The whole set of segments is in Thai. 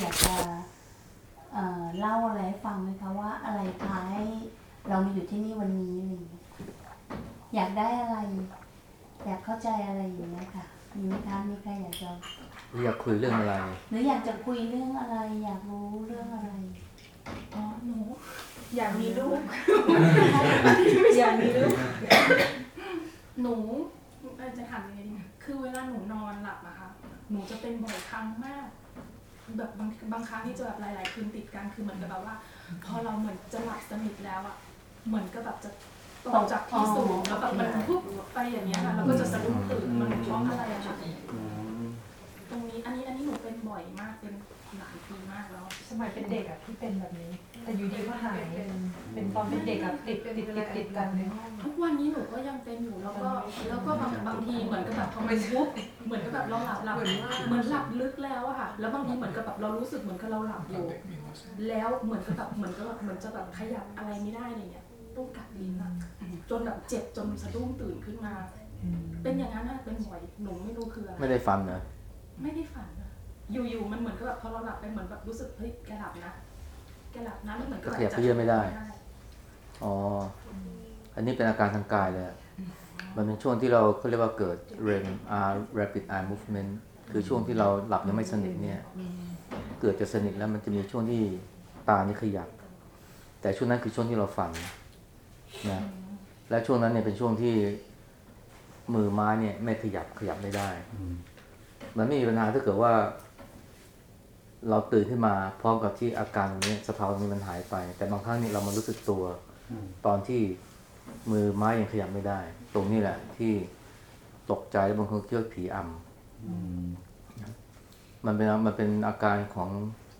อยากจะเอ่อเล่าอะไรให้ฟังไหมคะว่าอะไรพาให้เรามาอยู่ที่นี่วันนี้อะไรอย่างเงี้ยอยากได้อะไร อยากเข้าใจอะไรอย่างเงี้ยค่ะมีไหมคะมีใครอยากจะอยากคุยเรื่องอะไร หรืออยากจะคุยเรื่องอะไร อยากรู้เรื่องอะไร อ๋อหนูอยากมีลูก อยากมีลูก หนูเอ่อจะถามยังไงดีคือเวลาหนูนอนหลับอะค่ะ หนูจะเป็นบ่อยครั้งมาก แบบบางบางครั้งที่จะแบบหลาย ๆ คืนติดกันคือเหมือนกับแบบว่า พอเราเหมือนจะหลับสนิทแล้วอะเหมือนก็แบบจะตกจากที่สูงแล้วแบบมันพุบไปอย่างเงี้ยค่ะแล้วก็จะสะดุ้งตื่นมันเพราะอะไรอะคะตรงนี้อันนี้อันนี้หนูเป็นบ่อยมากเป็นหลายปีมากแล้ว สมัยเป็นเด็กอะที่เป็นแบบนี้ แต่อยู่ดีก็หายเป็นตอนเป็นเด็กอะติดติดติดติดกันในห้อง ทุกวันนี้หนูก็ยังเป็นอยู่แล้วก็แล้วก็บางบางทีเหมือนกับแบบพอมันวุบเหมือนกับแบบเราหลับหลับเหมือนหลับลึกแล้วอะค่ะ แล้วบางทีเหมือนกับแบบเรารู้สึกเหมือนกับเราหลับอยู่ แล้วเหมือนกับแบบเหมือนกับแบบเหมือนจะแบบขยับอะไรไม่ได้อะไรเงี้ยต้องกัดลิ้นอะจนแบบเจ็บจนสะดุ้งตื่นขึ้นมา เป็นอย่างนั้นอะเป็นบ่อยหนูไม่รู้คืออะไรไม่ได้ฟันนะไม่ได้ฝันอะอยู่ๆมันเหมือนกับแบบพอเราหลับไปเหมือนแบบรู้สึกเฮ้ยแกหลับนะ แกหลับนะแล้วเหมือนกับก็ขยับเขยื้อนไม่ได้ อ๋อ อันนี้เป็นอาการทางกายเลยอะมันเป็นช่วงที่เราเขาเรียกว่าเกิด REM R rapid eye movement คือช่วงที่เราหลับยังไม่สนิทเนี่ย เกิดจะสนิทแล้วมันจะมีช่วงที่ตานี่ขยับ แต่ช่วงนั้นคือช่วงที่เราฝันนะและช่วงนั้นเนี่ยเป็นช่วงที่มือไม้เนี่ย ไม่ขยับขยับไม่ได้ มันไม่มีปัญหาถ้าเกิดว่า เราตื่นขึ้นมาพร้อมกับที่อาการตรงนี้สภาวะตรงนี้มันหายไป แต่บางครั้งนี่เรามารู้สึกตัว ตอนที่มือไม้ยังขยับไม่ได้ ตรงนี้แหละที่ตกใจแล้วบางคนคิดว่าผีอำมันเป็นมันเป็นอาการของ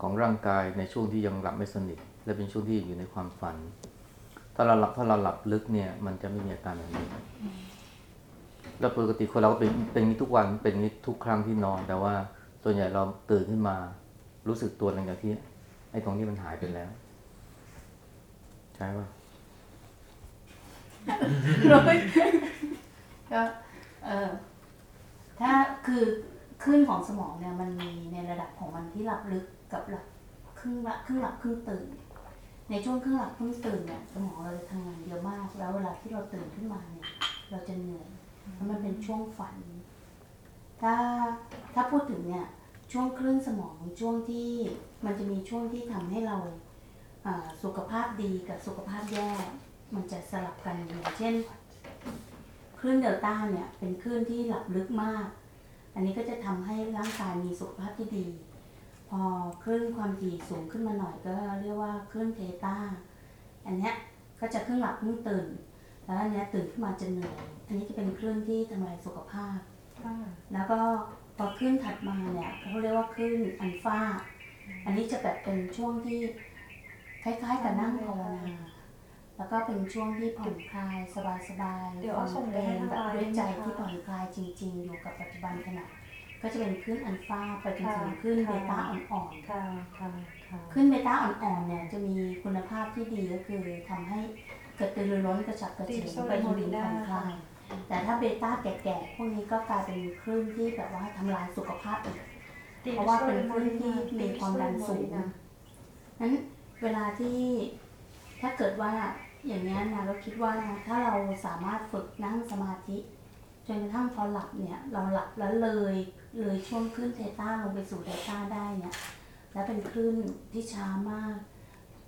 ของร่างกายในช่วงที่ยังหลับไม่สนิท และเป็นช่วงที่อยู่ในความฝัน ถ้าเราหลับถ้าเราหลับลึกเนี่ย มันจะไม่มีอาการแบบนี้แล้วปกติคนเราก็เป็นเป็นอย่างนี้ทุกวันเป็นอย่างนี้ทุกครั้งที่นอน แต่ว่าส่วนใหญ่เราตื่นขึ้นมา รู้สึกตัวหลังจากที่ไอ้ตรงนี้มันหายไปแล้ว ใช่ป่ะก็เออถ้าคือคลื่นของสมองเนี่ยมันมีในระดับของมันที่หลับลึกกับหลับครึ่งลับครึ่งหลับครึ่งตื่น ในช่วงครึ่งหลับครึ่งตื่นเนี่ยสมองเราจะทำงานเยอะมาก แล้วเวลาที่เราตื่นขึ้นมาเนี่ย เราจะเหนื่อยแล้วมันเป็นช่วงฝัน ถ้าถ้าพูดถึงเนี่ย ช่วงคลื่นสมองช่วงที่มันจะมีช่วงที่ทำให้เราสุขภาพดีกับสุขภาพแย่ มันจะสลับกันอย่างเช่นคลื่นเดลต้าเนี่ยเป็นคลื่นที่หลับลึกมาก อันนี้ก็จะทำให้ร่างกายมีสุขภาพที่ดี พอคลื่นความถี่สูงขึ้นมาหน่อยก็เรียกว่าคลื่นเทต้า อันนี้ก็จะครึ่งหลับครึ่งตื่น แล้วอันนี้ตื่นขึ้นมาจะเหนื่อย อันนี้จะเป็นคลื่นที่ทำลายสุขภาพ แล้วก็ พอคลื่นถัดมาเนี่ยเขาเรียกว่าคลื่นอัลฟาอันนี้จะแบบเป็นช่วงที่คล้ายๆกับนั่งภาวนาแล้วก็เป็นช่วงที่ผ่อนคลายสบายๆเดี๋ยวเอาส่งไปเพลให้งทางแบบไลน์ด้วยใจนะคะที่ผ่อนคลายจริง ๆ อยู่กับปัจจุบันขณะก็จะเป็นคลื่นอัลฟาไปจนถึงค่ะคลื่นเบค่ะต้าอ่อนๆค่ะค่ะค่ะขึ้นเบต้าอ่อนๆเนี่ยจะมีคุณภาพที่ดีก็คือทำให้กระตือรือร้นกระฉับกระเฉงไปจนถึงผ่อนคลาย แต่ถ้าเบต้าแก่ๆพวกนี้ก็กลายเป็นคลื่นที่แบบว่าทำลายสุขภาพอีกเพราะว่าเป็นคลื่นที่มีความดันสูงนั้นเวลาที่ถ้าเกิดว่าอย่างนี้ยนะเราคิดว่าถ้าเราสามารถฝึกนั่งสมาธิจนกระทั่งพอหลับเนี่ยเราหลับแล้วเลยเลยช่วงคลื่นเทต้าลงไปสู่เดลต้าได้เนี่ยแล้วเป็นคลื่นที่ช้ามาก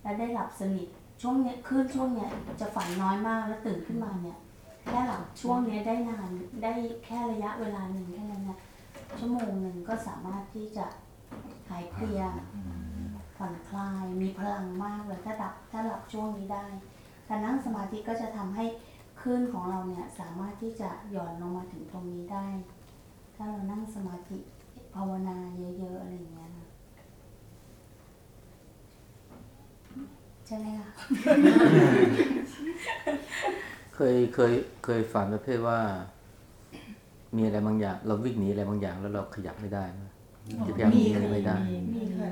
และได้หลับสนิทช่วงเนี้ยคลื่นช่วงเนี้ยจะฝันน้อยมากแล้วตื่นขึ้นมาเนี่ย แค่หลับช่วงนี้ได้นานได้แค่ระยะเวลาหนึ่งแค่นั้นนะชั่วโมงหนึ่งก็สามารถที่จะหายเพลียผ่อนคลายมีพลังมากเลยถ้าหลับถ้าหลับช่วงนี้ได้การนั่งสมาธิก็จะทำให้คลื่นของเราเนี่ยสามารถที่จะหย่อนลงมาถึงตรงนี้ได้ ถ้าเรานั่งสมาธิภาวนาเยอะๆอะไรอย่างเงี้ยนะใช่ไหมคะ เคยเคยเคยฝันประเภทว่า มีอะไรบางอย่าง เราวิ่งหนีอะไรบางอย่าง แล้วเราขยับไม่ได้นะจะพยายามหนีอะไรไม่ได้มีค่ะ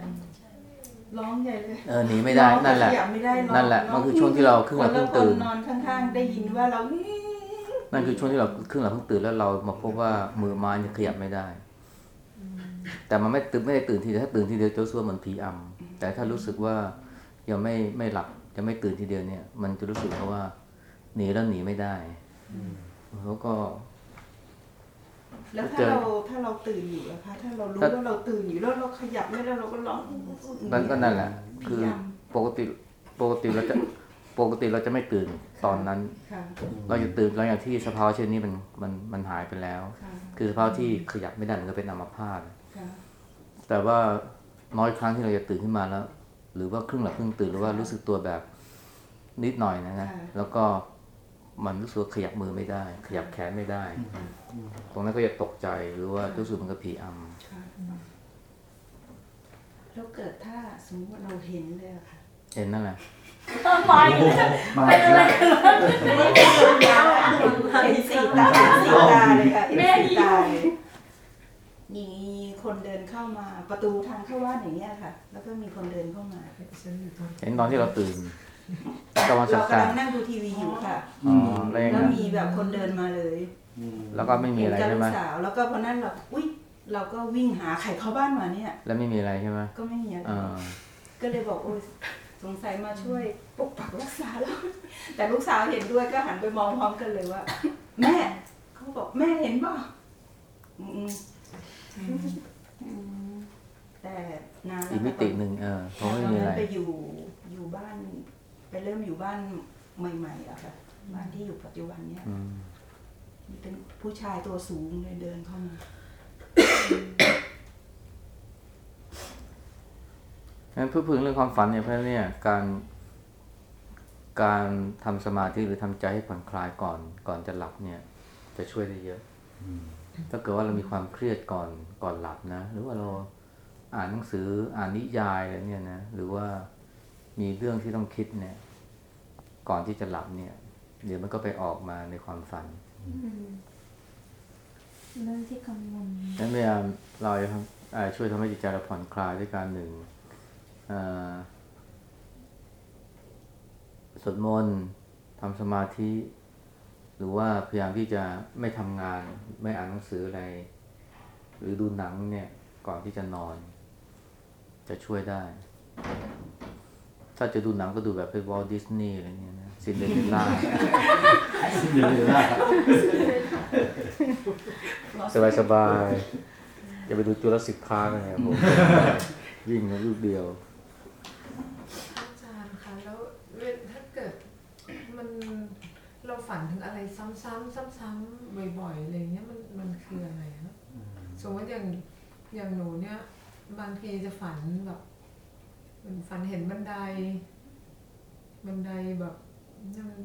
ร้องใหญ่เลยเออหนีไม่ได้ร้องนั่นแหละขยับไม่ได้ร้องนั่นแหละร้มัอนงคือช่วงที่เราครึ่งหลับครึ่งตื่นคละคนนอนข้างๆได้ยินว่าเรานั่นคือช่วงที่เราครึ่งหลับครึ่งตื่นแล้วเรามาพบว่ามือไม้เนี่ยขยับไม่ได้ แต่มันไม่ตื่นไม่ได้ตื่นทีเดียวถ้าตื่นทีเดียวจะรู้สึกว่าเหมือนผีอำแต่ถ้ารู้สึกว่ายังไม่ไม่หลับยังไม่ตื่นทีเดียวเนี่ย มันจะรู้สึกว่า หนีแล้วหนีไม่ได้แล้วก็ แล้วเจถ้าอเราถ้าเราตื่นอยู่แล้วคะ ถ้าเรารู้ถ้าว่าเราตื่นอยู่แล้วเราขยับไม่ได้เราก็ร้องนั่นก็นั่นแหละคือปกติปกติเราจะปกติเราจะไม่ตื่นตอนนั้นค่ะเราจะตื่นหลังจากที่สภาวะเช่นนี้มันมันมันหายไปแล้วค่ะคือสภาวะที่ขยับไม่ได้มันก็เป็นอัมพาตค่ะแต่ว่าน้อยครั้งที่เราจะตื่นขึ้นมาแล้ว หรือว่าครึ่งหลับครึ่งตื่นหรือว่ารู้สึกตัวแบบนิดหน่อยนะนะแล้วก็ มันรู้สึกว่าขยับมือไม่ได้ ขยับแขนไม่ได้ ตรงนั้นก็จะตกใจหรือว่ารู้สึกมันก็ผีอำค่ะแล้วเกิดถ้าสมมติว่าเราเห็นเลยอะค่ะ เห็นนั่นแหละมาอีกแล้วมาอีกแล้วเห็นสีตาเห็นสีตาเลยค่ะเห็นสีตาเลยมีคนเดินเข้ามาประตูทางเข้าบ้านอย่างเงี้ยค่ะ แล้วก็มีคนเดินเข้ามาเห็นตอนที่เราตื่น ตะวันสัเรากกำกาลังนั่งดูทีวีอยู่ค่ะ อ๋อแล้วยังแล้ไงวมีแบบคนเดินมาเลยแล้วก็ไม่มีเห็นอะไรกับใช่ลูไหมกสาว แล้วก็พอนั้นเราอุ้ยเราก็วิ่งหาไข่เข้าบ้านมาเนี่ย แล้วไม่มีอะไรใช่ไหมก็ไม่มีอะไร อ่า ก็เลยบอกโอ้ยสงสัยมาช่วยปกปักรักษาเราแต่ลูกสาวเห็นด้วยก็หันไปมองพร้อมกันเลยว่า แม่เขาบอกแม่เห็นป่ะอืมอืมแต่นานแล้วอีกมิติหนึ่งเออเพตราะอนไม่นั้นมีอะไรไปอยู่อยู่บ้าน ไปเริ่มอยู่บ้านใหม่ๆอะค่ะบ้านที่อยู่ปัจจุบันเนี่ยอืมมีเป็นผู้ชายตัวสูงเลยเดินเข้ามางั้นพูดถึงเรื่องความฝันเนี่ยเพราะฉะนั้นเนี่ยการการทำสมาธิหรือทำใจให้ผ่อนคลายก่อนก่อนจะหลับเนี่ย จะช่วยได้เยอะ ถ้าเกิดว่าเรามีความเครียดก่อนก่อนหลับนะ หรือว่าเราอ่านหนังสืออ่านนิยายอะไรเนี่ยนะ หรือว่า มีเรื่องที่ต้องคิดเนี่ย ก่อนที่จะหลับเนี่ย เดี๋ยวมันก็ไปออกมาในความฝันเรื่องที่กังวลนั้นพยายามเราจะทำเอ่อช่วยทำให้จิตใจเราผ่อนคลายด้วยการหนึ่งเอ่อสวดมนต์ทำสมาธิ หรือว่าพยายามที่จะไม่ทำงาน ไม่อ่านหนังสืออะไร หรือดูหนังเนี่ย ก่อนที่จะนอน จะช่วยได้ ถ้าจะดูหนังก็ดูแบบเป็น Walt Disney อะไรเงี้ยนะซินเดอเรลล่าเดี๋ยวนะสบายสบายๆอย่าไปดู Jurassic Park นะครับผมวิ่งมาลูกเดียวอาจารย์คะแล้วเวลาถ้าเกิดมันเราฝันถึงอะไรซ้ำๆซ้ำๆบ่อยๆอะไรเงี้ยมันมันคืออะไรครับสมมติอย่างอย่างหนูเนี่ย บางทีจะฝันแบบเห มันฝันเห็นบันได บันไดแบบ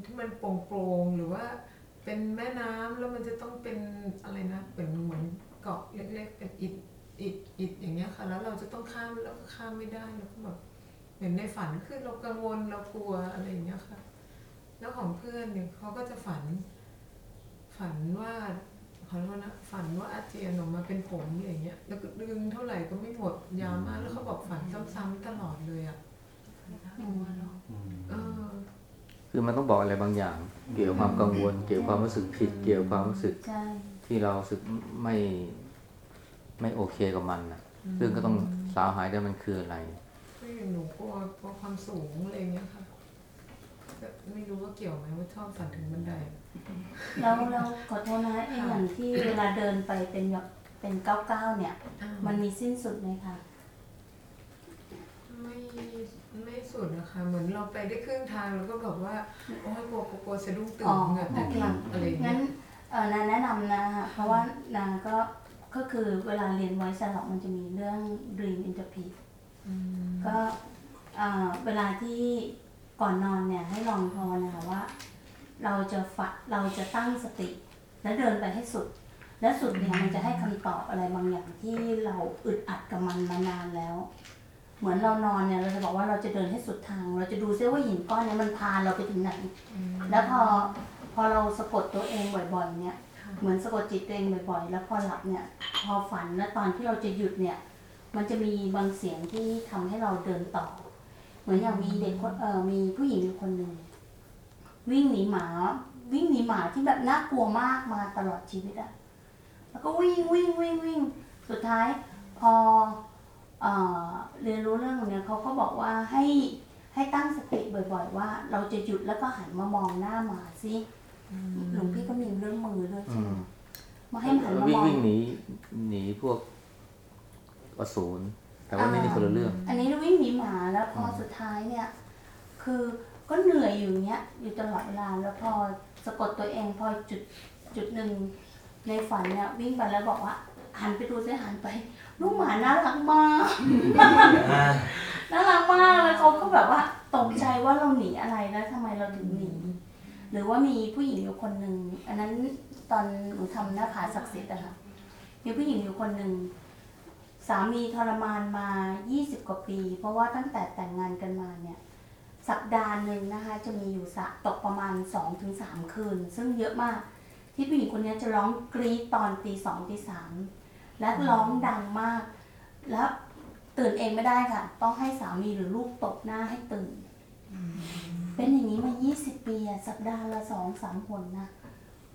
ที่มันโปร่งๆหรือว่าเป็นแม่น้ำแล้วมันจะต้องเป็นอะไรนะเป็นเหมือนเกาะเล็กๆเป็นอิฐอิฐอิฐอย่างเงี้ยค่ะ แล้วเราจะต้องข้ามแล้วก็ข้ามไม่ได้แล้วก็แบบเหมือนในฝันคือเรากังวลเรากลัวอะไรอย่างเงี้ยค่ะ แล้วของเพื่อนเนี่ยเขาก็จะฝัน ฝันว่า ขอโทษนะฝันว่าอาเจียนออกมาเป็นผมอย่างเงี้ยแล้วก็ดึงเท่าไหร่ก็ไม่หมดยาวมากแล้วเขาบอกฝันซ้ำๆตลอดเลยอะเออคือมันต้องบอกอะไรบางอย่าง เกี่ยวกับความกังวล เกี่ยวกับความรู้สึกผิด เกี่ยวกับความรู้สึกใช่ที่เรารู้สึกไม่ไม่โอเคกับมันอะซึ่งก็ต้องสาวหายได้มันคืออะไรคือหนูกลัวกลัวความสูงอะไรอย่างเงี้ยค่ะแต่ไม่รู้ว่าเกี่ยวไหมว่าชอบฝันถึงบันได แล้วแล้วขอโทษนะไอ้อย่างที่เวลาเดินไปเป็นแบบเป็นเก้าเก้าเนี่ย มันมีสิ้นสุดไหมคะไม่ไม่สุดนะคะเหมือนเราไปได้ครึ่งทางแล้วก็แบบว่าโอ้ยกลัวกลัวกลัวสะดุ้งตื่อ๋นอเหงื่อแตกหลังอะไรอย่างเงี้งั้ยนเออนาแนะนำนะคะเพราะว่านางก็ก็คือเวลาเรียนไวซ์สล็อกมันจะมีเรื่อง dream interpret อืมก็เอ่อเวลาที่ก่อนนอนเนี่ยให้ลองภาวนาว่า เราจะฝันเราจะตั้งสติ แล้วเดินไปให้สุด และสุดเนี่ยมันจะให้คำตอบอะไรบางอย่างที่เราอึดอัดกับมันมานานแล้ว เหมือนเรานอนเนี่ยเราจะบอกว่าเราจะเดินให้สุดทาง เราจะดูซิว่าหินก้อนเนี้มันพาเราไปถึงไหน แล้วพอพอเราสะกดตัวเองบ่อยๆเนี่ยเหมือนสะกดจิตตัวเองบ่อยๆ แล้วพอหลับเนี่ย พอฝันแล้วตอนที่เราจะหยุดเนี่ย มันจะมีบางเสียงที่ทำให้เราเดินต่อ เหมือนอย่างมีเด็กคนเออมีผู้หญิงอยู่คนหนึ่ง วิ่งหนีหมา วิ่งหนีหมาที่แบบน่ากลัวมากมาตลอดชีวิตอะแล้วก็วิ่งวิ่งวิ่งวิ่งสุดท้ายพอเอ่อเรียนรู้เรื่องเนี้ยเขาก็บอกว่าให้ให้ตั้งสติบ่อย ๆ ว่า เราจะหยุดแล้วก็หันมามองหน้าหมาสิหลวงพี่ก็มีเรื่องมือด้วยใช่ไหมอืมมาให้หันมาวิ่งมองวิ่งหนีหนีพวกอสูรแต่ว่านี่นี่คนละเรื่อง อันนี้วิ่งหนีหมาแล้วพอสุดท้ายเนี่ย คือ ก็เหนื่อยอยู่เนี้ยอยู่ตลอดเวลาแล้วพอสะกดตัวเองพอจุดจุดหนึ่งในฝันเนี่ยวิ่งไปแล้วบอกว่าหันไปดูซิหันไปลูกหมาน่ารักมากน่ารักมากแล้วเขาก็แบบว่าตกใจว่าเราหนีอะไรแล้วทำไมเราถึงหนีหรือว่ามีผู้หญิงอยู่คนหนึ่งอันนั้นตอนหนูทำหน้าผาศักดิ์สิทธิ์อะค่ะมีผู้หญิงอยู่คนหนึ่งสามีทรมานมา 20 กว่าปี เพราะว่าตั้งแต่แต่งงานกันมาเนี่ย สัปดาห์หนึ่งนะคะ จะมีอยู่สะตกประมาณ 2-3 คืน ซึ่งเยอะมาก ที่ผู้หญิงคนนี้จะร้องกรีดตอนตีสองตีสามและร้องดังมาก แล้วตื่นเองไม่ได้ค่ะ ต้องให้สามีหรือลูกตบหน้าให้ตื่น เป็นอย่างนี้มา 20 ปีอะสัปดาห์ละสองสามคนนะ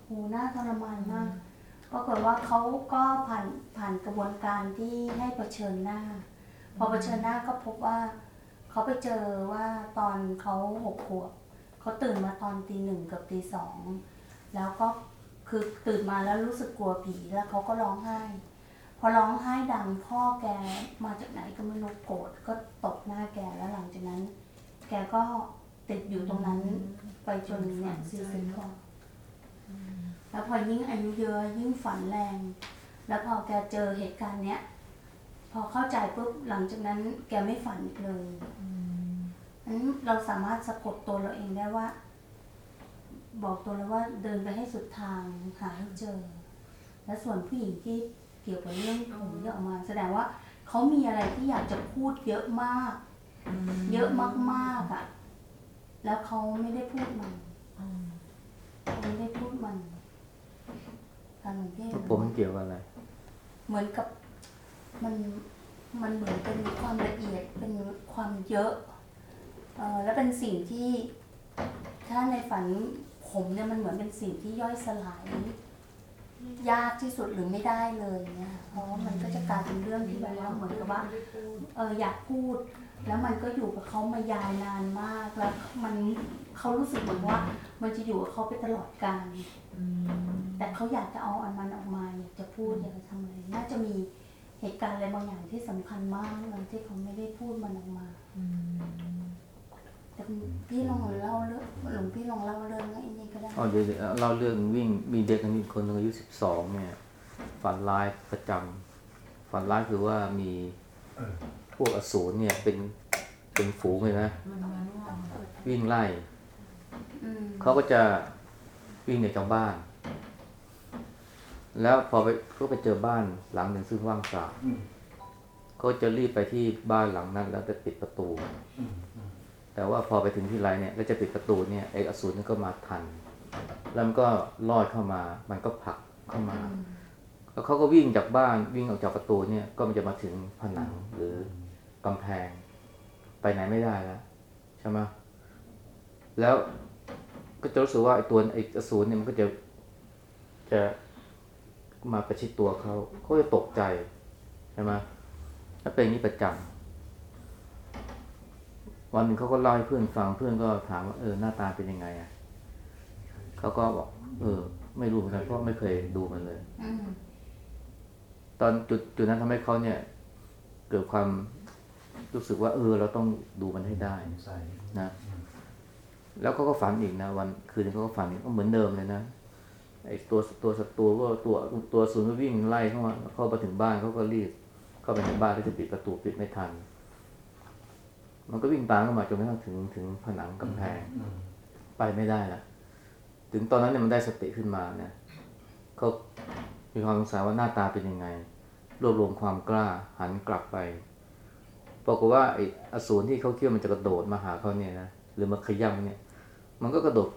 โหน่าทรมานมากปรากฏว่าเขาก็ผ่านผ่านกระบวนการที่ให้เผชิญหน้า พอเผชิญหน้าก็พบว่า เขาไปเจอว่าตอนเขาหกขวบเขาตื่นมาตอนตีหนึ่งกับตีสองแล้วก็คือตื่นมาแล้วรู้สึกกลัวผีแล้วเขาก็ร้องไห้ พอร้องไห้ดังพ่อแกมาจากไหนก็ไม่รู้โกรธก็ตบหน้าแกแล้วหลังจากนั้น แกก็ติดอยู่ตรงนั้นไปจนเนี่ยสี่สิบกว่าแล้วพอยิ่งอายุเยอะยิ่งฝันแรง แล้วพอแกเจอเหตุการณ์เนี้ย อเข้าใจปุ๊บหลังจากนั้นแกไม่ฝันอีกเลยนั้นเราสามารถสะกดตัวเราเองได้ว่า บอกตัวเราว่าเดินไปให้สุดทางหาให้เจอ และส่วนผู้หญิงที่เกี่ยวกับเรื่องผมที่ออกมา แสดงว่าเขามีอะไรที่อยากจะพูดเยอะมาก เยอะมากๆอะ แล้วเขาไม่ได้พูดมันไม่ได้พูดมันการหลวงพี่ผมมันเกี่ยวกับอะไร เหมือนกับ มันมันเหมือนเป็นความละเอียดเป็นความเยอะเออและเป็นสิ่งที่ถ้าในฝันผมเนี่ยมันเหมือนเป็นสิ่งที่ย่อยสลาย ยากที่สุดหรือไม่ได้เลยเนี่ยค่ะเพราะว่ามันก็จะกลายเป็นเรื่องที่แบบว่าเหมือนกับว่าเอออยากพูด แล้วมันก็อยู่กับเขามายาวนานมากแล้วมันเขารู้สึกเหมือนว่า มันจะอยู่กับเขาไปตลอดกาลแต่เขาอยากจะเอาอันมันออกมาอยากจะพูดอยากจะทำอะไรน่าจะมี เหตุการณ์อะไรบางอย่างที่สำคัญมากเลยที่เขาไม่ได้พูดมันออกมาแต่พี่ลองเล่าเรื่องหลวงพี่ลองเล่าเรื่องไอ้นี่ก็ได้อ๋อเดี๋ยวเดี๋ยวเล่าเรื่องวิ่งมีเด็กคนนี้คนหนึงอายุสิบสองเนี่ย ฝันร้ายประจำฝันร้ายคือว่ามีพวกอสูรเนี่ยเป็นเป็นฝูงเลยนะ มันมาน่วงวิ่งไล่ อืมเขาก็จะวิ่งในจากบ้าน แล้วพอไปก็ไปเจอบ้านหลังหนึ่งซึ่งว่างเปล่าก็จะรีบไปที่บ้านหลังนั้นแล้วจะปิดประตู แต่ว่าพอไปถึงที่ไรเนี่ย แล้วจะปิดประตูเนี่ยไอ้อสูรนี่ก็มาทัน แล้วมันก็ลอดเข้ามา มันก็ผลักเข้ามา แล้วเขาก็วิ่งจากบ้านวิ่งออกจากประตูเนี่ย ก็มันจะมาถึงผนังหรือกำแพง ไปไหนไม่ได้แล้วใช่ไหมแล้วก็จะรู้สึกว่าไอ้ตัวไอ้อสูรเนี่ยมันก็จะจะ มาประชิดตัวเขาเขาจะตกใจใช่ไหมแล้วเป็นอย่างนี้ประจำวันหนึ่งเขาก็เล่าให้เพื่อนฟังเพื่อนก็ถามว่าเออหน้าตาเป็นยังไงอะเขาก็บอก เออ ไม่รู้เหมือนกันเพราะไม่เคยดูมันเลยอืมตอนจุดจุดนั้นทำให้เขาเนี่ย เกิดความรู้สึกว่า เออ เราต้องดูมันให้ได้นะแล้วเขาก็ฝันอีกนะวันคืนนึงเขาก็ฝันอีกก็เหมือนเดิมเลยนะ ไอ้ตัวตัวศัตรูก็ตัวตัวศูนย์ก็วิ่งไล่เข้ามาเข้ามาถึงบ้านเขาก็รีบ เข้าไปในบ้านแล้วจะปิดประตูปิดไม่ทัน มันก็วิ่งตามเข้ามาจนกระทั่งถึงถึงผนังกำแพงไปไม่ได้ละถึงตอนนั้นเนี่ยมันได้สติขึ้นมาเนี่ยเขามีความสงสัยว่าหน้าตาเป็นยังไง รวบรวมความกล้าหันกลับไปปรากฏว่าไอ้อสูรที่เขาคิดว่ามันจะกระโดดมาหาเขาเนี่ยนะหรือมาขย้ำเนี่ย มันก็กระโดด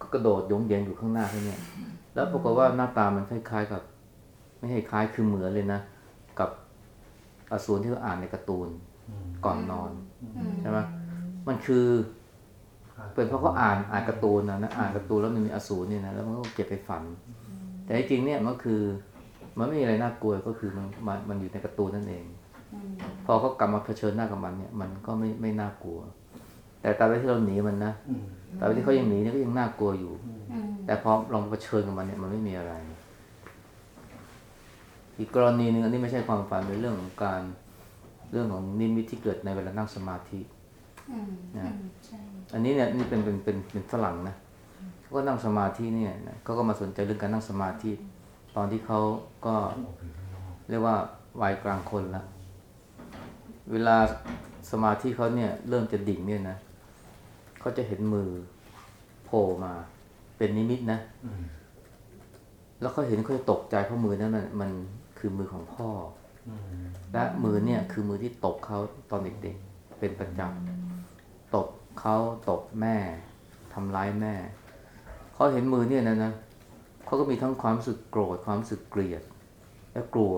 ก็กระโดดยงเย็นอยู่ข้างหน้าเขาเนี่ย แล้วปรากฏว่าหน้าตามันคล้ายๆกับ ไม่ใช่คล้ายคือเหมือนเลยนะ กับอสูรที่เราอ่านในการ์ตูนก่อนนอนอืมใช่ไหมมันคือเป็นเพราะเขาอ่านอ่านการ์ตูนนะนะอ่านการ์ตูนแล้วมันมีอสูรเนี่ยนะแล้วมันก็เก็บไปฝัน แต่ที่จริงเนี่ยมันก็คือมันไม่มีอะไรน่ากลัวก็คือมันมันมันอยู่ในการ์ตูนนั่นเองอืมพอเขากลับมาเผชิญหน้ากับมันเนี่ย มันก็ไม่ไม่น่ากลัว แต่ตราบใดที่เราหนีมันนะอืมตราบใดที่เขายังหนีเนี่ยก็ยังน่ากลัวอยู่อืม แต่พอลองเผชิญกับมันเนี่ยมันไม่มีอะไร อีกกรณีหนึ่งอันนี้ไม่ใช่ความฝันเป็นเรื่องของการเรื่องของนิมิตที่เกิดในเวลานั่งสมาธิอืมนะอืมใช่อันนี้เนี่ยนี่เป็นเป็นเป็นเป็นฝรั่งนะเขาก็นั่งสมาธิเนี่ยนะเขาก็มาสนใจเรื่องการนั่งสมาธิ ตอนที่เขาก็เรียกว่าวัยกลางคนแล้วเวลาสมาธิเขาเนี่ยเริ่มจะดิ่งเนี่ยนะเขาจะเห็นมือโผล่มา เป็นนิมิตนะอืมแล้วเขาเห็นเขาจะตกใจเพราะมือนั้นมันมันคือมือของพ่ออืมและมือเนี่ยคือมือที่ตบเขาตอนเด็กๆเป็นประจำตบเขาตบแม่ทำร้ายแม่เขาเห็นมือเนี่ยนะนะเขาก็มีทั้งความรู้สึกโกรธความรู้สึกเกลียด และกลัว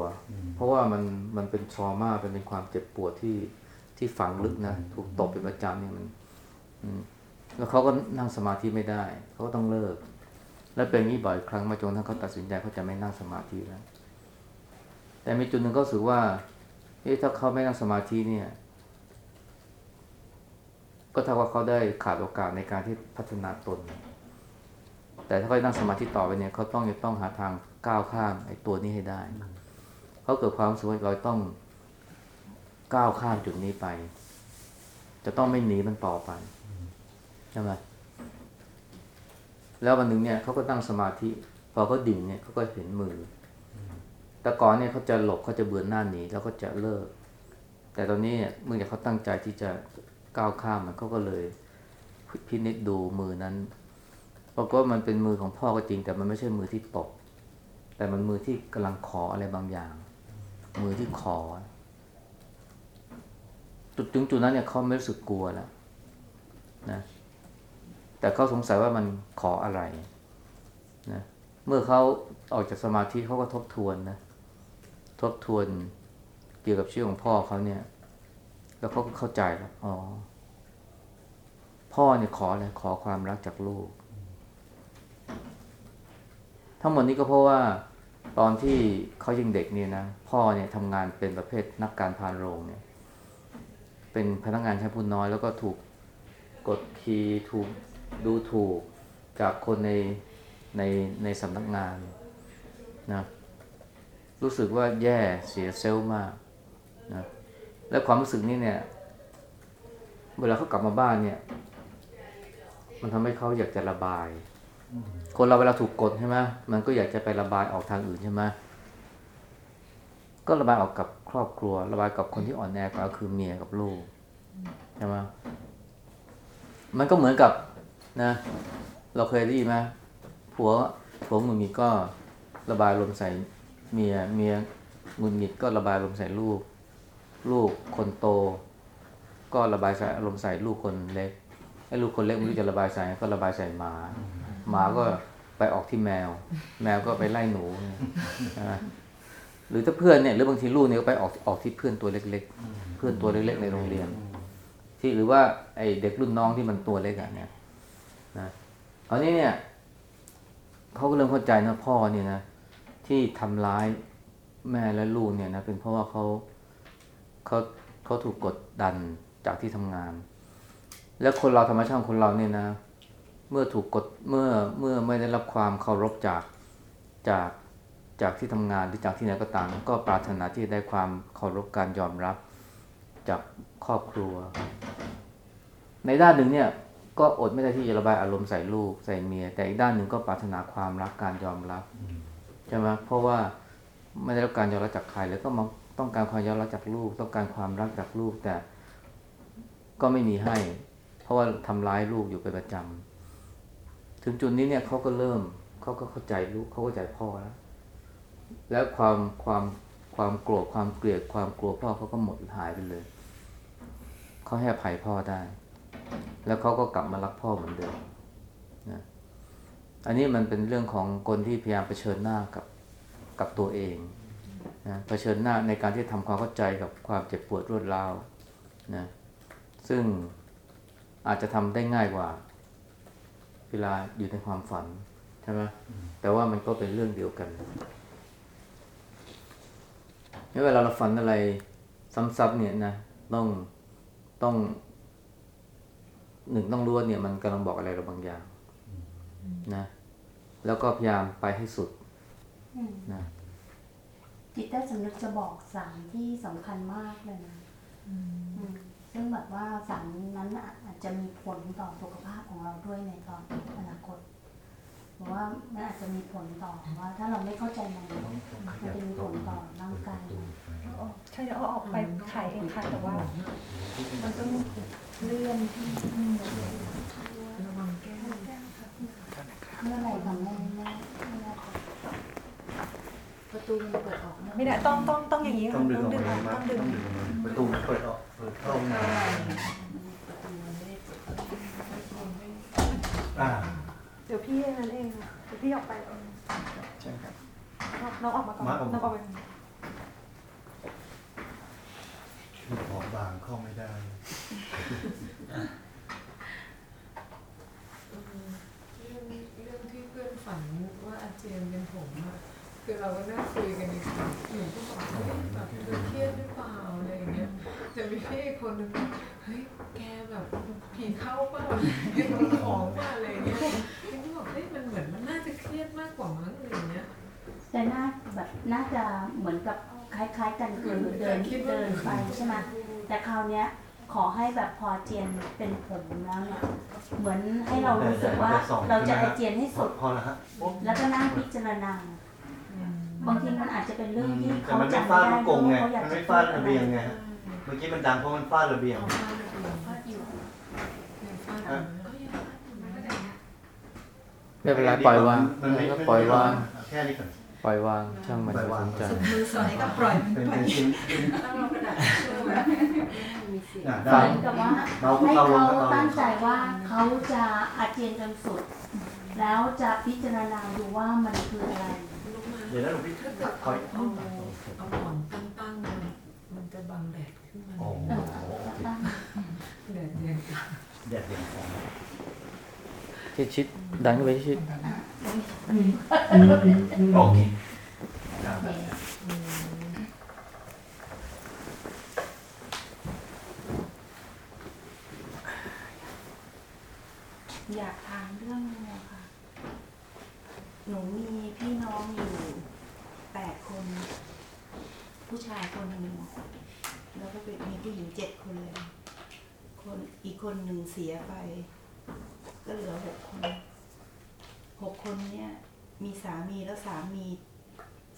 เพราะว่ามันมันเป็นทรมาเป็นเป็นความเจ็บปวดที่ที่ฝังลึกนะถูกตบเป็นประจำเนี่ยมันอืม แล้วเขาก็นั่งสมาธิไม่ได้ เขาก็ต้องเลิก และเป็นอย่างนี้บ่อยครั้งมาจนทั้งเขาตัดสินใจเขาจะไม่นั่งสมาธิแล้ว แต่มีจุดหนึ่งก็รู้สึกว่าเอ๊ะถ้าเขาไม่นั่งสมาธิเนี่ย ก็เท่ากับเขาได้ขาดโอกาสในการที่พัฒนาตน แต่ถ้าเขานั่งสมาธิต่อไปเนี่ยเขาต้องจะต้องหาทางก้าวข้ามไอ้ตัวนี้ให้ได้ เขาเกิดความรู้สึกว่าเราต้องก้าวข้ามจุดนี้ไป จะต้องไม่หนีมันต่อไป ใช่ไหมแล้ววันหนึ่งเนี่ยเขาก็ตั้งสมาธิ พอเขาดิ่งเนี่ยเขาก็เห็นมือ แต่ก่อนเนี่ยเขาจะหลบเขาจะเบือนหน้าหนีแล้วก็จะเลิก แต่ตอนนี้เนี่ยเมื่อเขาตั้งใจที่จะก้าวข้ามมันเขาก็เลยพินิจดูมือนั้นปรากฏว่ามันเป็นมือของพ่อก็จริง แต่มันไม่ใช่มือที่ตบแต่มันมือที่กำลังขออะไรบางอย่าง มือที่ขอ จุดถึงจุดนั้นเนี่ยเขาไม่รู้สึกกลัวแล้วนะ แต่เขาสงสัยว่ามันขออะไรนะเมื่อเขาออกจากสมาธิเขาก็ทบทวนนะทบทวนเกี่ยวกับชื่อของพ่อเขาเนี่ย แล้วเขาก็เข้าใจแล้วอ๋อพ่อเนี่ยขออะไรขอความรักจากลูก ทั้งหมดนี้ก็เพราะว่าตอนที่เขายังเด็กเนี่ยนะพ่อเนี่ยทำงานเป็นประเภทนักการพานโรงเนี่ย เป็นพนักงานชั้นผู้น้อยแล้วก็ถูกกดขี่ถูก ดูถูกจากคนในในในสำนักงานนะรู้สึกว่าแย่เสียเซลล์มากนะและความรู้สึกนี้เนี่ย เวลาเขากลับมาบ้านเนี่ย มันทำให้เขาอยากจะระบาย คนเราเวลาถูกกดใช่ไหมมันก็อยากจะไประบายออกทางอื่นใช่ไหมก็ระบายออกกับครอบครัว ระบายกับคนที่อ่อนแอกว่าก็คือเมียกับลูกใช่ไหมมันก็เหมือนกับ นะ เราเคยได้ยินไหมผัวผัวหงุดหงิดก็ระบายลมณ์ใส่เมียเมียหงุดหงิดก็ระบายลมณ์ใส่ลูก ลูกคนโต ก็ระบายใส่อารมณ์ใส่ลูกคนเล็กไอ้ลูกคนเล็กไม่รู้จะระบายใส่ก็ระบายใส่หมา หมาก็ไปออกที่แมว แมวก็ไปไล่หนูนะหรือถ้าเพื่อนเนี่ยหรือบางทีลูกเนี่ยก็ไปออกออกที่เพื่อนตัวเล็ก ๆ เพื่อนตัวเล็ก ๆ ในโรงเรียน ที่หรือว่าไอเด็กรุ่นน้องที่มันตัวเล็กอะเนี่ย อานี้เนี่ยเขาก็เริ่มเข้าใจนะพ่อเนี่ยนะที่ทำร้ายแม่และลูกเนี่ยนะเป็นเพราะว่าเขาเขาเขาถูกกดดันจากที่ทำงาน แล้วคนเราธรรมชาติคนเราเนี่ยนะ เมื่อถูกกดเมื่อเมื่อไม่ได้รับความเคารพจากจากจากที่ทำงานหรือจากที่ไหนก็ตามก็ปรารถนาที่จะได้ความเคารพการยอมรับจากครอบครัว ในด้านหนึ่งเนี่ย ก็อดไม่ได้ที่จะระบายอารมณ์ใส่ลูกใส่เมีย แต่อีกด้านหนึ่งก็ปรารถนาความรักการยอมรับใช่ไหมเพราะว่าไม่ได้รับการยอมรับจากใครแล้วก็มาต้องการความยอมรับจากลูก ต้องการความรักจากลูกแต่ก็ไม่มีให้ เพราะว่าทำร้ายลูกอยู่เป็นประจำถึงจุดนี้เนี่ยเขาก็เริ่มเขาก็เข้าใจลูกเขาเข้าใจพ่อแล้วแล้วความความความโกรธความเกลียดความกลัวพ่อเขาก็หมดหายไปเลยเขาให้อภัยพ่อได้ แล้วเขาก็กลับมารักพ่อเหมือนเดิมนะอันนี้มันเป็นเรื่องของคนที่พยายามเผชิญหน้ากับกับตัวเองนะเผชิญหน้าในการที่ทำความเข้าใจกับความเจ็บปวดรวดร้าวนะซึ่งอาจจะทำได้ง่ายกว่า เวลาอยู่ในความฝันใช่ไหมแต่ว่ามันก็เป็นเรื่องเดียวกันงั้นเวลาเราฝันอะไรซ้ำๆเนี่ยนะต้องต้อง หนึ่งต้องรู้ว่าเนี่ยมันกำลังบอกอะไรเราบางอย่างนะ แล้วก็พยายามไปให้สุดอืมนะจิตใต้สำนึกจะบอกสารที่สำคัญมากเลยนะอืมซึ่งแบบว่าสารนั้นน่ะอาจจะมีผลต่อสุขภาพของเราด้วยในตอนอนาคตหรือว่ามันอาจจะมีผลต่อว่า ถ้าเราไม่เข้าใจมันมันจะมีผลต่อร่างกาย เราใช่เอาออกไปขายเองค่ะแต่ว่า มันต้องเลื่อนที่ระวังแก้วเมื่อไหร่ทำไม่ไม่ไม่ได้ประตูมันเปิดออกนะไม่ได้ต้องต้องต้องอย่างนี้ต้ค่ะองดึงต้องออกดึงอมาอกเลยต้องดึงต้องดึงออกมาประตูเปิดออกเปิดเข้ามาอ่าเดี๋ยวพี่นั่นเองค่ะเดี๋ยวพี่ออกไปเองใช่ครับน้องน้องออกมาก่อนมาออกมาน้องออกไป คือของบางเข้าไม่ได้ เรื่องเรื่องที่เพื่อนฝันว่าอาเจียนเป็นผมอะคือเราก็นั่งคุยกันในกลุ่มหนูก็บอกเฮ้ยแบบเธอเครียดหรือเปล่าอะไรอย่างเงี้ยแต่มีพี่คนนึงเฮ้ยแกแบบผีเข้าเปล่าเห็นของเปล่าอะไรอย่างเงี้ยพี่ก็บอกเฮ้ยมันเหมือนมันน่าจะเครียดมากกว่ามั้งอะไรอย่างเงี้ยแต่น่าแบบน่าจะเหมือนกับ ล้ายๆ กันคือเดินเดินไปใช่ไหมแต่คราวเนี้ยขอให้แบบพอเจียนเป็นผมแล้วเนี่ยเหมือนให้เรารู้สึกว่าเราจะอาเจียนให้สุดพอแล้วฮะปุ๊บแล้วก็นั่งพิจารณาบางทีมันอาจจะเป็นเรื่องที่แต่เขามันไม่จำฟาไม่ดได้ลูกกงไงเขาอยากมันจะไม่พูฟาดดอะระไรเบียงไงฮะเมื่อกี้มันดังเพราะมันฟาดระเบียงเอาฟาดระเบียงฟาดอยู่ยังฟาดอยู่ก็ยังฟาดอยู่มันก็ได้นะไม่เป็นไรปล่อยวางมันไม่ก็ไม่ปล่อยวางแค่นี้ก่อน ปล่อยวางช่างมันปล่อยวางไม่สนใจมือสอยก็ปล่อยมันเป็นไปเป็นชิ้นเป็นตั้งเรากระดาษเชื่อไว้อ่าเหได้มือนกับว่าเราก็ให้เอาลงเขาก็เอาลตั้งงใจว่าเขาจะอาเจียนจนสุด แล้วจะพิจารณาดูว่ามันคืออะไรลูกมาเดี๋ยวนะหลวงพี่ถ้าเกิดคอยเอาเอาหมอนตั้งๆมันมันจะบังแดดขึ้นมาโอ้โหเออตั้งแดดแรงแดดเด่นของชิดชิดดันเข้าไปชิด โอเคโอเคอยากถามเรื่องนึงอะค่ะ หนูมีพี่น้องอยู่แปดคน ผู้ชายคนหนึ่งแล้วก็เป็นมีผู้หญิงเจ็ดคนเลย คนอีกคนหนึ่งเสียไป ก็เหลือหกคน หกคนเนี่ยมีสามีแล้วสามี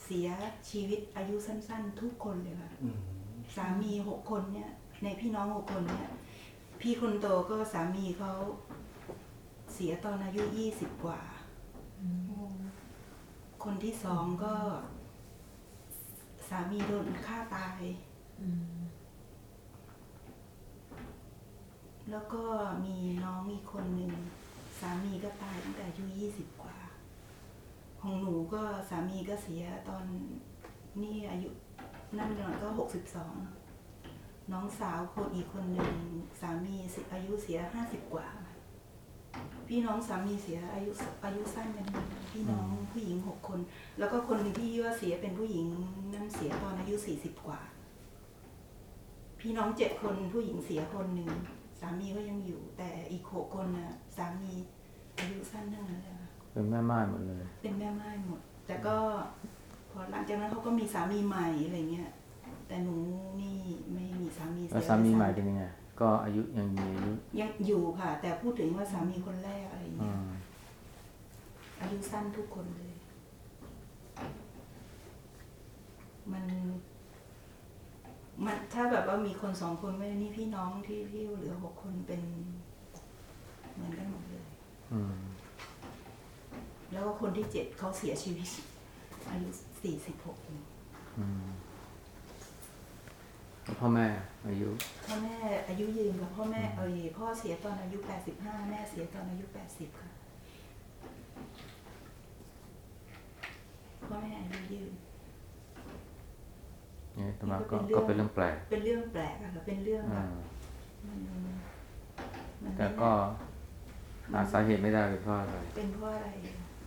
เสียชีวิตอายุสั้น ๆ ทุกคนเลยค่ะอืมสามีหกคนเนี่ย ในพี่น้องหกคนเนี่ย พี่คนโตก็สามีเขาเสียตอนอายุยี่สิบกว่า คนที่สองก็ สามีโดนฆ่าตาย แล้วก็มีน้องอีกคนหนึ่ง สามีก็ตายตั้งแต่อายุยี่สิบกว่า ของหนูก็สามีก็เสียตอนนี่อายุนั่นหน่อยก็หกสิบสองน้องสาวคนอีกคนหนึ่งสามีสิอายุเสียห้าสิบกว่า พี่น้องสามีเสียอายุอายุสั้นกันพี่น้องผู้หญิงหกคน แล้วก็คนที่ว่าเสียเป็นผู้หญิงนั่นเสียตอนอายุสี่สิบกว่า พี่น้องเจ็ดคนผู้หญิงเสียคนหนึ่งสามีก็ยังอยู่ แต่อีกหกคนน่ะสามีอายุสั้นทั้งนั้นเลยค่ะ เป็นแม่ไม้หมดเลย เป็นแม่ไม้หมด แต่ก็พอหลังจากนั้นเขาก็มีสามีใหม่อะไรเงี้ย แต่หนูนี่ไม่มีสามีเสีแล้วยสามีใหม่เป็นยังไง ก็อายุยังมีอายุยังอยู่ค่ะ แต่พูดถึงว่าสามีคนแรกอะไรอืเงี้ยมอายุสั้นทุกคนเลย มันมันถ้าแบบว่ามีคนสองคนไม่นี่พี่น้องที่ที่เหลือหกคนเป็นเหมือนกันหมดเลย อืม แล้วก็คนที่เจ็ดเขาเสียชีวิต อายุสี่สิบหกอืมแล้วพ่อแม่อายุ พ่อแม่อายุยืนกับพ่อแม่เออพ่อเสียตอนอายุแปดสิบห้าแม่เสียตอนอายุแปดสิบค่ะพ่อแม่อายุยืนเนี่ยธรรมะนี่ก็ก็เป็นเรื่องก็เป็นเรื่องแปลก เป็นเรื่องแปลกอะค่ะเป็นเรื่องแบอ่าบมันมันแต่ก็หาสาเหตุไม่ได้เป็นเพราะอะไร เป็นเพราะอะไร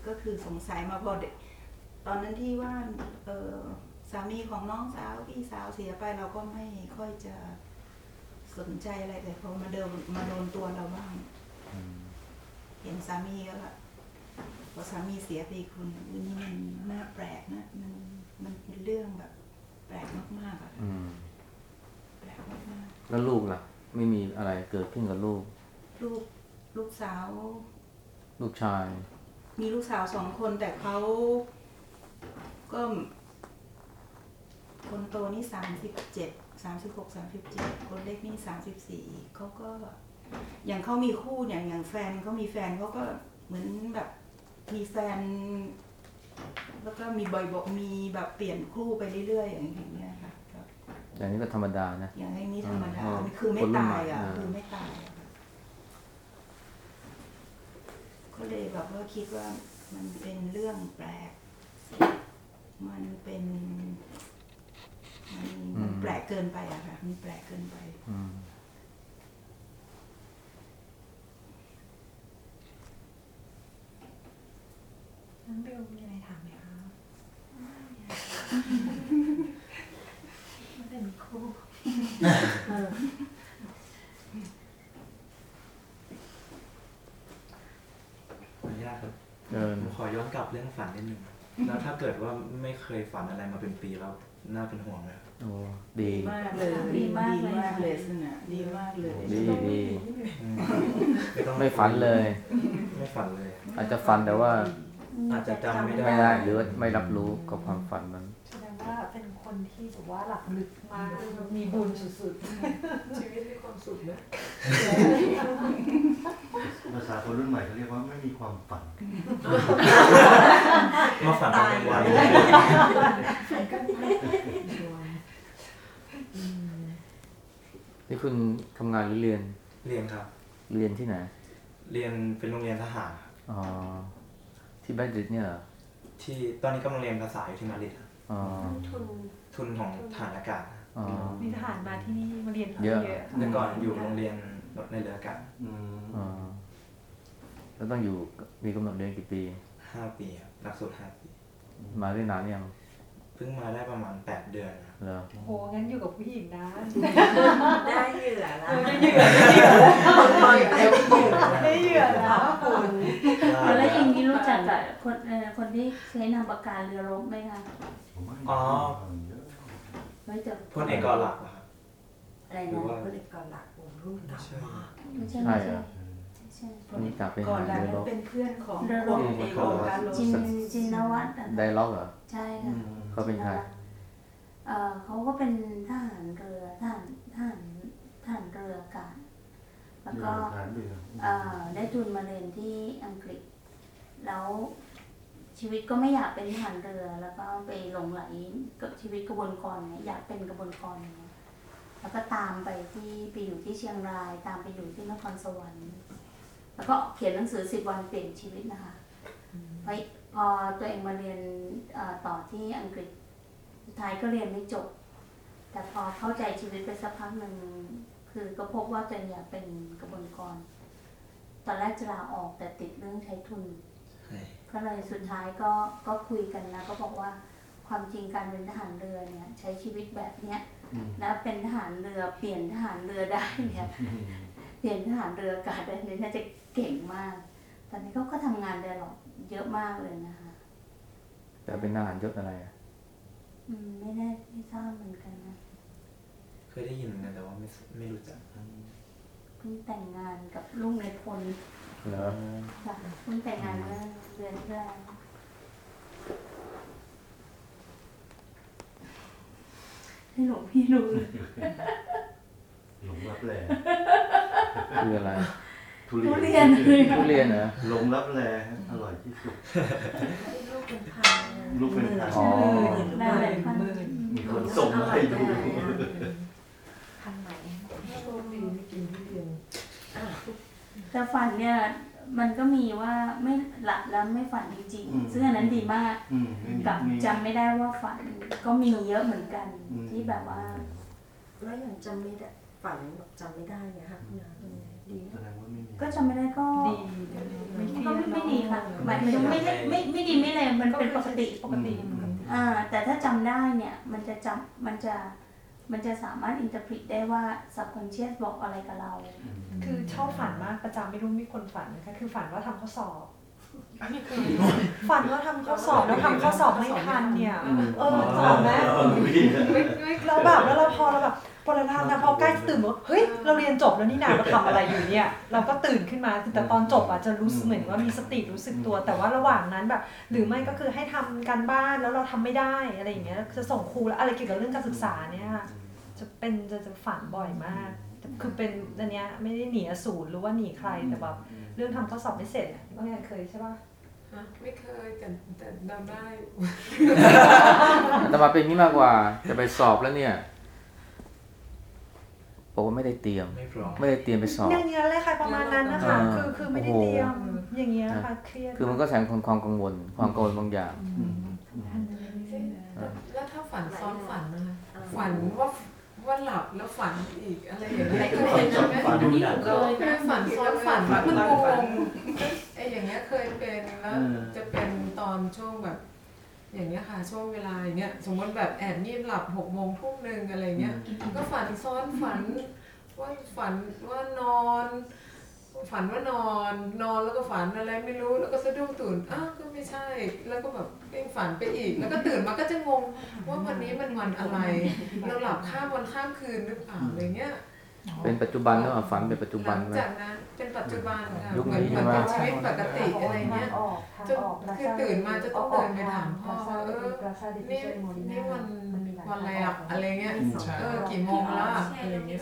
ก็คือสงสัยมาพอเด็ก ตอนนั้นที่ว่าเออสามีของน้องสาวพี่สาวเสียไปเราก็ไม่ค่อยจะสนใจอะไรแต่พอมาเดินมาโดนตัวเราบ้างอืมเห็นสามีก็ละพอสามีเสียไปอีกคนวันนี้มันน่าแปลกนะมันมันเป็นเรื่องแบบ แปลกมากๆอะอืมแปลกมากแล้วลูกล่ะ ไม่มีอะไรเกิดขึ้นกับลูกๆลูกลูกสาว ลูกชาย มีลูกสาวสองคนแต่เขาก็คนโตนี่สามสิบเจ็ดสามสิบหกสามสิบเจ็ดคนเล็กนี่สามสิบสี่เขาก็ อย่างเขามีคู่อย่างอย่างแฟนเขามีแฟนเขาก็เหมือนแบบมีแฟน แล้วก็มีบ่อยบอกมีแบบเปลี่ยนคู่ไปเรื่อยๆอย่างเงี้ยค่ะก็อย่างนี้ก็ธรรมดานะอย่างนี้ธรรมดาอ่ามันคือไม่คนรุ่นตายอะใหม่อ่าคือไม่ตายอะค่ะ ก็เลยแบบว่าคิดว่ามันเป็นเรื่องแปลก มันเป็น มันมันแปลกเกินไปอะค่ะมันแปลกเกินไป อืมน้องเบลมีอะไรถามไหมคะมันเป็นครูขออ นุญาตครับเดินผมขอย้อนกลับเรื่องฝันนิดนึงแล้วถ้าเกิดว่าไม่เคยฝันอะไรมาเป็นปีแล้วน่าเป็นห่วงไหมครับโอ้ดี มากเลยดีมากเลยดีมากเลยสนะดีมากเลยดีดี อืมไม่ต้องไม่ฝันเลย ไม่ฝันเลย อาจจะฝันแต่ว่าอาจจะจำไม่ได้ไม่ได้หรือว่าไม่รับรู้กับความฝันมันแสดงว่าเป็น คนที่แบบว่าหลับลึกมากมีบุญสุดชีวิตมีความสุขนะภาษาคนรุ่นใหม่เขาเรียกว่าไม่มีความฝันมาฝันตอนกลางวันนี่คุณทำงานหรือเรียน เรียนครับ เรียนที่ไหน เรียนเป็นโรงเรียนทหารครับอ๋อ ที่แบดริดเนี่ยเหรอที่ตอนนี้กำลังเรียนภาษาอยู่ที่มาดริดครับ อ๋อทุน ทุนของฐานอากาศอ๋อๆมีทหารมาที่นี่มาเรียนเยอะ เยอะแต่ก่อนอยู่โรงเรียนในเรืออากาศอืมอ๋อแล้วต้องอยู่มีกำหนดเรียนกี่ปี ห้าปีครับหลักสูตรห้าปี มาได้นานยังเพิ่งมาได้ประมาณแปดเดือนครับเหรอโหงั้นอยู่กับผู้หญิงนะได้เหยื่อแล้วได้เหยื่อได้เหยื่อแล้วแล้วอย่างนี้รู้จักกับคนเอ่อคนที่ใช้นามปากกาเรือรบไหมคะ ผมว่าอ๋อ เยอะไม่จักพลเอกกอหลักเหรอครับ อะไรหรือนะว่าผลิตก่อนหลักผมรุ่นเก่ามากไม่ใช่ใช่ไม่เหรใช่อใช่นี่กลับไปก่อหานหน้าเรือนั้รนบเป็นเพื่อนของเรือรบพลเอกของการลจินจินวัฒน์อะไดล็อกเหรอ ใช่อืค่ะมเขาเป็นใคร เอ่อเขาก็เป็นทหารเรือทหารทหารทหารเรืออากาศแล้วก็ ฐานเรือเอ่อได้ทุนมาเรียนที่อังกฤษ แล้ว ชีวิตก็ไม่อยากเป็นทหารเรือ แล้วก็ไปหลงไหลกับชีวิตกระบวนกรเนี่ยอยากเป็นกระบวนกรเนี่ยแล้วก็ตามไปที่ไปอยู่ที่เชียงราย ตามไปอยู่ที่นครสวรรค์แล้วก็เขียนหนังสือสิบวันเปลี่ยนชีวิตนะคะไปพอตัวเองมาเรียนต่อที่อังกฤษสุดท้ายก็เรียนไม่จบ แต่พอเข้าใจชีวิตไปสักพักหนึ่งคือก็พบว่าตัวเองอยากเป็นกระบวนกร ตอนแรกจะลาออกแต่ติดเรื่องใช้ทุน ก็เลยสุดท้ายก็ก็คุยกันนะก็บอกว่าความจริงการเป็นทหารเรือเนี่ย ใช้ชีวิตแบบเนี้ยอืมแล้วเป็นทหารเรือเปลี่ยนทหารเรือได้เนี่ยเปลี่ยนทหารเรืออากาศได้เนี่ยน่าจะเก่งมาก ตอนนี้เขาก็ทำงานได้หรอกเยอะมากเลยนะคะแต่เป็นทหารยศอะไรอะอืมไม่แน่ไม่ทราบเหมือนกันนะเคยได้ยินเหมือนกันแต่ว่าไม่ไม่รู้จักเพิ่งแต่งงานกับลุงในพล เหรอค่ะเพิ่งแต่งงานเมื่อเดือนที่แล้วให้หลวงพี่รู้เลยหลงรับแลคืออะไร ทุทุเรีเรียยนนทุเรียนเหรอ หลงรับแลอร่อยที่สุด ลูกเป็นพันลูกเป็นพันอ๋อได้เลยค่ะมีคนส่งมาให้ดูพันไหนโชคดีไม่กินทุเรียน แต่ฝันเนี่ยมันก็มีว่าไม่หลับแล้วไม่ฝันจริงๆซึ่งอันนั้นดีมาก อืมไม่มีกับมีจำไม่ได้ว่าฝันก็มีเยอะเหมือนกันอืมที่แบบว่า แล้วอย่างจำไม่ได้ฝันแบบจำไม่ได้เนี่ยค่ะคุณนาดีแสดงว่าไม่มี ก็จำไม่ได้ก็ดีก็ไม่เครียดไม่ไม่ดีค่ะหมายถึงไม่ไม่ไม่ไม่ดีไม่เลยมันเป็นปกติ ปกติอืมอ่าแต่ถ้าจำได้เนี่ยมันจะจำมันจะ มันจะสามารถ interpret ได้ว่า subconscious บอกอะไรกับเรา คือชอบฝันมากประจำไม่รู้มีคนฝันนะคะคือฝันว่าทำข้อสอบอันนี้คือฝันว่าทำข้อสอบแล้วทำข้อสอบไม่ทันเนี่ย เออฝันไหมไม่ไม่เราแบบแล้วเราพอเราแบบ พอเราทำนะพอใกล้จะตื่นว่าเฮ้ยเราเรียนจบแล้วนี่นาเราทำอะไรอยู่เนี่ย เราก็ตื่นขึ้นมาแต่ตอนจบอะจะรู้สึกเหมือนว่ามีสติรู้สึกตัว แต่ว่าระหว่างนั้นแบบ หรือไม่ก็คือให้ทำการบ้านแล้วเราทำไม่ได้อะไรอย่างเงี้ยจะส่งครูแล้วอะไรเกี่ยวกับเรื่องการศึกษาเนี่ยค่ะจะเป็นจะจะฝันบ่อยมากคือเป็นอันเนี้ยไม่ได้หนีอสูรหรือว่าหนีใครแต่แบบเรื่องทำข้อสอบไม่เสร็จอะว่าไงเคยใช่ปะฮะไม่เคยแต่แต่เดาได้แต่มาเป็นอย่างนี้มากกว่าจะไปสอบแล้วเนี่ย บอกว่าไม่ได้เตรียมไม่พร้อมไม่ได้เตรียมไปสอบอย่างเงี้ยเลยค่ะประมาณนั้นนะคะอ่าคือคือไม่ได้โอ้โหเตรียมอย่างเงี้ยค่ะเครียดคือมันก็แสดงความกังวล ความกังวลบางอย่างแล้วถ้าฝันซ้อนฝันนะคะฝันว่าว่าหลับแล้วฝันอีกอะไรอย่างเงี้ยเคยเป็นไหมฝันอันนี้หนูเคยเคยฝันซ้อนฝันมันงงไอ้อย่างเงี้ยเคยเป็นแล้วจะเป็นตอนช่วงแบบ อย่างเงี้ยค่ะช่วงเวลาอย่างเงี้ยสมมติแบบแอบงีบหลับหกโมงทุ่มหนึ่งอะไรเงี้ยก็ฝันซ้อนฝันว่าฝันว่านอน ฝันว่านอนนอนแล้วก็ฝันอะไรไม่รู้แล้วก็สะดุ้งตื่นอ้าวก็ไม่ใช่ แล้วก็แบบเองฝันไปอีก แล้วก็ตื่นมาก็จะงงว่าวันนี้มันวันอะไร เราหลับข้ามวันข้ามคืนหรือเปล่าอะไรเงี้ย เป็นปัจจุบันแล้วฝันเป็นปัจจุหบัลันงไหมจากนั้นเป็นปัจจุบันค่ะยุคเหมือนนี้เหมือนเป็นใช่ชีไหมวิตปกติอะไรเงี้ยจนคือตื่นมาจะต้องเดินไปถามพ่อว่าเออนี่นี่วันวันอะไรอะอะไรเงี้ยเออกี่โมงแล้วอะอะไรเงี้ย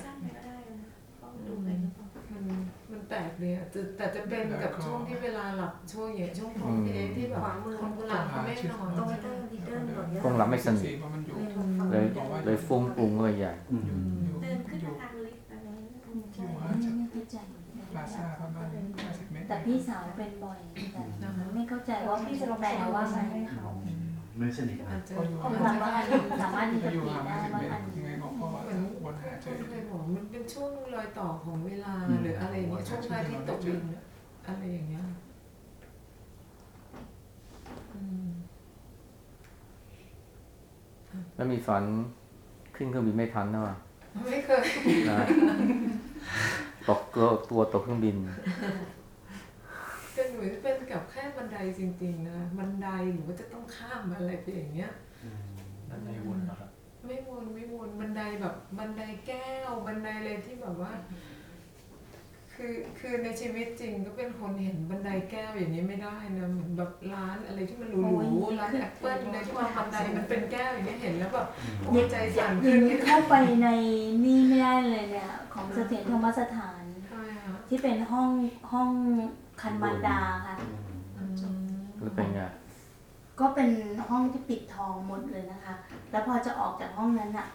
มันมันแปลกเลยอะแต่แต่จะเป็นกับช่วงที่เวลาหลับช่วงอย่างช่วงของเอที่แบบคนหลับเขาไม่นอนตรงเตอร์ลีเดอร์หมดเนี่ยคงหลับไม่สนิทเลยเลยฟุ้งปรุงเลยใหญ่ ใช่ไม่เข้าใจลาซาประมาณ50เมตรแต่พี่สาวเป็นบ่อยแต่ไม่เข้าใจว่าพี่จะลงแปลว่าว่าอะไรให้เขาไม่สนิทอานะจจะคนถามว่าอันสามารถอินเตอก็ร์อยู่พริตห่างได้50ว่าเมตรอันยังไงบอกพ่อว่าเหมือนวนหาเจคอนเคยบอกมันเป็นช่วงรอยต่อของเวลาหรืออะไรอย่างเงี้ยช่วงพระอาทิตย์ตกดินอะอะไรอย่างเงี้ยอืมแล้วมีฝันขึ้นเครื่องบินไม่ทันนะวะไม่เคย ตกตัวตัวตกเครื่องบินเป็นเหมือนเป็นกับแค่บันไดจริง ๆ นะบันไดหรือว่าจะต้องข้ามอะไรไปอย่างเงี้ยนั่นในวนนะครับไม่วนไม่วนบันไดแบบบันไดแก้วบันไดอะไรที่แบบว่า คือคือในชีวิตจริงก็เป็นคนเห็นบันไดแก้วอย่างนี้ไม่ได้นะเหมือนแบบร้านอะไรที่มันหรูๆร้านแอปเปิ้ลอะไรที่มันบันไดมันเป็นแก้วอย่างนี้เห็นแล้วแบบโอ้ยใจสั่นอขึ้ย่านงนี้เข้าไปในนี่ไม่ได้เลยเนี่ย ของเสถียรธรรมสถานใช่ค่ะที่เป็นห้องห้องคันมันดาค่ะ อืมแล้วเป็นไงก็เป็นห้องที่ปิดทองหมดเลยนะคะ แล้วพอจะออกจากห้องนั้นอะ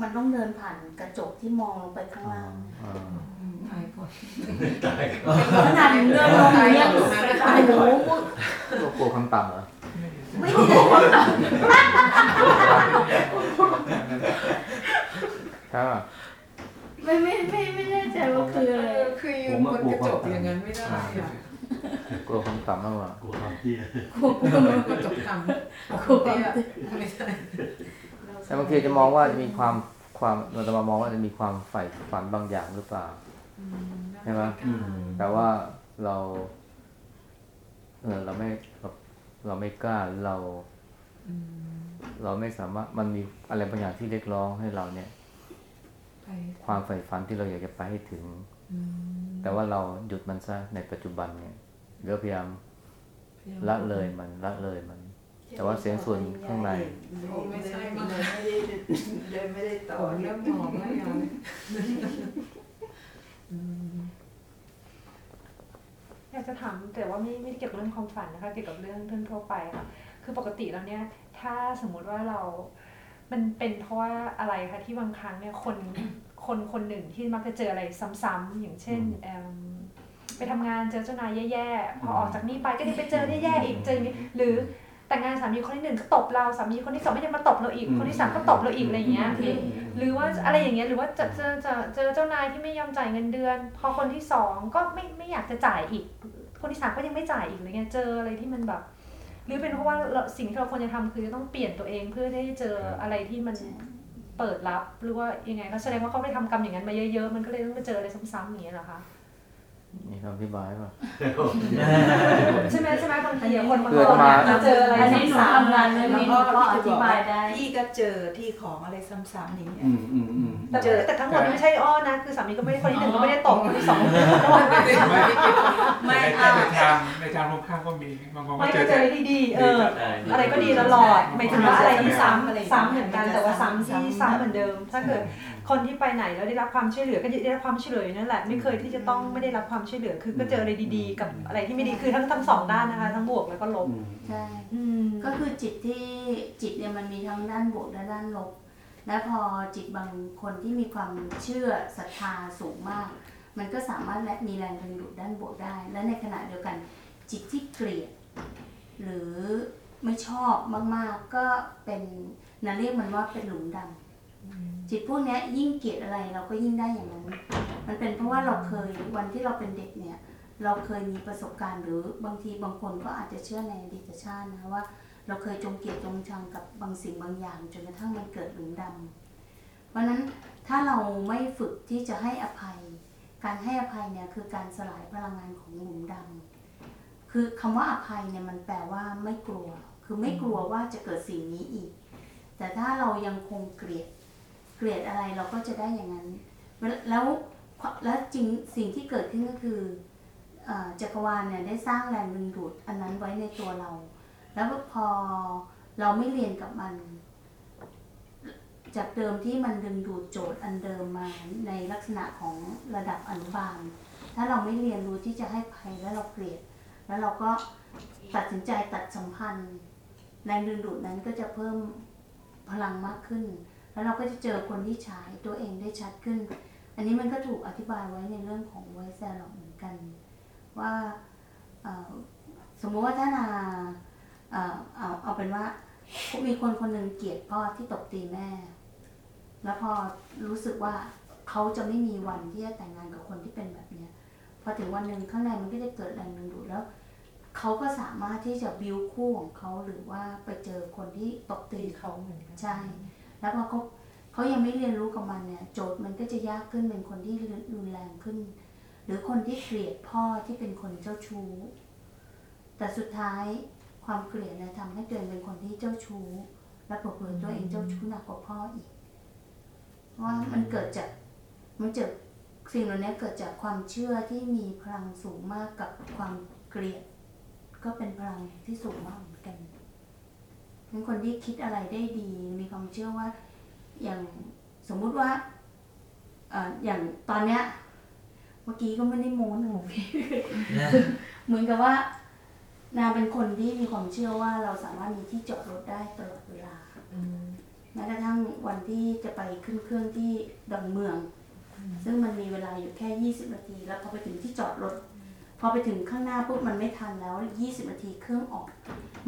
มันต้องเดินผ่านกระจกที่มองลงไปข้างอ๋อล่าง อ๋อ ตายก่อนตายก็ขนาดเดินลงอย่างเงี้ยโอ้โหก็กลัวความต่ำเหรอไม่ได้ใช่ป่ะไม่ไม่ไม่ไม่แน่ใจว่าคืออะไรเออคือยืนบนกระจกอย่างนั้นไม่ได้อะกลัวความต่ำมากกว่ากลัวความเตี้ยกระจกต่ำครูความไม่ใช่แต่บางทีจะมองว่าจะมีความความเราจะมามองว่าจะมีความใฝ่ฝันบางอย่างหรือเปล่า ใช่ไหมอืมแต่ว่าเราเออเราไม่เราเราไม่กล้าหรือเราอืมเราไม่สามารถมันมีอะไรบางอย่างที่เรียกร้องให้เราเนี่ยไปความใฝ่ฝันที่เราอยากจะไปให้ถึงอืมแต่ว่าเราหยุดมันซะในปัจจุบันเนี่ยหรือพยายามละเลยมันละเลยมัน แต่ว่าเสียงส่วนข้างในโอ้ไม่ใช่มั้งเดินไม่ได้เดินไม่ได้ต่อผมเริ่มมองแล้วยัง อืมอยากจะถามแต่ว่าไม่ไม่เกี่ยวกับเรื่องความฝันนะคะ เกี่ยวกับเรื่องทั่วๆไปค่ะ คือปกติแล้วเนี่ย ถ้าสมมุติว่าเรา มันเป็นเพราะว่าอะไรคะที่บางครั้งเนี่ยคนคนคนหนึ่งที่มักจะเจออะไรซ้ำๆอย่างเช่นเอิ่มไปทำงานเจอเจ้านายแย่ๆพอออกจากนี่ไปก็ยังไปเจอแย่ๆอีกเจออย่างนี้หรือ แต่งงานสามีคนที่หนึ่งก็ตบเราสามีคนที่สองไม่ได้มาตบเราอีก คนที่สามก็ตบเราอีกอะไรอย่างเงี้ยหรือว่าอะไรอย่างเงี้ยหรือว่าจะเจอเจอเจอเจ้านายที่ไม่ยอมจ่ายเงินเดือน พอคนที่สองก็ไม่ไม่อยากจะจ่ายอีก คนที่สามก็ยังไม่จ่ายอีกอะไรเงี้ยเจออะไรที่มันแบบ หรือเป็นเพราะว่าเราสิ่งที่เราควรจะทำคือจะต้องเปลี่ยนตัวเองเพื่อได้เจออะไรที่มันเปิดรับหรือว่ายังไงก็แสดงว่าเขาได้ทำกรรมอย่างนั้นมาเยอะๆ มันก็เลยต้องมาเจออะไรซ้ำๆอย่างเงี้ยเหรอคะ มีคำอธิบายป่ะ ใช่ไหมใช่ไหมบางทีอะคนบางคือคนมาอะเจออะไรอันนี้หนูซ้ำทำงานเรื่องนี้หนูก็อธิบายได้ พี่ก็เจอที่ของอะไรซ้ำๆอย่างเงี้ยอืมอืมอืมๆแต่แต่ทั้งหมดไม่ใช่อ้อนะ คือสามีก็ไม่ได้คนที่หนึ่งก็ไม่ได้ตกคนที่สองก็ไม่ได้ตกไม่ในทางในทางตรงข้ามก็มีบางคนก็ไม่เจก็อเจออะไรที่ดีเออ อะไรก็ดีตลอดหมายถึงว่าอะไรที่ซ้ำซ้ำเหมือนกันแต่ว่าซ้ำที่ซ้ำเหมือนเดิม ถ้าเกิด คนที่ไปไหนแล้วได้รับความช่วยเหลือก็ได้รับความช่วยเหลืออยู่นั่นแหละไม่เคยที่จะต้องไม่ได้รับความช่วยเหลือ คือก็เจออะไรดีๆ กับอะไรที่ไม่ดีคือทั้งทั้งสองด้านนะคะ ทั้งบวกแล้วก็ลบอืมใช่อืมก็คือจิตที่จิตเนี่ยมันมีทั้งด้านบวกและด้านลบและพอจิตบางคนที่มีความเชื่อศรัทธาสูงมาก มันก็สามารถและมีแรงดึงดูดด้านบวกได้ และในขณะเดียวกันจิตที่เกลียด หรือไม่ชอบมากๆ ก็เป็นนาเรียกมันว่าเป็นหลุมดำ จิตพวกนี้ยิ่งเกลียดอะไรเราก็ยิ่งได้อย่างนั้น มันเป็นเพราะว่าเราเคยวันที่เราเป็นเด็กเนี่ย เราเคยมีประสบการณ์หรือบางทีบางคนก็อาจจะเชื่อในอดีตชาตินะว่า เราเคยจงเกลียดจงชังกับบางสิ่งบางอย่างจนกระทั่งมันเกิดหลุมดำเพราะฉะนั้นถ้าเราไม่ฝึกที่จะให้อภัย การให้อภัยเนี่ยคือการสลายพลังงานของหลุมดำคือคำว่าอภัยเนี่ยมันแปลว่าไม่กลัว คือไม่กลัวว่าจะเกิดสิ่งนี้อีก แต่ถ้าเรายังคงเกลียด เกลียดอะไรเราก็จะได้อย่างนั้น แล้วแล้วจริงสิ่งที่เกิดขึ้นก็คืออจักรวาลเนี่ยได้สร้างแรงดึงดูดอันนั้นไว้ในตัวเรา แล้วพอเราไม่เรียนกับมัน จากเดิมที่มันดึงดูดโจทย์อันเดิมมาในลักษณะของระดับอนุบาล ถ้าเราไม่เรียนรู้ที่จะให้ภัยแล้วเราเกลียด แล้วเราก็ตัดสินใจตัดสัมพันธ์ แรงดึงดูดนั้นก็จะเพิ่มพลังมากขึ้น แล้วเราก็จะเจอคนที่ฉายตัวเองได้ชัดขึ้น อันนี้มันก็ถูกอธิบายไว้ในเรื่องของไวแซลเหมือนกัน ว่าสมมติว่าถ้านาเอ่อเอาเอาเป็นว่ามีคนคนหนึ่งเกลียดพ่อที่ตบตีแม่ แล้วพอรู้สึกว่าเขาจะไม่มีวันที่จะแต่งงานกับคนที่เป็นแบบเนี้ยพอถึงวันหนึ่งข้างในมันก็จะเกิดแรงดึงดูดแล้วเขาก็สามารถที่จะบิวคู่ของเขาหรือว่าไปเจอคนที่ตบตีเขาเหมือนกันใช่ แล้วพอเขาเขายังไม่เรียนรู้กับมันเนี่ยโจทย์มันก็จะยากขึ้นเป็นคนที่รุนแรงขึ้น หรือคนที่เกลียดพ่อที่เป็นคนเจ้าชู้ แต่สุดท้ายความเกลียดเนี่ยทำให้ตัวเองเป็นคนที่เจ้าชู้ และเผลอๆตัวเองเจ้าชู้หนักกว่าพ่ออีกว่ามันเกิดจากมันเกิดสิ่งเหล่านี้เกิดจากความเชื่อที่มีพลังสูงมากกับความเกลียด ก็เป็นพลังที่สูงมากเหมือนกัน เป็นคนที่คิดอะไรได้ดีมีความเชื่อว่าอย่างสมมุติว่าเอ่ออย่างตอนเนี้ย เมื่อกี้ก็ไม่ได้โม้หนูพี่เหมือนกับว่า นาเป็นคนที่มีความเชื่อว่าเราสามารถมีที่จอดรถได้ตลอดเวลาแม้กระทั่งวันที่จะไปขึ้นเครื่องที่ดอนเมือง ซึ่งมันมีเวลาอยู่แค่ 20 นาที แล้วพอไปถึงที่จอดรถ พอไปถึงข้างหน้าปุ๊บมันไม่ทันแล้ว 20 นาทีเครื่องออก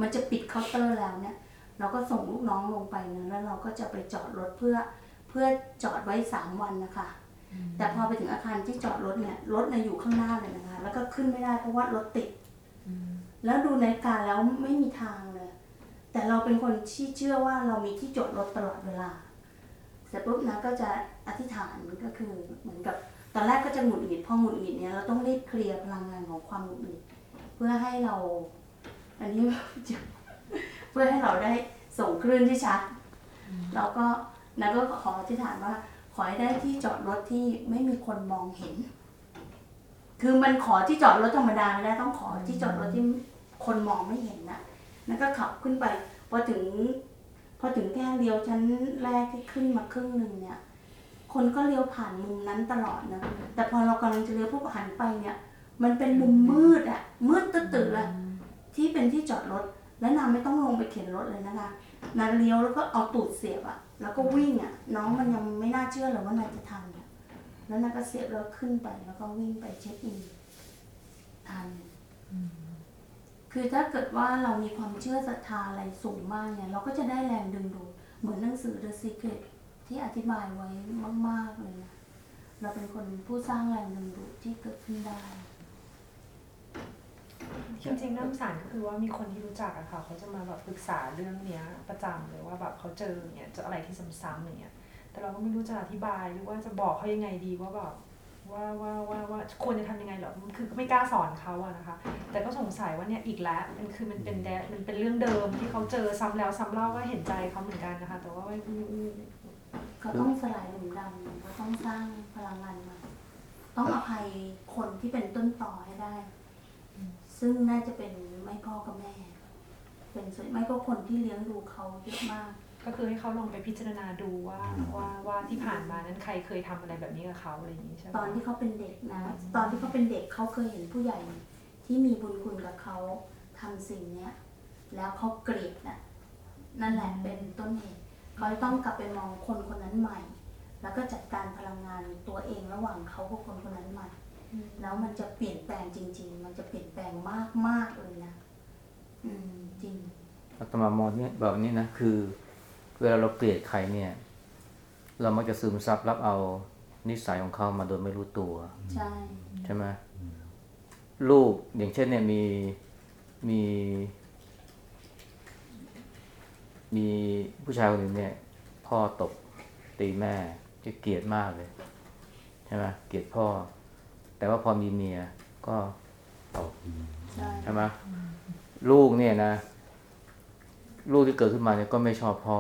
มันจะปิดเคาน์เตอร์แล้วเนี่ย เราก็ส่งลูกน้องลงไปนะแล้วเราก็จะไปจอดรถเพื่อเพื่อจอดไว้3วันนะคะ แต่พอไปถึงอาคารที่จอดรถเนี่ยรถเนี่ยอยู่ข้างหน้าเลยนะคะ แล้วก็ขึ้นไม่ได้เพราะว่ารถติดแล้วดูนาฬิกาแล้วไม่มีทางเลย แต่เราเป็นคนที่เชื่อว่าเรามีที่จอดรถตลอดเวลา เสร็จปุ๊บนะก็จะอธิษฐานก็คือเหมือนกับตอนแรกก็จะหงุดหงิดพอหงุดหงิดเนี่ยเราต้องรีบเคลียร์พลังงานของความหงุดหงิดเพื่อให้เรา อันนี้ เพื่อให้เราได้ส่งคลื่นที่ชัด เราก็นะก็ขออธิษฐานว่า ขอให้ได้ที่จอดรถที่ไม่มีคนมองเห็น คือมันขอที่จอดรถธรรมดาไม่ได้ต้องขอที่จอดรถที่คนมองไม่เห็นนะแล้วก็ขับขึ้นไปพอถึง พอถึงแค่เลี้ยวชั้นแรกที่ขึ้นมาครึ่งหนึ่งเนี่ย คนก็เลี้ยวผ่านมุมนั้นตลอดนะแต่พอเรากำลังจะเลี้ยวปุ๊บหันไปเนี่ย มันเป็นมุมมืดอะมืดตื้อๆอะที่เป็นที่จอดรถ แล้วนางไม่ต้องลงไปเข็นรถเลยนะคะนางเลี้ยวแล้วก็เอาตูดเสียบอะแล้วก็วิ่งอะน้องมันยังไม่น่าเชื่อเลยว่านายจะทันอะแล้วนางก็เสียบแล้วขึ้นไปแล้วก็วิ่งไปเช็คอินทันคือถ้าเกิดว่าเรามีความเชื่อศรัทธาอะไรสูงมากเนี่ย เราก็จะได้แรงดึงดูดเหมือนหนังสือ The Secret ที่อธิบายไว้มาก ๆ เลยนะ เราเป็นคนผู้สร้างแรงดึงดูดที่เกิดขึ้นได้ จริงๆน่าสงสารก็คือว่ามีคนที่รู้จักอะค่ะเขาจะมาแบบปรึกษาเรื่องเนี้ยประจำเลยว่าแบบเขาเจอเงี้ยเจออะไรที่ซ้ำๆอย่างเงี้ยแต่เราก็ไม่รู้จะอธิบายหรือว่าจะบอกเขายังไงดีว่าแบบว่าว่าว่าว่าควรจะทำยังไงหรอคือไม่กล้าสอนเขาอะนะคะ แต่ก็สงสัยว่าเนี่ยอีกแล้วมันคือมันเป็นแดมันเป็นเรื่องเดิมที่เขาเจอซ้ำแล้วซ้ำเล่าก็เห็นใจเขาเหมือนกันนะคะ แต่ว่าเขาต้องสลายหลุมดำเขาต้องสร้างพลังงานม่ต้องอภัยคนที่เป็นต้นต่อให้ได้ ซึ่งน่าจะเป็นไม่พ่อกับแม่ เป็นส่วนไม่ก็คนที่เลี้ยงดูเขาเยอะมาก ก็คือให้เขาลองไปพิจารณาดูว่าว่าว่าที่ผ่านมานั้นใครเคยทำอะไรแบบนี้กับเขาอะไรอย่างนี้ใช่ไหมตอนที่เขาเป็นเด็กนะ ตอนที่เขาเป็นเด็กเขาเคยเห็นผู้ใหญ่ ที่มีบุญคุณกับเขาทำสิ่งเนี้ย แล้วเขาเกลียดน่ะนั่นแหละเป็นต้นเหตุเขาจะต้องกลับไปมองคนคนนั้นใหม่ แล้วก็จัดการพลังงานตัวเองระหว่างเขากับคนคนนั้นใหม่ แล้วมันจะเปลี่ยนแปลงจริง ๆ มันจะเปลี่ยนแปลงมากมากๆเลยนะอืมจริงอาตมามองเนี่ยแบบนี้นะคือ เวลาเราเกลียดใครเนี่ย เรามักจะซึมซับรับเอานิสัยของเขามาโดยไม่รู้ตัว ใช่ใช่ไหมลูกอย่างเช่นเนี่ยมีมี มีผู้ชายคนหนึ่งเนี่ย พ่อตบตีแม่จะเกลียดมากเลย ใช่ไหมเกลียดพ่อ แต่ว่าพอมีเมียก็ตบใช่ใช่ไหมลูกเนี่ยนะ ลูกที่เกิดขึ้นมาเนี่ยก็ไม่ชอบพ่อ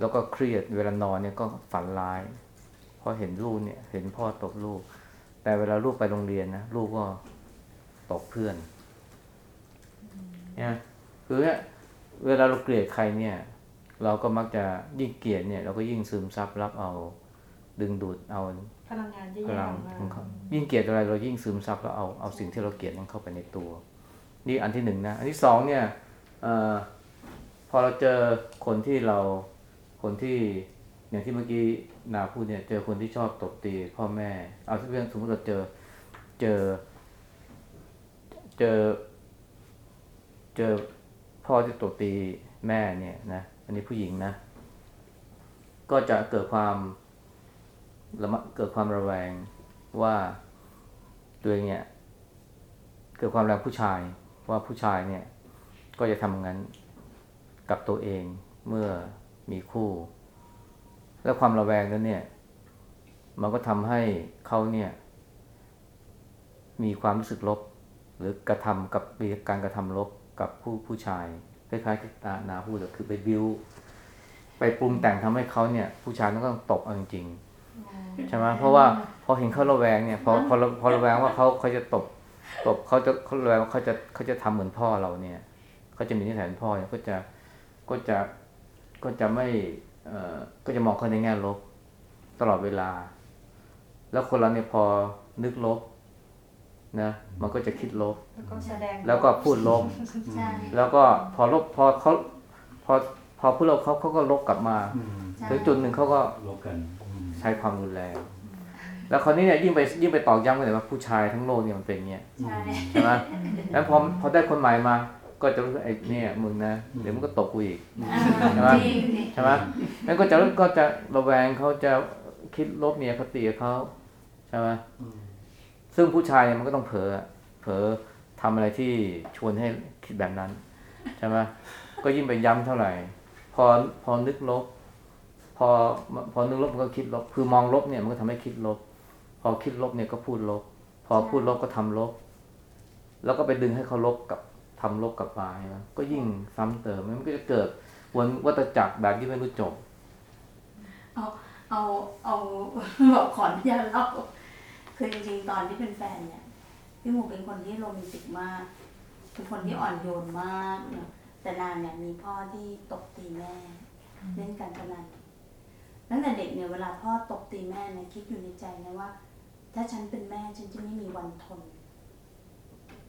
แล้วก็เครียดเวลานอนเนี่ยก็ฝันร้ายเพราะเห็นลูกเนี่ย เห็นพ่อตบลูก แต่เวลาลูกไปโรงเรียนนะลูกก็ตบเพื่อนเนี่ยคือเนี่ยเวลาเราเกลียดใครเนี่ย เราก็มักจะยิ่งเกลียดเนี่ย เราก็ยิ่งซึมซับรับเอา ดึงดูดเอา พลังงานแย่ๆพลังของเขายิ่งเกลียดอะไรเรายิ่งซึมซับแล้วเอาเอาสิ่งที่เราเกลียดนั้นเข้าไปในตัว นี่อันที่หนึ่งนะ อันที่สองเนี่ยอพอเราเจอคนที่เราคนที่อย่างที่เมื่อกี้นาพูดเนี่ย เจอคนที่ชอบตบตีพ่อแม่ เอาที่เรื่องสมมติเราเจอเจอ เจอ เจอพ่อที่ตบตีแม่เนี่ยนะ อันนี้ผู้หญิงนะ ก็จะเกิดความ ระมัดเกิดความระแวงว่าตัวเองเนี่ยเกิดความระแวงผู้ชายว่าผู้ชายเนี่ยก็จะทำงั้นกับตัวเองเมื่อมีคู่ และความระแวงนั้นเนี่ยมันก็ทำให้เขาเนี่ยมีความรู้สึกลบ หรือกระทำกับมีการกระทำลบกับผู้ผู้ชายคล้ายๆที่ตานาพูดอะคือไปบิวไปปรุงแต่งทำให้เขาเนี่ยผู้ชายต้องตกเอาจริงๆ ใช่ไหมเพราะว่าพอเห็นเขาระแวงเนี่ยพอพอพอระแวงว่าเขาเขาจะตบตบเขาจะเขาระแวงว่าเขาจะเขาจะทำเหมือนพ่อเราเนี่ยเขาจะมีนิสัยเหมือนพ่อเนี่ยก็จะก็จะก็จะไม่เอ่อก็จะมองเขาในแง่ลบตลอดเวลา แล้วคนเราเนี่ยพอนึกลบนะมันก็จะคิดลบ แล้วก็แสดงแล้วก็พูดลบใช่แล้วก็พอลบพอเขาพอพอพูดลบเขาเขาก็ลบกลับมาอืมใช่ถึงจุดหนึ่งเขาก็ลบกันอืม ใช้ความรุนแรง แล้วคราวนี้เนี่ยยิ่งไปยิ่งไปตอกย้ำกันเลยว่าผู้ชายทั้งโลกเนี่ยมันเป็นอย่างเงี้ยใช่ใช่ไหมแล้วพอพอได้คนใหม่มา ก็จะรู้สึกไอ้เนี่ยมึงนะเดี๋ยวมึงก็ตกกูอีกใช่ไหมจริงใช่ไหมแล้วก็จะก็จะระแวงเขาจะคิดลบเมียคติกับเขาใช่ไหมอืมซึ่งผู้ชายเนี่ยมันก็ต้องเผลอเผลอทำอะไรที่ชวนให้คิดแบบนั้นใช่ไหมก็ยิ่งไปย้ำเท่าไหร่ พอพอนึกลบ พอพอนึกลบมันก็คิดลบ คือมองลบเนี่ยมันก็ทำให้คิดลบ พอคิดลบเนี่ยก็พูดลบ พอพูดลบก็ทำลบ แล้วก็ไปดึงให้เขาลบกับทำลบกับมาใช่ไหมก็ยิ่งซ้ำเติมมันก็จะเกิดวนวัฏจักรแบบที่ไม่รู้จบ เอาเอาเอาบอกขออนุญาตเล่าคือจริงๆตอนที่เป็นแฟนเนี่ยพี่หมูเป็นคนที่โรแมนติกมากเป็นคนที่อ่อนโยนมากแต่นานเนี่ยมีพ่อที่ตบตีแม่เล่นการพนัน ตั้งแต่เด็กเนี่ยเวลาพ่อตบตีแม่เนี่ยคิดอยู่ในใจนะว่า ถ้าฉันเป็นแม่ฉันจะไม่มีวันทน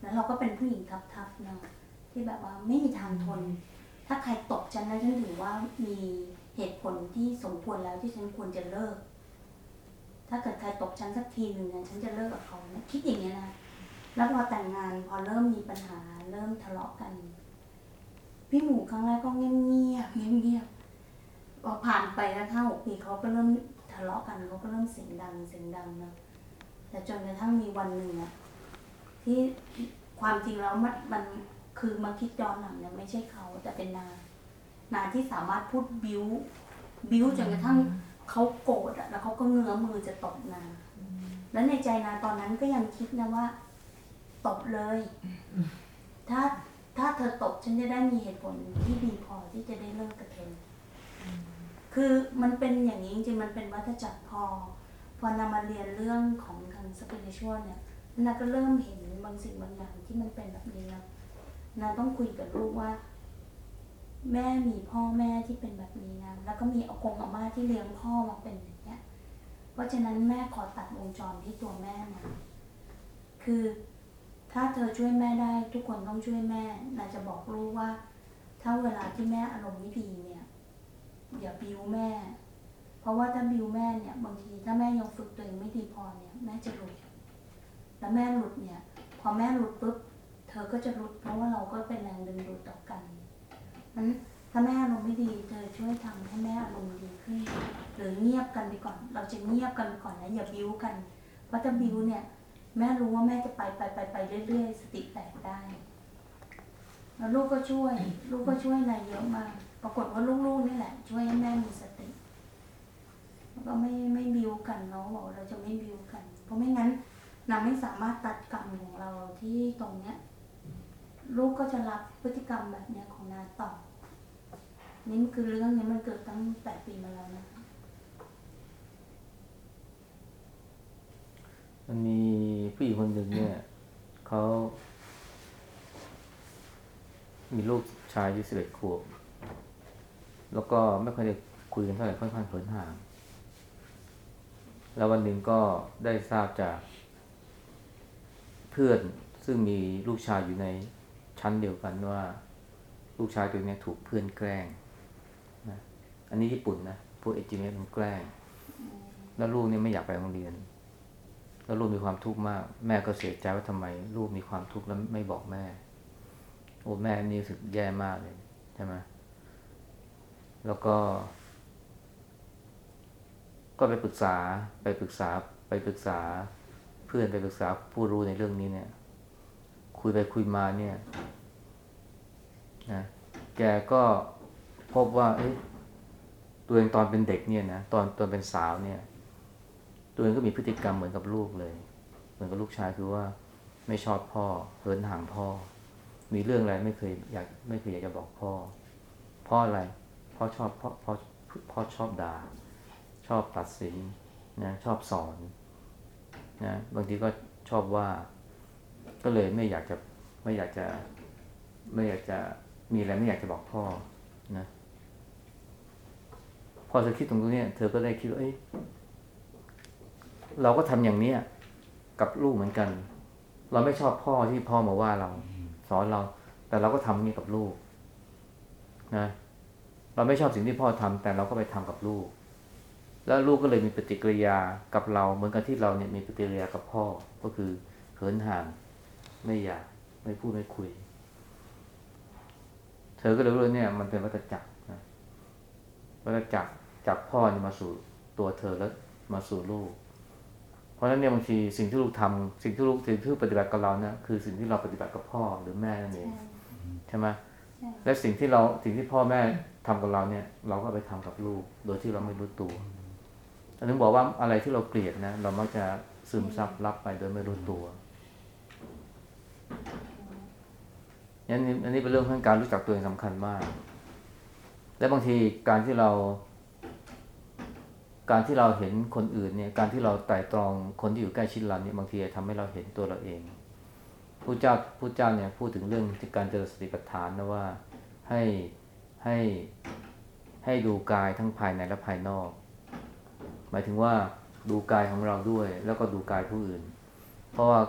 แล้วเราก็เป็นผู้หญิงทับๆเนาะที่แบบว่าไม่มีทางทน ถ้าใครตบฉันแล้วฉันถือว่ามีเหตุผลที่สมควรแล้วที่ฉันควรจะเลิก ถ้าเกิดใครตบฉันสักทีหนึ่งเนี่ยฉันจะเลิกกับเขานะคิดอย่างเงี้ยนะแล้วพอแต่งงานพอเริ่มมีปัญหาเริ่มทะเลาะกัน พี่หมูครั้งแรกก็เงียบเงียบเงียบ พอผ่านไปแล้วห้าหกปีเขาก็เริ่มทะเลาะกันเขาก็เริ่มเสียงดังเสียงดังนะแต่จนกระทั่งมีวันหนึ่งอะที่ความจริงแล้วมันมันคือมาคิดย้อนหลังเนี่ยไม่ใช่เขาแต่เป็นนา นาที่สามารถพูดบิ้ว บิ้วจนกระทั่งเขาโกรธอะแล้วเขาก็เงื้อมือจะตบนา แล้วในใจนาตอนนั้นก็ยังคิดนะว่าตบเลย ถ้าถ้าเธอตบฉันจะได้มีเหตุผลที่ดีพอที่จะได้เลิกกับเธอ คือมันเป็นอย่างนี้จริงๆมันเป็นวัฏจักรพอ พอนำมาเรียนเรื่องของทางสปิริชวลเนี่ยนาก็เริ่มเห็นบางสิ่งบางอย่างที่มันเป็นแบบนี้แล้วนาต้องคุยกับลูกว่า แม่มีพ่อแม่ที่เป็นแบบนี้นะแล้วก็มีอากงอาม่าที่เลี้ยงพ่อมาเป็นอย่างเงี้ยเพราะฉะนั้นแม่ขอตัดวงจรที่ตัวแม่มาคือถ้าเธอช่วยแม่ได้ทุกคนต้องช่วยแม่นาจะบอกลูกว่า ถ้าเวลาที่แม่อารมณ์ไม่ดีเนี่ย อย่าบิวแม่ เพราะว่าถ้าบิวแม่เนี่ย บางทีถ้าแม่ยังฝึกตัวเองไม่ดีพอเนี่ย แม่จะหลุด แล้วแม่หลุดเนี่ย พอแม่หลุดปุ๊บเธอก็จะหลุด เพราะว่าเราก็เป็นแรงดึงดูดต่อกันนั้นถ้าแม่อารมณ์ไม่ดี เธอช่วยทำให้แม่อารมณ์ดีขึ้น หรือเงียบกันไปก่อน เราจะเงียบกันไปก่อนนะอย่าบิวกัน เพราะถ้าบิวเนี่ย แม่รู้ว่าแม่จะไปไปไปไปเรื่อยๆ สติแตกได้แล้วลูกก็ช่วย ลูกก็ช่วยนายเยอะมาก ปรากฏว่าลูกๆนี่แหละ ช่วยให้แม่มีสติแล้วก็ไม่ไม่บิวกันเนาะบอกเราจะไม่บิวกัน เพราะไม่งั้นเราไม่สามารถตัดกรรมของเราที่ตรงเนี้ย ลูกก็จะรับพฤติกรรมแบบเนี้ยของนาต่อนี่คือเรื่องนี้มันเกิดตั้งแปดปีมาแล้วนะมันมีผู้หญิงคนหนึ่งเนี่ยเขามีลูกชายอายุสิบเอ็ดขวบ แล้วก็ไม่ค่อยได้คุยกันเท่าไหร่ค่อนข้างเขินห่าง แล้ววันหนึ่งก็ได้ทราบจาก เพื่อนซึ่งมีลูกชายอยู่ในชั้นเดียวกันว่า ลูกชายตัวนี้ถูกเพื่อนแกล้งนะอันนี้ญี่ปุ่นนะพวกเอจิเมสมันแกล้ง แล้วลูกเนี่ยไม่อยากไปโรงเรียน แล้วลูกมีความทุกข์มาก แม่ก็เสียใจว่าทำไม ลูกมีความทุกข์แล้วไม่บอกแม่โอ้แม่นี่รู้สึกแย่มากเลยใช่ไหม แล้วก็ ก็ไปปรึกษาไปปรึกษาไปปรึกษาเพื่อนไปปรึกษาผู้รู้ในเรื่องนี้เนี่ย คุยไปคุยมาเนี่ยนะแกก็พบว่า เอ้ยตัวเองตอนเป็นเด็กเนี่ยนะตอนตอนเป็นสาวเนี่ย ตัวเองก็มีพฤติกรรมเหมือนกับลูกเลย เหมือนกับลูกชายคือว่าไม่ชอบพ่อเหินห่างพ่อ มีเรื่องอะไรไม่เคยอยากไม่เคยอยากจะบอกพ่อเพ่ออะไร พ่อชอบพ่อพ่อพ่อชอบด่า ชอบตัดสินนะชอบสอนนะบางทีก็ชอบว่า ก็เลยไม่อยากจะไม่อยากจะไม่อยากจะมีอะไรไม่อยากจะบอกพ่อนะพอเธอคิดตรงนี้เธอก็ได้คิดว่าเอ้ยเราก็ทำอย่างเนี้ยกับลูกเหมือนกัน เราไม่ชอบพ่อที่พ่อมาว่าเรา สอนเรา แต่เราก็ทำอย่างนี้กับลูก นะ เราไม่ชอบสิ่งที่พ่อทำแต่เราก็ไปทำกับลูก แล้วลูกก็เลยมีปฏิกิริยากับเราเหมือนกับที่เราเนี่ยมีปฏิกิริยากับพ่อก็คือเขินห่างไม่อยากไม่พูดไม่คุย เธอก็เลยรู้ว่าเนี่ย มันเป็นวัฏจักรนะวัฏจักรจากพ่อเนี่ยมาสู่ตัวเธอแล้วมาสู่ลูก เพราะฉะนั้นเนี่ยบางทีสิ่งที่ลูกทำสิ่งที่ลูกสิ่งที่ลูกปฏิบัติกับเราเนี่ยคือสิ่งที่เราปฏิบัติกับพ่อหรือแม่นั่นเองใช่ไหมใช่และสิ่งที่เราสิ่งที่พ่อแม่ ทำกับเราเนี่ย เราก็ไปทำกับลูก โดยที่เราไม่รู้ตัวอันนึงบอกว่าอะไรที่เราเกลียดนะ เรามักจะซึมซับรับไปโดยไม่รู้ตัวอันนี้อันนี้เป็นเรื่องของการรู้จักตัวเองสำคัญมาก และบางทีการที่เรา การที่เราเห็นคนอื่นเนี่ย การที่เราไต่ตรองคนที่อยู่ใกล้ชิดเราเนี่ยบางทีทำให้เราเห็นตัวเราเองผู้เจ้าผู้เจ้าเนี่ยพูดถึงเรื่องการเจริญสติปัฏฐานนะว่าให้ ให้ให้ดูกายทั้งภายในและภายนอก หมายถึงว่าดูกายของเราด้วย แล้วก็ดูกายผู้อื่น เพราะว่า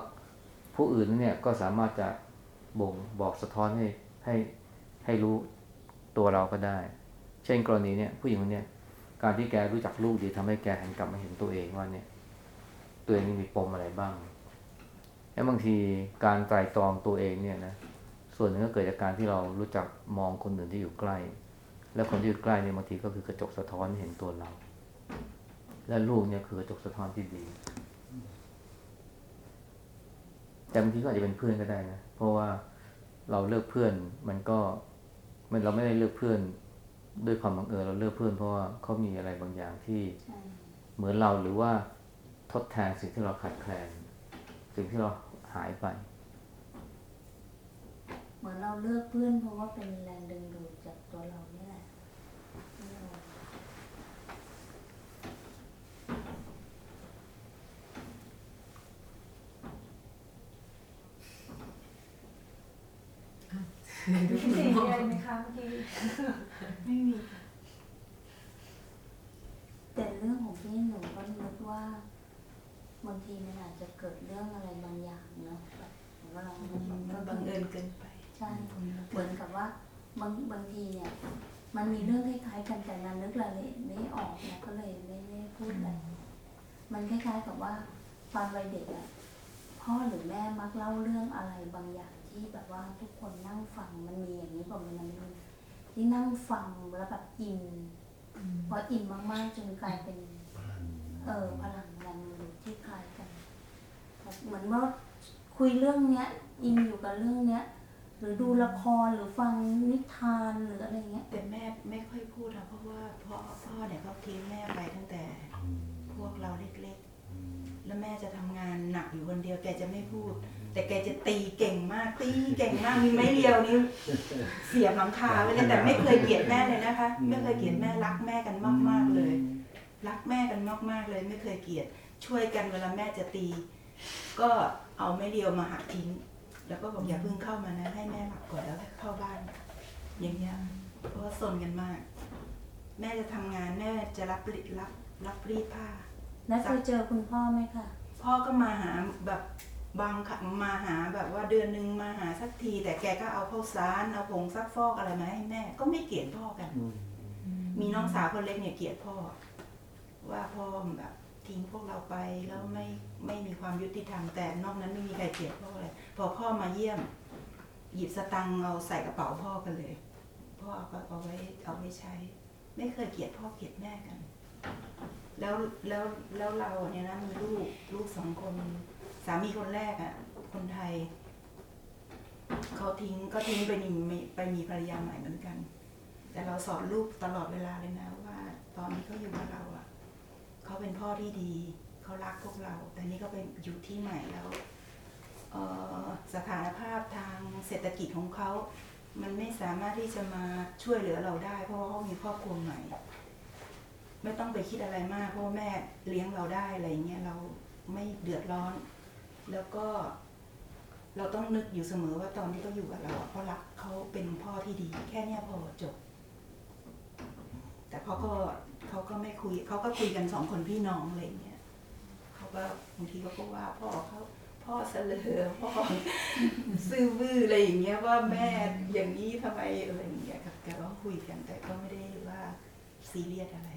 ผู้อื่นเนี่ยก็สามารถจะบ่งบอกสะท้อนให้ให้ให้รู้ตัวเราก็ได้ เช่นกรณีเนี่ยผู้หญิงคนเนี้ยการที่แกรู้จักลูกดีทำให้แกหันกลับมาเห็นตัวเองว่าเนี่ย ตัวเองมีปมอะไรบ้าง แล้วบางทีการไตรตรองตัวเองเนี่ยนะ ส่วนหนึ่งก็เกิดจากการที่เรารู้จักมองคนอื่นที่อยู่ใกล้ และคนที่อยู่ใกล้เนี่ยบางทีก็คือกระจกสะท้อนเห็นตัวเรา และลูกเนี่ยคือกระจกสะท้อนที่ดี แต่บางทีก็อาจจะเป็นเพื่อนก็ได้นะ เพราะว่าเราเลือกเพื่อนมันก็มันเราไม่ได้เลือกเพื่อน ด้วยความบังเอิญเราเลือกเพื่อน เพราะว่าเขามีอะไรบางอย่างที่เหมือนเราหรือว่าทดแทนสิ่งที่เราขาดแคลน สิ่งที่เราหายไป เหมือนเราเลือกเพื่อนเพราะว่าเป็นแรงดึงดูดจากตัวเรานี่แหละที่เราพี่สีมีอะไรไหมคะเมื่อกี้ไม่มี แต่เรื่องของพี่หนูก็นึกว่าบางทีมันอาจจะเกิดเรื่องอะไรบางอย่างเนาะแบบเหมือนว่าเรามันบังเอิญเกินไปใช่เหมือนกับว่าบางบางทีเนี่ย มันมีเรื่องคล้ายๆกันแต่มันนึกละเอียไม่ออกนะก็เลยไม่ได้พูดอะไรมันคล้ายๆกับว่าตอนวัยเด็กอะพ่อหรือแม่มักเล่าเรื่องอะไรบางอย่างที่แบบว่าทุกคนนั่งฟังมันมีอย่างนี้บอกมันมันมีที่นั่งฟังแล้วแบบอินพออินมากๆจนกลายเป็น เออพลังแรงดูดที่คล้ายกันแบบเหมือนว่าคุยเรื่องเนี้ย อินอยู่กับเรื่องเนี้ย หรือดูละครหรือฟังนิทานหรืออะไรเงี้ยแต่แม่ไม่ค่อยพูดอะเพราะว่าพ่อพ่อเนี่ยเขาทิ้งแม่ไปตั้งแต่พวกเราเล็กๆ แล้วแม่จะทำงานหนักอยู่คนเดียวแกจะไม่พูด แต่แกจะตีเก่งมาก ตีเก่งมากมีไม้เรียวนิ้วเสียบหลังคาไว้เลยแต่ไม่เคยเกลียดแม่เลยนะคะ ไม่เคยเกลียดแม่รักแม่กันมากๆเลย รักแม่กันมากๆเลย ไม่เคยเกลียด ช่วยกันเวลาแม่จะตี ก็เอาไม้เรียวมาหักทิ้ง แล้วก็บอกอย่าเพิ่งเข้ามานะ ให้แม่หลับก่อนแล้วเข้าบ้าน อย่างเงี้ยเพราะว่าสนกันมาก แม่จะทำงานแม่จะรับรีรับรับรีดผ้าแล้วเคยเจอคุณพ่อไหมคะพ่อก็มาหาแบบบางครั้งมาหาแบบว่าเดือนหนึ่งมาหาสักที แต่แกก็เอาข้าวสารเอาผงซักฟอกอะไรมาให้แม่ ก็ไม่เกลียดพ่อกัน มีน้องสาวคนเล็กเนี่ยเกลียดพ่อ ว่าพ่อแบบทิ้งพวกเราไปแล้วไม่ไม่มีความยุติธรรมแต่นอกนั้นไม่มีใครเกลียดพ่อเลย พอพ่อมาเยี่ยม หยิบสตังค์เอาใส่กระเป๋าพ่อกันเลย พ่อเอาก็เอาไว้เอาไว้ใช้ ไม่เคยเกลียดพ่อเกลียดแม่กัน แล้วแล้วแล้วเราเนี่ยนะมีลูกลูกสองคนสามีคนแรกอะ่ะ คนไทยเขาทิ้งก็ทิ้งไปมีไปมีภรรยาใหม่เหมือนกัน แต่เราสอนลูกตลอดเวลาเลยนะว่า ตอนนี้เขาอยู่กับเราอะ่ะเขาเป็นพ่อที่ดีเขารักพวกเรา แต่นี่เขาไปอยู่ที่ใหม่แล้ว สถานภาพทางเศรษฐกิจของเขา มันไม่สามารถที่จะมาช่วยเหลือเราได้ เพราะว่าเขามีครอบครัวใหม่ ไม่ต้องไปคิดอะไรมากเพราะแม่เลี้ยงเราได้อะไรเงี้ยเราไม่เดือดร้อน แล้วก็เราต้องนึกอยู่เสมอว่าตอนที่เขาอยู่กับเราอะเขารักเขาเป็นพ่อที่ดี แค่เนี้ยพอจบ แต่เขาก็เขาก็ไม่คุยเขาก็คุยกันสองคนพี่น้องอะไรเงี้ยเขาก็บางทีเขาก็ว่าพ่อเขา พ่อเสลอพ่อซื่อบื้ออะไรอย่างเงี้ยว่าแม่อย่างนี้ทำไมอะไรอย่างเงี้ยครับแต่ก็คุยกันแต่ก็ไม่ได้ว่าซีเรียสอะไร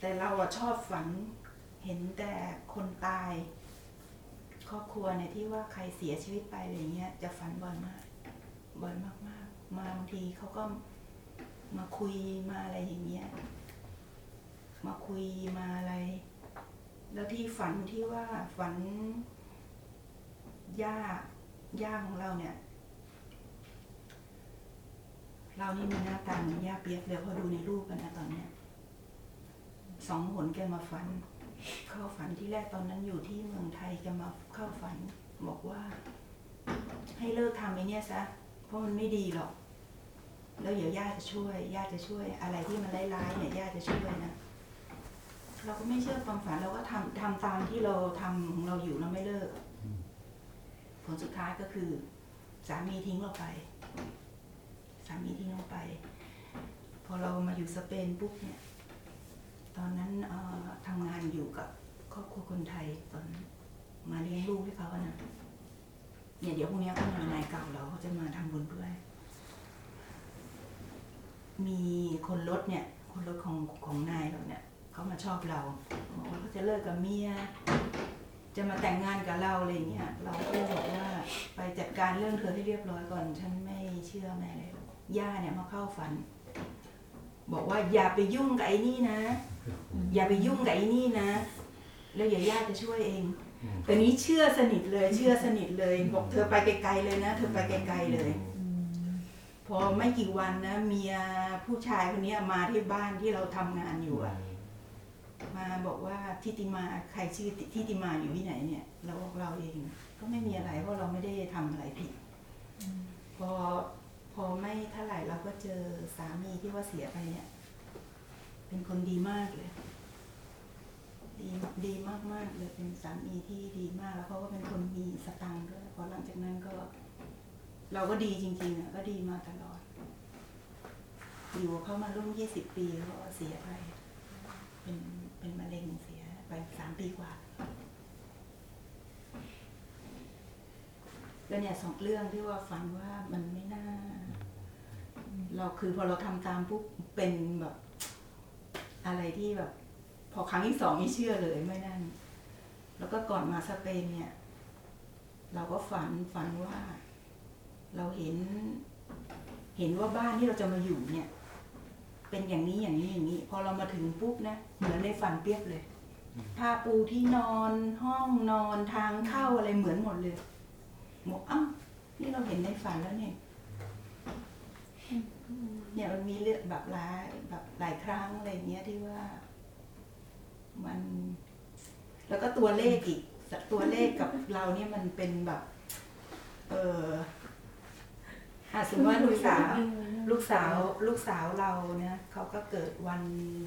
แต่เราอะชอบฝันเห็นแต่คนตาย ครอบครัวเนี่ยที่ว่าใครเสียชีวิตไปอะไรเงี้ยจะฝันบ่อยมากบ่อยมากๆ มาบางทีเขาก็ มาคุยมาอะไรอย่างเงี้ย มาคุยมาอะไร แล้วที่ฝันที่ว่าฝันย่าย่าของเราเนี่ย เรานี่มีหน้าตาเหมือนย่าเปียกเลยพอดูในรูปกันนะตอนเนี้ยสองหนแกมาฝัน เข้าฝันที่แรกตอนนั้นอยู่ที่เมืองไทยแกมาเข้าฝัน บอกว่า ให้เลิกทำไอ้นี่ซะเพราะมันไม่ดีหรอก แล้วเดี๋ยวย่าจะช่วยย่าจะช่วย อะไรที่มันร้ายๆเนี่ยย่าจะช่วยนะเราก็ไม่เชื่อความฝันเราก็ทำทำตามที่เราทำของเราอยู่เราไม่เลิกผลสุดท้ายก็คือ สามีทิ้งเราไป สามีทิ้งเราไป พอเรามาอยู่สเปนปุ๊บเนี่ย ตอนนั้นเอ่อทำงานอยู่กับครอบครัวคนไทยตอนมาเลี้ยงลูกให้เขาอะนะเนี่ยเดี๋ยวพรุ่งนี้เขามานายเก่าเราเขาจะมาทำบุญด้วย มีคนรถเนี่ยคนรถของของนายเราเนี่ยเขามาชอบเราบอกว่าเขาจะเลิกกับเมียจะมาแต่งงานกับเราอะไรอย่างเงี้ยเราก็เลยบอกว่าไปจัดการเรื่องเธอให้เรียบร้อยก่อน ฉันไม่เชื่อแม่เลยย่าเนี่ยมาเข้าฝัน บอกว่าอย่าไปยุ่งกับไอ้นี่นะ อย่าไปยุ่งกับไอ้นี่นะ แล้วเดี๋ยวย่าจะช่วยเองอืมแต่นี้เชื่อสนิทเลย เชื่อสนิทเลย บอกเธอไปไกลๆเลยนะ เธอไปไกลๆเลยพ อไม่กี่วันนะเมียผู้ชายคนนี้มาที่บ้านที่เราทำงานอยู่อะมาบอกว่าทิติมาใครชื่อทิติมาอยู่ที่ไหนเนี่ยเราบอกเราเอง ก็ไม่มีอะไรเพราะเราไม่ได้ทำอะไรผิด พอพอไม่เท่าไหร่เราก็เจอสามีที่ว่าเสียไปเนี่ย เป็นคนดีมากเลย ดีดีมากมากๆเลยเป็นสามีที่ดีมากแล้วเขาก็เป็นคนมีสตังค์ด้วยพอหลังจากนั้นก็ เราก็ดีจริงๆอะก็ดีมาตลอด อยู่เข้ามาร่วมยี่สิบปีแล้วก็เสียไป เป็นเป็นมะเร็งเสียไปสามปีกว่าแล้วเนี่ยสองเรื่องที่ว่าฝันว่ามันไม่น่า เราคือพอเราทำตามปุ๊บเป็นแบบ อะไรที่แบบ พอครั้งที่สองไม่เชื่อเลยไม่นั่น แล้วก็ก่อนมาสเปนเนี่ย เราก็ฝันฝันว่า เราเห็น เห็นว่าบ้านที่เราจะมาอยู่เนี่ย เป็นอย่างนี้อย่างนี้อย่างนี้ พอเรามาถึงปุ๊บนะเหมือนในฝันเปรียบเลยผ้าปูที่นอนห้องนอนทางเข้าอะไรเหมือนหมดเลยบอกอ้าวนี่เราเห็นในฝันแล้วเนี่ยเนี่ยมันมีเรื่องแบบหลายแบบหลายครั้งอะไรเงี้ยที่ว่า มัน แล้วก็ตัวเลขอีกตัวเลขกับเราเนี่ยมันเป็นแบบ เออ อาสมมติว่าลูกสาว ลูกสาวลูกสาวเราเนี่ยเขาก็เกิดวัน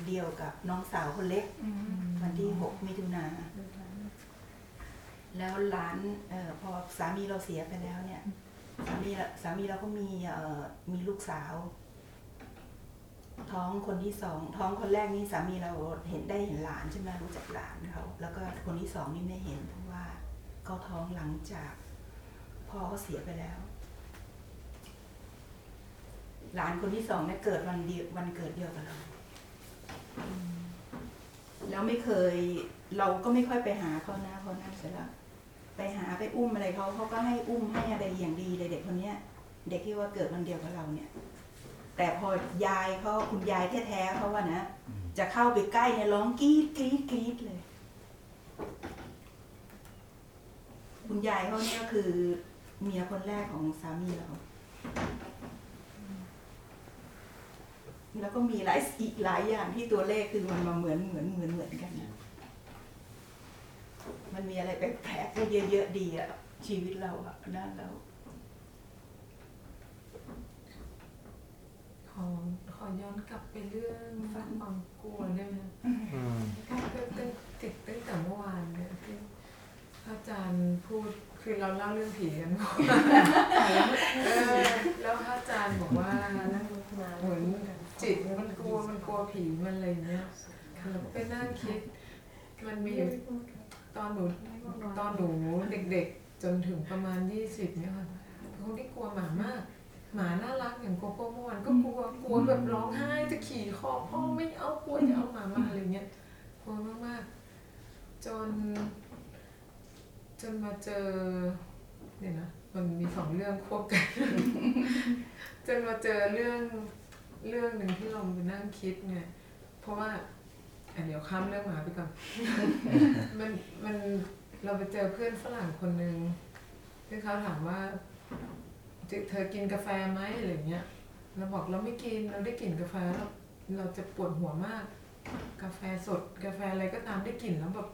เดียวกับน้องสาวคนเล็ก วันที่หกมิถุนาแล้วหลานเออพอสามีเราเสียไปแล้วเนี่ย สามีเราสามีเราก็มีเอ่อมีลูกสาว ท้องคนที่สองท้องคนแรกนี่สามีเราเห็นได้เห็นหลานใช่ไหมรู้จักหลานเขาแล้วก็คนที่สองนี่ไม่เห็นเพราะว่าเขาท้องหลังจากพ่อเขาเสียไปแล้ว หลานคนที่สองเนี่ยเกิดวันเดียววันเกิดเดียวกับเราแล้วไม่เคย เราก็ไม่ค่อยไปหาเขานะเพรานั่นเสร็จแล้วไปหาไปอุ้มอะไรเขาเขาก็ให้อุ้มให้อะไรอย่างดีเลยเด็กคนเนี้ย เด็กที่ว่าเกิดวันเดียวกับเราเนี่ย แต่พอยายเขาคุณยายแท้ๆเขาว่านะจะเข้าไปใกล้เนี่ยร้องกรี๊ดกรี๊ดกรี๊ดเลย คุณยายเขาเนี่ยก็คือเมียคนแรกของสามีเรา แล้วก็มีหลายอีกหลายอย่างที่ตัวเลขคือมันมาเหมือนเหมือนเหมือนเหมือนกันนะมันมีอะไรแปลกๆก็เยอะๆดีอะชีวิตเราอะด้านเราขอขอย้อนกลับไปเรื่องความกลัวได้ไหมอืมก็ตั้งติดตั้งแต่เมื่อวานเนี่ยที่พระอาจารย์พูดคือเราเล่าเรื่องผีกันเมื่อวานเออแล้วพระอาจารย์บอกว่าเหมือน จิตมันกลัวมันกลัวผีมันอะไรอย่างเงี้ยเราก็ไปนั่งคิด มันมีอยู่ตอนหนูตอนหนูเด็กๆ จนถึงประมาณยี่สิบเนี่ยค่ะเขาที่กลัวหมามาก หมาน่ารักอย่างโกโก้เมื่อวานก็กลัวกลัวแบบร้องไห้จะขี่คอพ่อไม่เอากลัวจะเอาหมามาอะไรเงี้ยกลัวมากๆ จน จนมาเจอเนี่ยนะมันมีสองเรื่องควบกัน จนมาเจอเรื่อง เรื่องหนึ่งที่เราไปนั่งคิดไงเพราะว่าอะเดี๋ยวข้ามเรื่องหมาไปก่อน มันมันเราไปเจอเพื่อนฝรั่งคนหนึ่งที่เขาถามว่าเธอกินกาแฟไหมอะไรเงี้ยเราบอกเราไม่กินเราได้กลิ่นกาแฟแล้วเราจะปวดหัวมาก กาแฟสดกาแฟอะไรก็ตามได้กลิ่นแล้วแบบ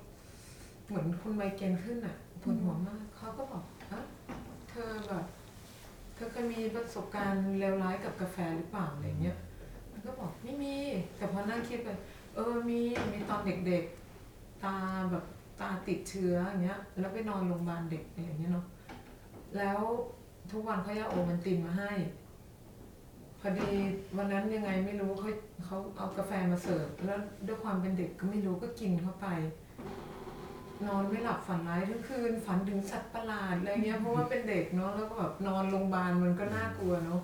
เหมือนคุณไมเกรนขึ้นอะปวดหัวมากเขาก็บอกเอะเธอแบบเธอเคยมีประสบการณ์เลวร้ายกับกาแฟหรือเปล่าอะไรเงี้ย มันก็บอกไม่มี แต่พอนั่งคิดไป เออ มี มีตอนเด็กๆ ตาแบบตาติดเชื้ออย่างเงี้ย แล้วไปนอนโรงพยาบาลเด็กอะไรอย่างเงี้ยเนาะ แล้วทุกวันเขาจะโอมันตินมาให้ พอดีวันนั้นยังไงไม่รู้เขาเขาเอากาแฟมาเสิร์ฟ แล้วด้วยความเป็นเด็กก็ไม่รู้ก็กินเข้าไป นอนไม่หลับฝันร้ายทั้งคืน ฝันถึงสัตว์ประหลาดอะไรเงี้ยเพราะว่าเป็นเด็กเนาะแล้วก็แบบนอนโรงพยาบาลมันก็น่ากลัวเนาะ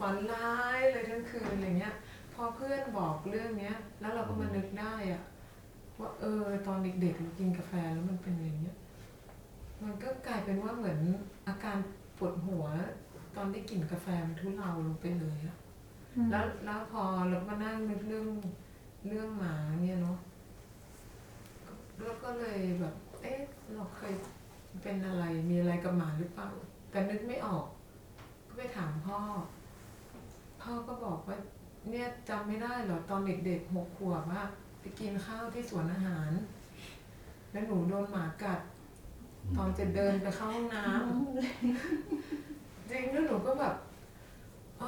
ฝันร้ายเลยทั้งคืนอะไรเงี้ย พอเพื่อนบอกเรื่องเนี้ย แล้วเราก็มานึกได้อะว่าเออตอนเด็กๆเรากินกาแฟแล้วมันเป็นอย่างเงี้ยมันก็กลายเป็นว่าเหมือนอาการปวดหัว ตอนได้กลิ่นกาแฟมันทุเลาลงไปเลยอะแล้วแล้วพอเรามานั่งนึกเรื่องเรื่องหมาเนี่ยเนาะ แล้วก็เลยแบบ เอ๊ะ เราเคยเป็นอะไร มีอะไรกับหมาหรือเปล่า แต่นึกไม่ออก ก็ไปถามพ่อ พ่อก็บอกว่า เนี่ยจำไม่ได้หรอ ตอนเด็กๆหกขวบว่าไปกินข้าวที่สวนอาหาร แล้วหนูโดนหมากัด ตอนจะเดินไปเข้าห้องน้ำจริงแล้วหนูก็แบบเอ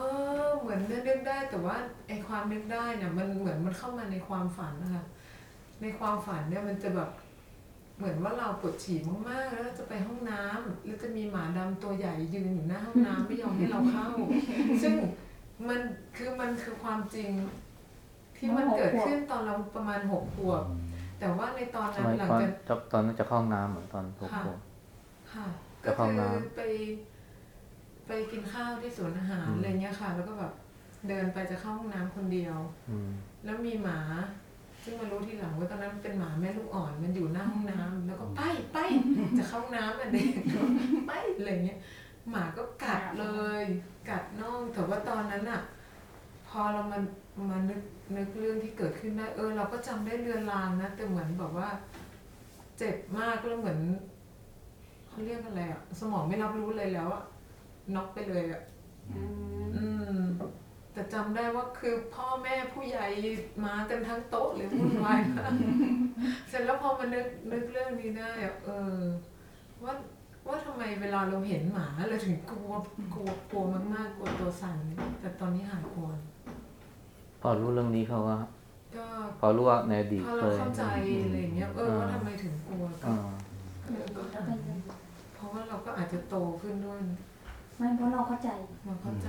อเหมือนนึกได้แต่ว่าไอความนึกได้เนี่ยมันเหมือนมันเข้ามาในความฝันนะคะ ในความฝันเนี่ยมันจะแบบเหมือนว่าเราปวดฉี่มากๆ แล้วจะไปห้องน้ำแล้วจะมีหมาดำตัวใหญ่ยืนอยู่หน้าห้องน้ำไม่ยอมให้เราเข้า ซึ่งมันคือมันคือความจริงที่มันเกิดขึ้นตอนเราประมาณหกขวบ แต่ว่าในตอนสนั้นมัยหลังก่อนจากจะตอนนั้นจะเข้าห้องน้ำเหมือนตอนหกค่ะขวบค่ะก็ก็เข้าคือน้ำไป ไปกินข้าวที่สวนอาหารอืมอะไรเงี้ยค่ะ แล้วก็แบบเดินไปจะเข้าห้องน้ำคนเดียวอืมแล้วมีหมา ซึ่งมารู้ทีหลังว่าตอนนั้นเป็นหมาแม่ลูกอ่อนมันอยู่หน้าห้องน้ำแล้วก็ไปไปจะเข้าห้องน้ำอะเด็กไปอะไรเงี้ยหมาก็กัดเลย กัดน่องแต่ว่าตอนนั้นอะ พอเรามันมานึกนึกเรื่องที่เกิดขึ้นได้เออ เราก็จำได้เรือนรางนะแต่เหมือนแบบว่า เจ็บมากแล้วเหมือนเขาเรียกอะไรอะ สมองไม่รับรู้เลยแล้วอะน็อกไปเลยอะ อืม แต่จำได้ว่าคือพ่อแม่ผู้ใหญ่มากันทั้งโต๊ะเลยวุ่นวายมากเสร็จแล้วพอมานึกนึกเรื่องนี้ได้อะเออว่าว่าทำไมเวลาเราเห็นหมาเราถึงกลัวกลัวกลัวมากๆกลัวตัวสั่นแต่ตอนนี้หายกลัวพอรู้เรื่องนี้เขาว่าก็พอรู้ว่าในอดีตพอเคเรายเข้าใจอะไรอย่างเงี้ยเออว่าทำไมถึงกลัวก็อ่าเออก็หายเพราะว่าเราก็อาจจะโตขึ้นด้วยไม่เพราะเราเข้าใจเราเข้าใจ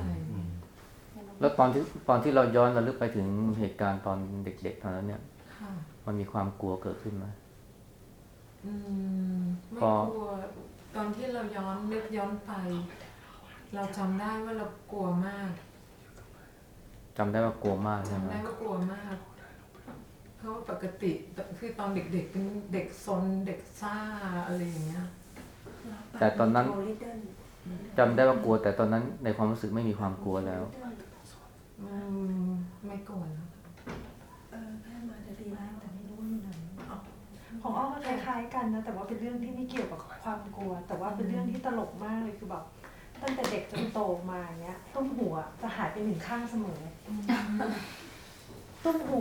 แล้วตอนที่ตอนที่เราย้อนระลึกไปถึงเหตุการณ์ตอนเด็กๆตอนนั้นเนี่ยค่ะมันมีความกลัวเกิดขึ้นไหมอืมไม่พอกลัวตอนที่เราย้อนนึกย้อนไป เราจำได้ว่าเรากลัวมากจำได้ว่ากลัวมากใช่ไหมจำได้ว่ากลัวมากเพราะว่าปกติคือตอนเด็กๆเป็นเด็กซนเด็กซ่าอะไรอย่างเงี้ยแต่ตอนนั้นโอลิเดิลจำได้ว่ากลัว แต่ตอนนั้นในความรู้สึกไม่มีความกลัวแล้ว อืมไม่โกลัวแล้วเออแม่มาจะดีแล้วแต่ไม่รู้อยู่ไหนอ๋อของอ้อก็คล้ายๆกันนะ แต่ว่าเป็นเรื่องที่ไม่เกี่ยวกับความกลัว แต่ว่าเป็นเรื่องที่ตลกมากเลยคือแบบตั้งแต่เด็กจนโตมาเนี้ยตุ้มหูอะจะหายไปหนึ่งข้างเสมอ ตุ้มหู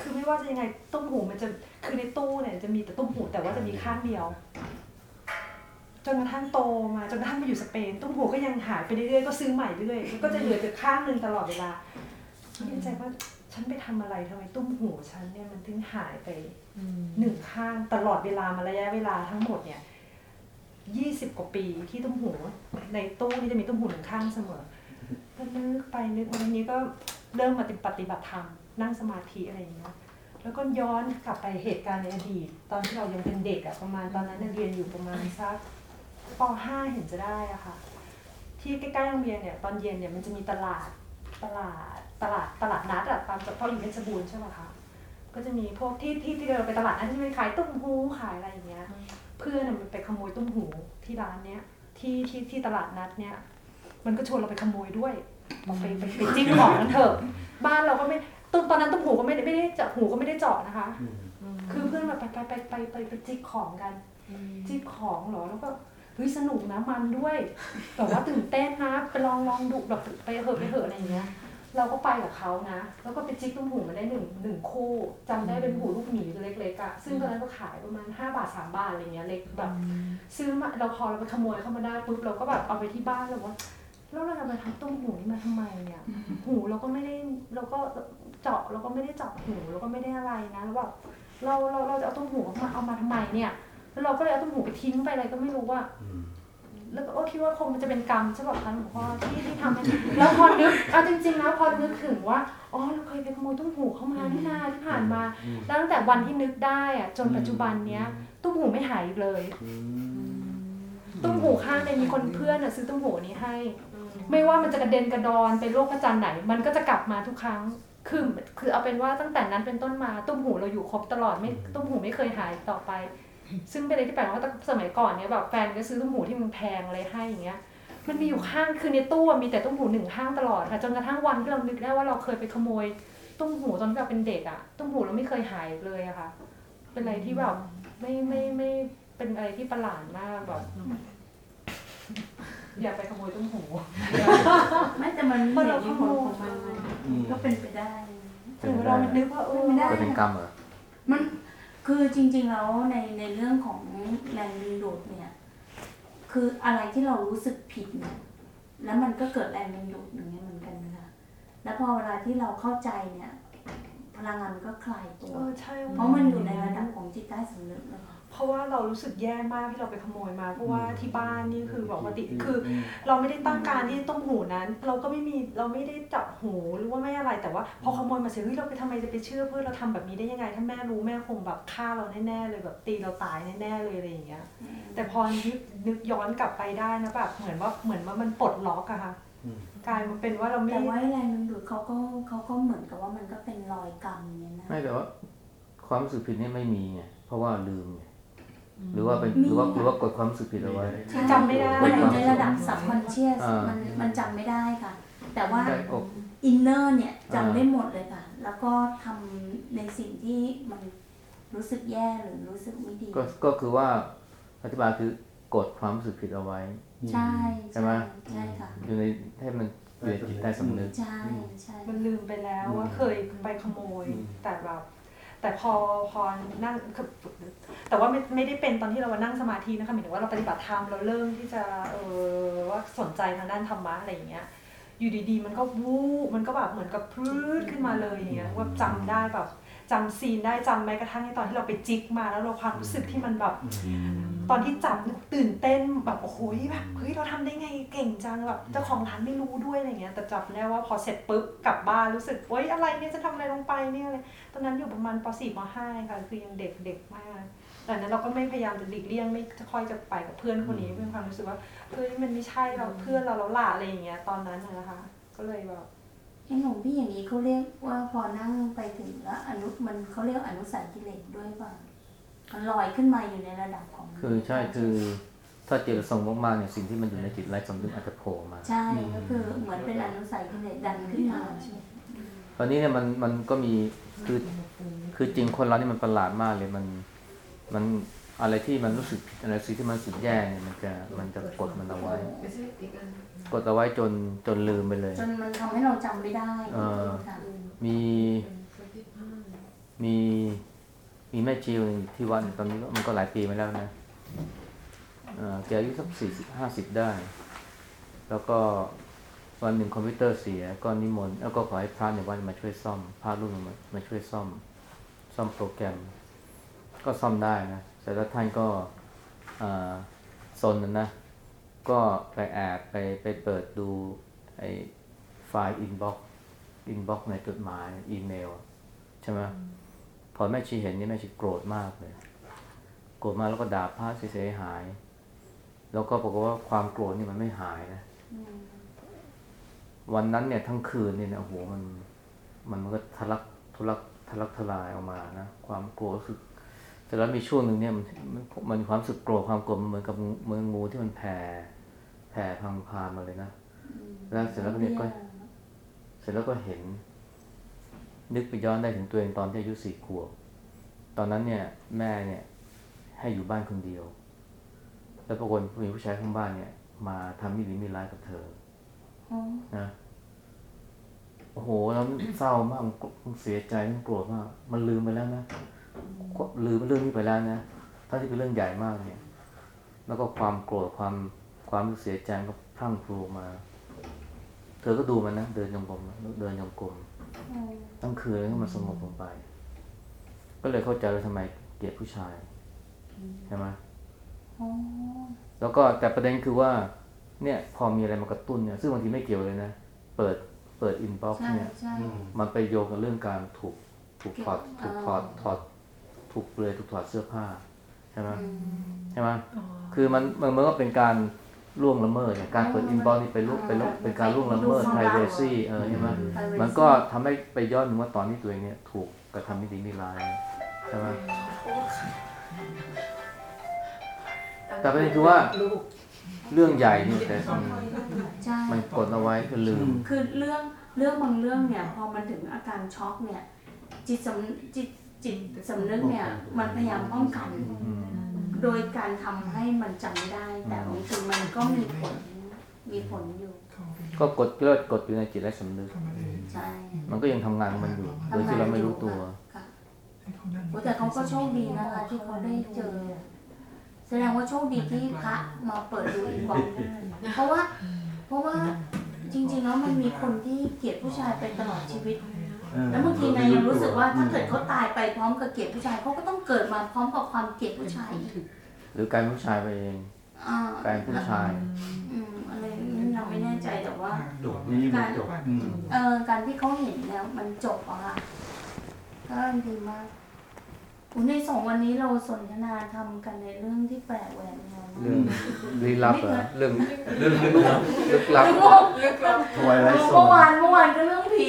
คือไม่ว่าจะยังไงตุ้มหูมันจะคือในตู้เนี่ยจะมีแต่ตุ้มหูแต่ว่าจะมีข้างเดียว จนกระทั่งโตมาจนกระทั่งมาอยู่สเปน ตุ้มหูก็ยังหายไปเรื่อยๆก็ซื้อใหม่เรื่อยก็จะเหลือแต่ข้างหนึ่งตลอดเวลา คิดในใจว่าฉันไปทำอะไรทำไมตุ้มหูฉันเนี่ยมันถึงหายไปอืมหนึ่งข้างตลอดเวลามาระยะเวลาทั้งหมดเนี่ยยี่สิบกว่าปีที่ตุ้มหูในตู้นี่จะมีตุ้มหูหนึ่งข้างเสมอก็นึกไปนึกมาทีนี้ก็เริ่มมาปฏิบัติธรรมนั่งสมาธิอะไรอย่างเงี้ยแล้วก็ย้อนกลับไปเหตุการณ์ในอดีต ตอนที่เรายังเป็นเด็กอะประมาณตอนนั้นเนยเรียนอยู่ประมาณสักป .5 เห็นจะได้อะค่ะ ที่ใกล้ๆโรงเรียนเนี่ยตอนเย็นเนี่ยมันจะมีตลาดตลาด ตลาดตลาดนัดอะตามเพราะอยู่เพชรบูรณ์ใช่ไหมคะก็จะมีพวกที่ที่ที่เราไปตลาดนั้นที่ไปขายตุ้มหูขายอะไรอย่างเงี้ย เพื่อนน่ะมันไปขโมยตุ้มหูที่ร้านเนี้ยที่ที่ที่ตลาดนัดเนี้ยมันก็ชวนเราไปขโมยด้วยบอกไปไปไปจิ้มของกันเถอะ บ้านเราก็ไม่ตุ้มตอนนั้นตุ้มหูก็ไม่ได้ไม่ได้เจาะหูก็ไม่ได้เจาะนะคะ คือเพื่อนแบบไปไปไปไปไปไปจิกของกันจิกของเหรอแล้วก็เฮ้ยสนุกนะมันด้วยแบบว่าตื่นเต้นนะไปลองลองดูแบบไปเหอะไปเหอะอะไรอย่างเงี้ย เราก็ไปกับเขานะ แล้วก็ไปจิกตุ้มหูมาได้หนึ่งหนึ่งคู่จำได้เป็นหูลูกหมีตัวเล็กๆอะซึ่งตอนนั้นก็ขายประมาณ5บาท3บาทอะไรเงี้ยเล็กแบบ ซื้อมาเราพอเราไปขโมยเข้ามาได้ปุ๊บเราก็แบบเอาไปที่บ้านเราว่าแล้วเราจะมาทำตุ้มหูนี่มาทำไมเนี่ย หูเราก็ไม่ได้เราก็เจาะเราก็ไม่ได้เจาะหูเราก็ไม่ได้อะไรนะแล้วแบบเราเราเราจะเอาตุ้มหูมาเอามาทำไมเนี่ยแล้วเราก็เลยเอาตุ้มหูไปทิ้งไปอะไรก็ไม่รู้ว่า แล้วก็คิดว่าคงมันจะเป็นกรรมใช่ป่ะคะหลวงพ่อที่ที่ทำให้แล้วพอนึกเอาจริงๆนะพอนึกถึงว่าอ๋อเราเคยไปขโมยตุ้มหูเข้ามานี่นาที่ผ่านมาแล้วตั้งแต่วันที่นึกได้อะจนปัจจุบันเนี้ยตุ้มหูไม่หายเลย ตุ้มหูข้างเนี่ยมีคนเพื่อนอะซื้อตุ้มหูนี้ให้ ไม่ว่ามันจะกระเด็นกระดอนไปโรคประจันไหน มันก็จะกลับมาทุกครั้งคือคือเอาเป็นว่าตั้งแต่นั้นเป็นต้นมาตุ้มหูเราอยู่ครบตลอดไม่ตุ้มหูไม่เคยหายต่อไป ซึ่งเป็นอะไรที่แปลกว่าตั้งสมัยก่อนเนี่ยแบบแฟนก็ซื้อตุ้มหูที่มันแพงอะไรให้อย่างเงี้ย มันมีอยู่ข้างคือในตู้อะมีแต่ตุ้มหูหนึ่งข้างตลอดค่ะจนกระทั่งวันที่เรานึกได้ว่าเราเคยไปขโมยตุ้มหูตอนที่เราเป็นเด็กอะตุ้มหูเราไม่เคยหายเลยอะค่ะ เป็นอะไรที่แบบไม่ไม่ไม่เป็นอะไรที่ประหลาดมากแบบอย่าไปขโมยต้มหูไม่แต่มันเพราะเหเราตุขมีโมผลยของมันไงอืมก็เป็นไปได้ถึงเรานึกว่าเออไม่ได้จะเป็นกรรมเหรอมัน คือจริงๆแล้วในในเรื่องของแรงดึงดูดเนี่ย คืออะไรที่เรารู้สึกผิดเนี่ยแล้วมันก็เกิดแรงดึงดูดอย่างเงี้ยเหมือนกันนะคะแล้วพอเวลาที่เราเข้าใจเนี่ย พลังงานมันก็คลายตัว เออใช่เพราะมันอยู่ในระดับของจิตใต้สำนึกนะคะ เพราะว่าเรารู้สึกแย่มากที่เราไปขโมยมา เพราะว่าที่บ้านนี่คือบอกว่าติคือ เราไม่ได้ตั้งการที่ต้มหูนั้น เราก็ไม่มีเราไม่ได้จับหูหรือว่าไม่อะไรแต่ว่า พอขโมยมาเสร็จเฮ้ยเราไปทำไมจะไปเชื่อเพื่อนเราทำแบบนี้ได้ยังไง ถ้าแม่รู้แม่คงแบบฆ่าเราแน่ๆเลยแบบตีเราตายแน่ๆเลยอะไรอย่างเงี้ย แต่พอนึกนึกย้อนกลับไปได้นะแบบเหมือนว่าเหมือนว่ามันปลดล็อกอะค่ะอืมกลายมาเป็นว่าเราไม่แต่ว่าแรงดึงดูดเขาก็เขาก็เหมือนกับว่ามันก็เป็นรอยกรรมเนี่ยนะไม่แต่ว่าความรู้สึกผิดนี่ไม่มีไงเพราะว่าลืมไง หรือว่าเป็นหรือว่าหรือว่ากดความรู้สึกผิดเอาไว้คือจำไม่ได้มันอยู่ในระดับ subconscious อ่ามั มันมันจำไม่ได้ค่ะ แต่ว่า ได้อก อินเนอร์เนี่ยอ่าจำได้หมดเลยค่ะ แล้วก็ทำในสิ่งที่มันรู้สึกแย่หรือรู้สึกไม่ดีก็ก็คือว่าอธิบายคือกดความรู้สึกผิดเอาไว้ ใช่ใช่ไหม ใช่ค่ะ อยู่ในให้มันอยู่ในจิตใต้สำนึก ใช่ใช่ มันลืมไปแล้วว่าเคยไปขโมยอืมแต่แบบ แต่พอพอนั่งคือแต่ว่าไม่ไม่ได้เป็นตอนที่เรามานั่งสมาธินะคะหมายถึงว่าเราปฏิบัติธรรมเราเริ่มที่จะเออว่าสนใจทางด้านธรรมะอะไรอย่างเงี้ยอยู่ดีๆ มันก็วูบมันก็แบบเหมือนกับพรืดขึ้นมาเลยอย่างเงี้ยว่าจำได้แบบ จำซีนได้จำแม้กระทั่งในตอนที่เราไปจิกมาแล้วเราความรู้สึกที่มันแบบ ตอนที่จับตื่นเต้นแบบโอ้โหแบบเฮ้ยเราทำได้ไงเก่งจังแบบเจ้าของร้านไม่รู้ด้วยอะไรเงี้ยแต่จับได้ว่าพอเสร็จปุ๊บกลับบ้านรู้สึกเฮ้ยอะไรเนี่ยจะทำอะไรลงไปเนี่ยอะไรตอนนั้นอยู่ประมาณป .4 ป .5 ค่ะคือยังเด็กเด็กมากแต่นั้นเราก็ไม่พยายามจะหลีกเลี่ยงไม่ค่อยจะไปกับเพื่อนคนนี้เพื่อนความรู้สึกว่าเฮ้ยมันไม่ใช่เราเพื่อนเราแล้วล่ะอะไรอย่างเงี้ยตอนนั้นน่ะนะคะ ก็เลยแบบ ไอ้หลวงพี่อย่างนี้เขาเรียกว่าพอนั่งไปถึงแล้วอนุมันเขาเรียกอนุสัยกิเลสด้วยป่ะมันลอยขึ้นมาอยู่ในระดับของ คือใช่คือถ้าเจตส่งมากๆเนี่ยสิ่งที่มันอยู่ในจิตไร้สำนึกอาจจะโผล่มาใช่ก็คือเหมือนเป็นอนุสัยกิเลสดันขึ้นมาใช่ไหมตอนนี้เนี่ยมันมันก็มีคือคือจริงคนเรานี่มันประหลาดมากเลยมันมันอะไรที่มันรู้สึกผิดอะไรสิ่งที่มันรู้สึกแย่เนี่ยมันจะมันจะกดมันเอาไว้ไม่ใช่อี กอันกดเอาไว้จนจนลืมไปเลย จนมันทำให้เราจำไม่ได้เออ ค่ะมีเป็นที่ผ้ามีมีแม่ชีคนหนึ่งที่วัดตอนนี้ก็มันก็หลายปีมาแล้วนะเอ่อแกอายุสักสี่สิบห้าสิบได้ แล้วก็วันหนึ่งคอมพิวเตอร์เสียก็นิมนต์แล้วก็ขอให้พระในวัดมาช่วยซ่อมพระรุ่นหนึ่งมามาช่วยซ่อม ซ่อมโปรแกรม ก็ซ่อมได้นะแต่แล้วท่านก็อ่าซนนะนะ ก็ไปแอบไปไปเปิดดูไอ้ไฟล์ inbox inbox ในจดหมายอีเมล ใช่ไหมพอแม่ชีเห็นนี่แม่ชีโกรธมากเลย โกรธมากแล้วก็ด่าพระเสียหาย แล้วก็บอกฏว่าความโกรธนี่มันไม่หายนะอืมวันนั้นเนี่ยทั้งคืนเนี่ยนะโอ้โหมัน มันมันก็ทะลักทุลักทะลักทลายออกมานะความโกรธรู้สึกแต่แล้วมีช่วงหนึ่งเนี่ยมันมันมันความรู้สึกโกรธความโกรธมันเหมือนกับงูเหมือนงูที่มันแผ่แผ่พังพานมาเลยนะแล้วเสร็จแล้วเนี่ยก็ เสร็จแล้วก็เห็น นึกไปย้อนได้ถึงตัวเองตอนที่อายุสี่ขวบตอนนั้นเนี่ย แม่เนี่ย ให้อยู่บ้านคนเดียว แล้วปรากฏมีผู้ชายข้างบ้านเนี่ย มาทำมิดีมีร้ายกับเธออ๋อนะโอ้โหแล้วมันเศร้ามากมันมันเสียใจมันโกรธมาก มันลืมไปแล้วนะลืมเรื่องนี้ไปแล้วนะทั้งที่เป็นเรื่องใหญ่มากเนี่ย แล้วก็ความโกรธความ ความเสียใจก็พรั่งพรูมา เธอก็ดูมันนะเดินยงกลมเดินจงกรมอ๋อทั้งคืนแล้วก็มันสงบลงไป ก็เลยเข้าใจว่าทำไมเกลียดผู้ชายใช่ไหมอ๋อแล้วก็แต่ประเด็นคือว่า เนี่ย พอมีอะไรมากระตุ้นเนี่ย ซึ่งบางทีไม่เกี่ยวเลยนะ เปิดเปิด inbox ใช่เนี่ยใช่มันไปโยงกับเรื่องการถูกถูกถอดเกี่ถูยวกถอดอ่าถอดถูกเปลือยถูกถอดเสื้อผ้าใช่ไหมอืมใช่ไหมคือมันมันมันก็เป็นการ ล่วงละเมิดเนี่ยการเปิดอ๋อ inbox นี่เป็นล่วงเป็นล่วงเป็นการล่วงละเมิดดูความลับ privacy เออใช่ไหม privacy มันก็ทำให้ไปย้อนถึงว่าตอนที่ตัวเองเนี่ยถูกกระทำไม่ดีไม่ร้ายใช่ไหมแต่ประเด็นคือว่าลูกเรื่องใหญ่นี่แต่ใช่มันกดเอาไว้ก็ลืม คือเรื่องเรื่องบางเรื่องเนี่ย พอมันถึงอาการช็อกเนี่ย จิตสำจิต จิตสำนึกเนี่ยมันพยายามป้องกันอืมโดยการทำให้มันจำไม่ได้ แต่บางทีมันก็มีผลมีผลอยู่ ก็กดเลือดกดอยู่ในจิตและสำนึกใช่มันก็ยังทำงานของมันอยู่ โดยที่เราไม่รู้ตัวค่ะโอ้แต่เขาก็โชคดีนะคะที่เขาได้เจอ แสดงว่าโชคดีที่พระมาเปิดดูอีกบอกเพราะว่า เพราะว่าจริงๆแล้วมันมีคนที่เกลียดผู้ชายไปตลอดชีวิต แล้วบางทีนายยังรู้สึกว่าถ้าเกิดเขาตายไปพร้อมกับเกลียดผู้ชายเขาก็ต้องเกิดมาพร้อมกับความเกลียดผู้ชายอีกหรือกลายเป็นผู้ชายไปเองอ่ากลายเป็นผู้ชายอืมอะไรนี่เราไม่แน่ใจแต่ว่าจบนี่มันจบอืมเออการที่เขาเห็นแล้วมันจบอะค่ะก็ดีมากอุ๊ยในสองวันนี้เราสนทนาทำกันในเรื่องที่แปลกแหวกแนวมาก เรื่องลี้ลับเหรอเรื่องเรื่องลึกลับลึกลับลึกลับทวายไลท์โซเมื่อวานเมื่อวานก็เรื่องผี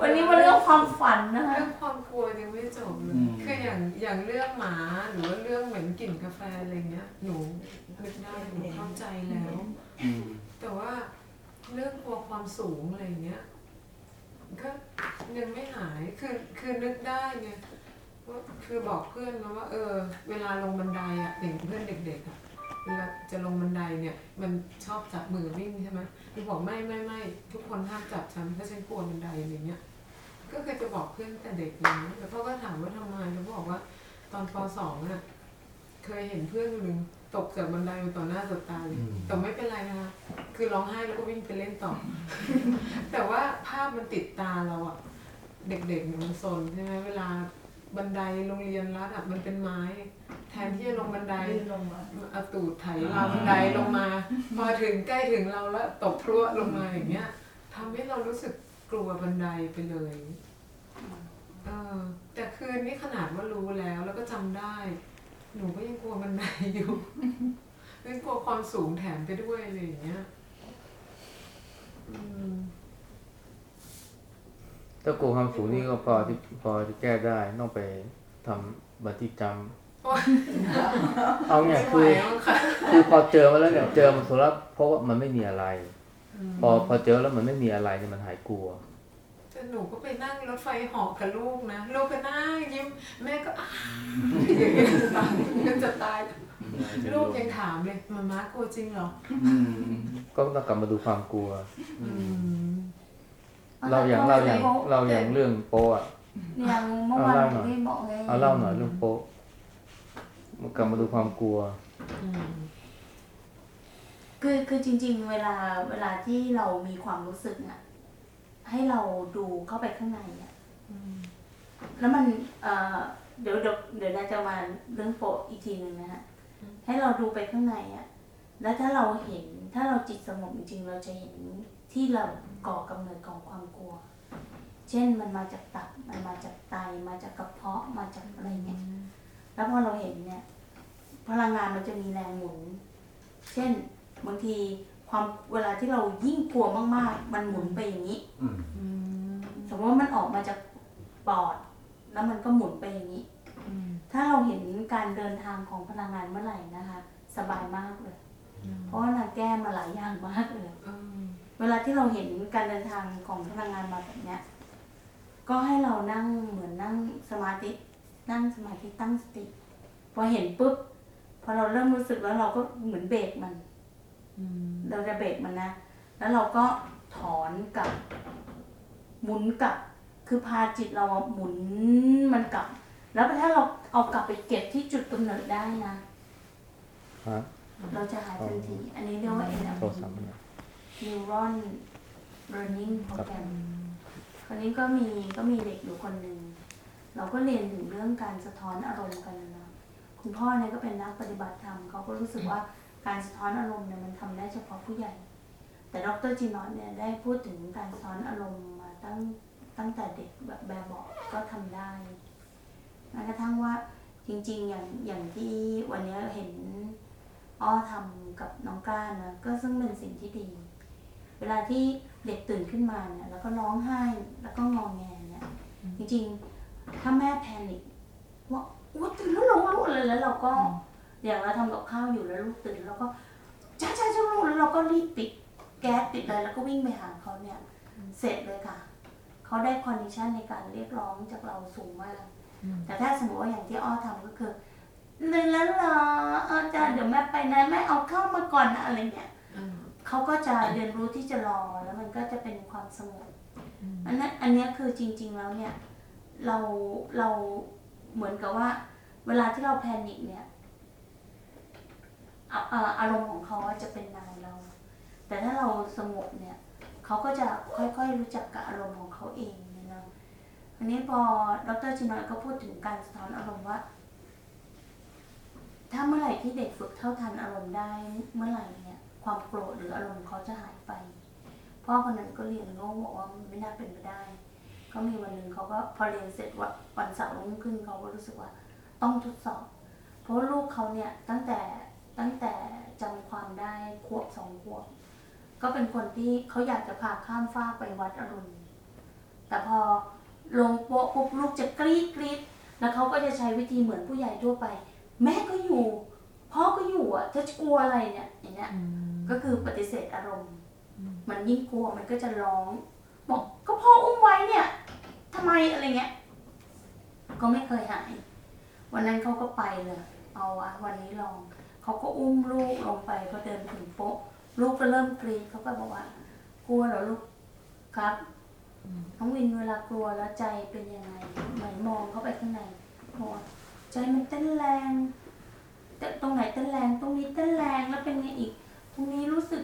วันนี้มาเรื่องความฝันนะคะเรื่องความกลัวยังไม่จบเลยคืออย่างอย่างเรื่องหมาหรือว่าเรื่องเหม็นกลิ่นกาแฟอะไรเงี้ยหนูนึกได้หนูเข้าใจแล้วอืมแต่ว่าเรื่องกลัวความสูงอะไรเงี้ยก็ยังไม่หายคือคือนึกได้ไง ว่าคือบอกเพื่อนนะว่าเออ เวลาลงบันไดอะอย่างเพื่อนเด็กๆอะเวลาจะลงบันไดเนี่ย มันชอบจับมือวิ่งใช่ไหมคือบอกไม่ไม่ไม่ทุกคนห้ามจับฉันเพราะฉันกลัวบันไดอะไรเงี้ย ก็เคยจะบอกเพื่อนแต่เด็กเลยนะแล้วพ่อก็ถามว่าทำไมแล้วบอกว่า ตอนปสองอะเคยเห็นเพื่อนคนหนึ่งตกจากบันไดไปต่อหน้าต่อตาเลยแต่ไม่เป็นไรนะคะคือร้องไห้แล้วก็วิ่งไปเล่นต่อ แต่ว่าภาพมันติดตาเราอะเด็กๆเนี่ยมันซนใช่ไหมเวลา บันไดโรงเรียนรัฐอะมันเป็นไม้ แทนที่จะลงบันไดเอาตูดไถราวบันไดลงมาพอถึงใกล้ถึงเราแล้วตกพรวดลงมาอย่างเงี้ยทำให้เรารู้สึกกลัวบันไดไปเลยเออแต่คืนนี้ขนาดว่ารู้แล้วแล้วก็จำได้ หนูก็ยังกลัวบันไดอยู่ยังกลัวความสูงแถมไปด้วยอะไรอย่างเงี้ย อืม ถ้ากลัวความสูงนี่ก็พอที่พอที่แก้ได้ต้องไปทำบันทึกจำโอ๊ยเอาเนี่ยไม่ไหวคือแล้วค่ะคือพอเจอมาแล้วเนี่ย เจอมันสุดแล้วเพราะว่ามันไม่มีอะไร พอพอเจอแล้วมันไม่มีอะไรเนี่ยมันหายกลัวแต่หนูก็ไปนั่งรถไฟเหาะกับลูกนะลูกก็นั่งยิ้มแม่ก็อ้าอย่างเงี้ยก็จะตายลูกยังถามเลยมาม่ากลัวจริงเหรออืมก็ต้องกลับมาดูความกลัวอืม เราอย่างเราอย่างเราอย่างเรื่องโป๊อะอย่างเมื่อวานที่บอกไงเอาเล่าหน่อยเรื่องโป๊ะมันกลับมาดูความกลัวอืมคือคือจริง ๆ เวลาเวลาที่เรามีความรู้สึกอะให้เราดูเข้าไปข้างในอะอืมแล้วมันเอ่อเดี๋ยวเดี๋ยวเดี๋ยวนาจะมาเรื่องโปะอีกทีหนึ่งนะฮะให้เราดูไปข้างในอะแล้วถ้าเราเห็นถ้าเราจิตสงบจริงๆเราจะเห็นที่เรา ก่อกำเนิดของความกลัว เช่นมันมาจากตับ มันมาจากไต มาจากกระเพาะ มาจากอะไรเงี้ยแล้วพอเราเห็นเนี่ย พลังงานมันจะมีแรงหมุน เช่นบางทีความเวลาที่เรายิ่งกลัวมาก ๆ มันหมุนไปอย่างนี้อืมอืมสมมติว่ามันออกมาจากปอด แล้วมันก็หมุนไปอย่างนี้อืมถ้าเราเห็นการเดินทางของพลังงานเมื่อไหร่นะคะ สบายมากเลย เพราะว่านางแก้มาหลายอย่างมากเลยอืม เวลาที่เราเห็นการเดินทางของพลังงานมาแบบเนี้ย ก็ให้เรานั่งเหมือนนั่งสมาธิ นั่งสมาธิตั้งสติ พอเห็นปุ๊บ พอเราเริ่มรู้สึกแล้วเราก็เหมือนเบรกมันอืมเราจะเบรกมันนะ แล้วเราก็ถอนกลับ หมุนกลับ คือพาจิตเราอะหมุนมันกลับ แล้วถ้าเราเอากลับไปเก็บที่จุดกำเนิดได้นะฮะเราจะหายทันที อันนี้เรียกว่าโทรศัพท์ มันนะ Neuron Learning Program คราวนี้ก็มีก็มีเด็กอยู่คนหนึ่ง เราก็เรียนถึงเรื่องการสะท้อนอารมณ์กันนะคุณพ่อเนี่ยก็เป็นนักปฏิบัติธรรมเขาก็รู้สึกว่าการสะท้อนอารมณ์เนี่ยมันทำได้เฉพาะผู้ใหญ่ แต่ดรจีนอตเนี่ยได้พูดถึงการสะท้อนอารมณ์มาตั้งตั้งแต่เด็กแบบแบบบอกก็ทำได้แม้กระทั่งว่าจริงๆอย่างอย่างที่วันนี้เห็นอ้อทำกับน้องก้านะก็ซึ่งเป็นสิ่งที่ดี เวลาที่เด็กตื่นขึ้นมาเนี่ยแล้วก็ร้องไห้แล้วก็งองแงเนี่ยจริงๆถ้าแม่ panic ว่าอู้ตื่นแล้วเราลูกเลยแล้วเราก็อย่างเราทำกับข้าวอยู่แล้วลูกตื่นแล้วก็จ้าจ้าจ้าลูกแล้วเราก็รีบปิดแก๊สปิดอะไรแล้วก็วิ่งไปหาเขาเนี่ยเสร็จเลยค่ะเขาเขาได้ condition ในการเรียกร้องจากเราสูงมากอืมแต่ถ้าสมมติว่าอย่างที่อ้อทำก็คือเหนื่อยแล้วเหรออาจารย์เดี๋ยวแม่ไปนะแม่เอาเข้ามาก่อนนะอะไรเงี้ยอืม เขาก็จะเรียนรู้ที่จะรอแล้วมันก็จะเป็นความสงบอืมอันนั้นอันเนี้ยคือจริง ๆแล้วเนี่ยเราเราเหมือนกับว่า เวลาที่เราแพนิคเนี่ยอะอะอารมณ์ของเขาอะจะเป็นนายเรา แต่ถ้าเราสงบเนี่ยเขาก็จะค่อยๆรู้จักกับอารมณ์ของเขาเองเนี่ยนะอันนี้พอดรชินอยก็พูดถึงการสะท้อนอารมณ์ว่า ถ้าเมื่อไหร่ที่เด็กฝึกเท่าทันอารมณ์ได้เมื่อไหร่เนี่ย ความโกรธหรืออารมณ์เขาจะหายไป พ่อคนนั้นก็เรียนรู้บอกว่ามันไม่น่าเป็นไปได้ ก็มีวันหนึ่งเขาก็พอเรียนเสร็จวันวันเสาร์รุ่งขึ้นเขาก็รู้สึกว่าต้องทดสอบ เพราะลูกเขาเนี่ยตั้งแต่ตั้งแต่จำความได้ขวบสองขวบก็เป็นคนที่เขาอยากจะพาข้ามฟากไปวัดอรุณ แต่พอลงโปะปุ๊บลูกจะกรี๊ดกรี๊ดแล้วเขาก็จะใช้วิธีเหมือนผู้ใหญ่ทั่วไป แม่ก็อยู่พ่อก็อยู่อะจะกลัวอะไรเนี่ยอย่างเงี้ย ก็คือปฏิเสธอารมณ์ มันยิ่งกลัวมันก็จะร้องบอกก็พ่ออุ้มไว้เนี่ยทำไมอะไรเงี้ย ก็ไม่เคยหาย วันนั้นเขาก็ไปเลย เอาวะวันนี้ลอง เขาก็อุ้มลูกลงไปพอเดินถึงโป๊ะ ลูกก็เริ่มกรีดเขาก็บอกว่า กลัวเหรอลูกครับน้องวินเวลากลัวแล้วใจเป็นยังไงเหมือนมองเข้าไปข้างในบอกว่าใจมันเต้นแรงแต่ตรงไหนเต้นแรงตรงนี้เต้นแรงแล้วเป็นไงอีก ตรงนี้รู้สึก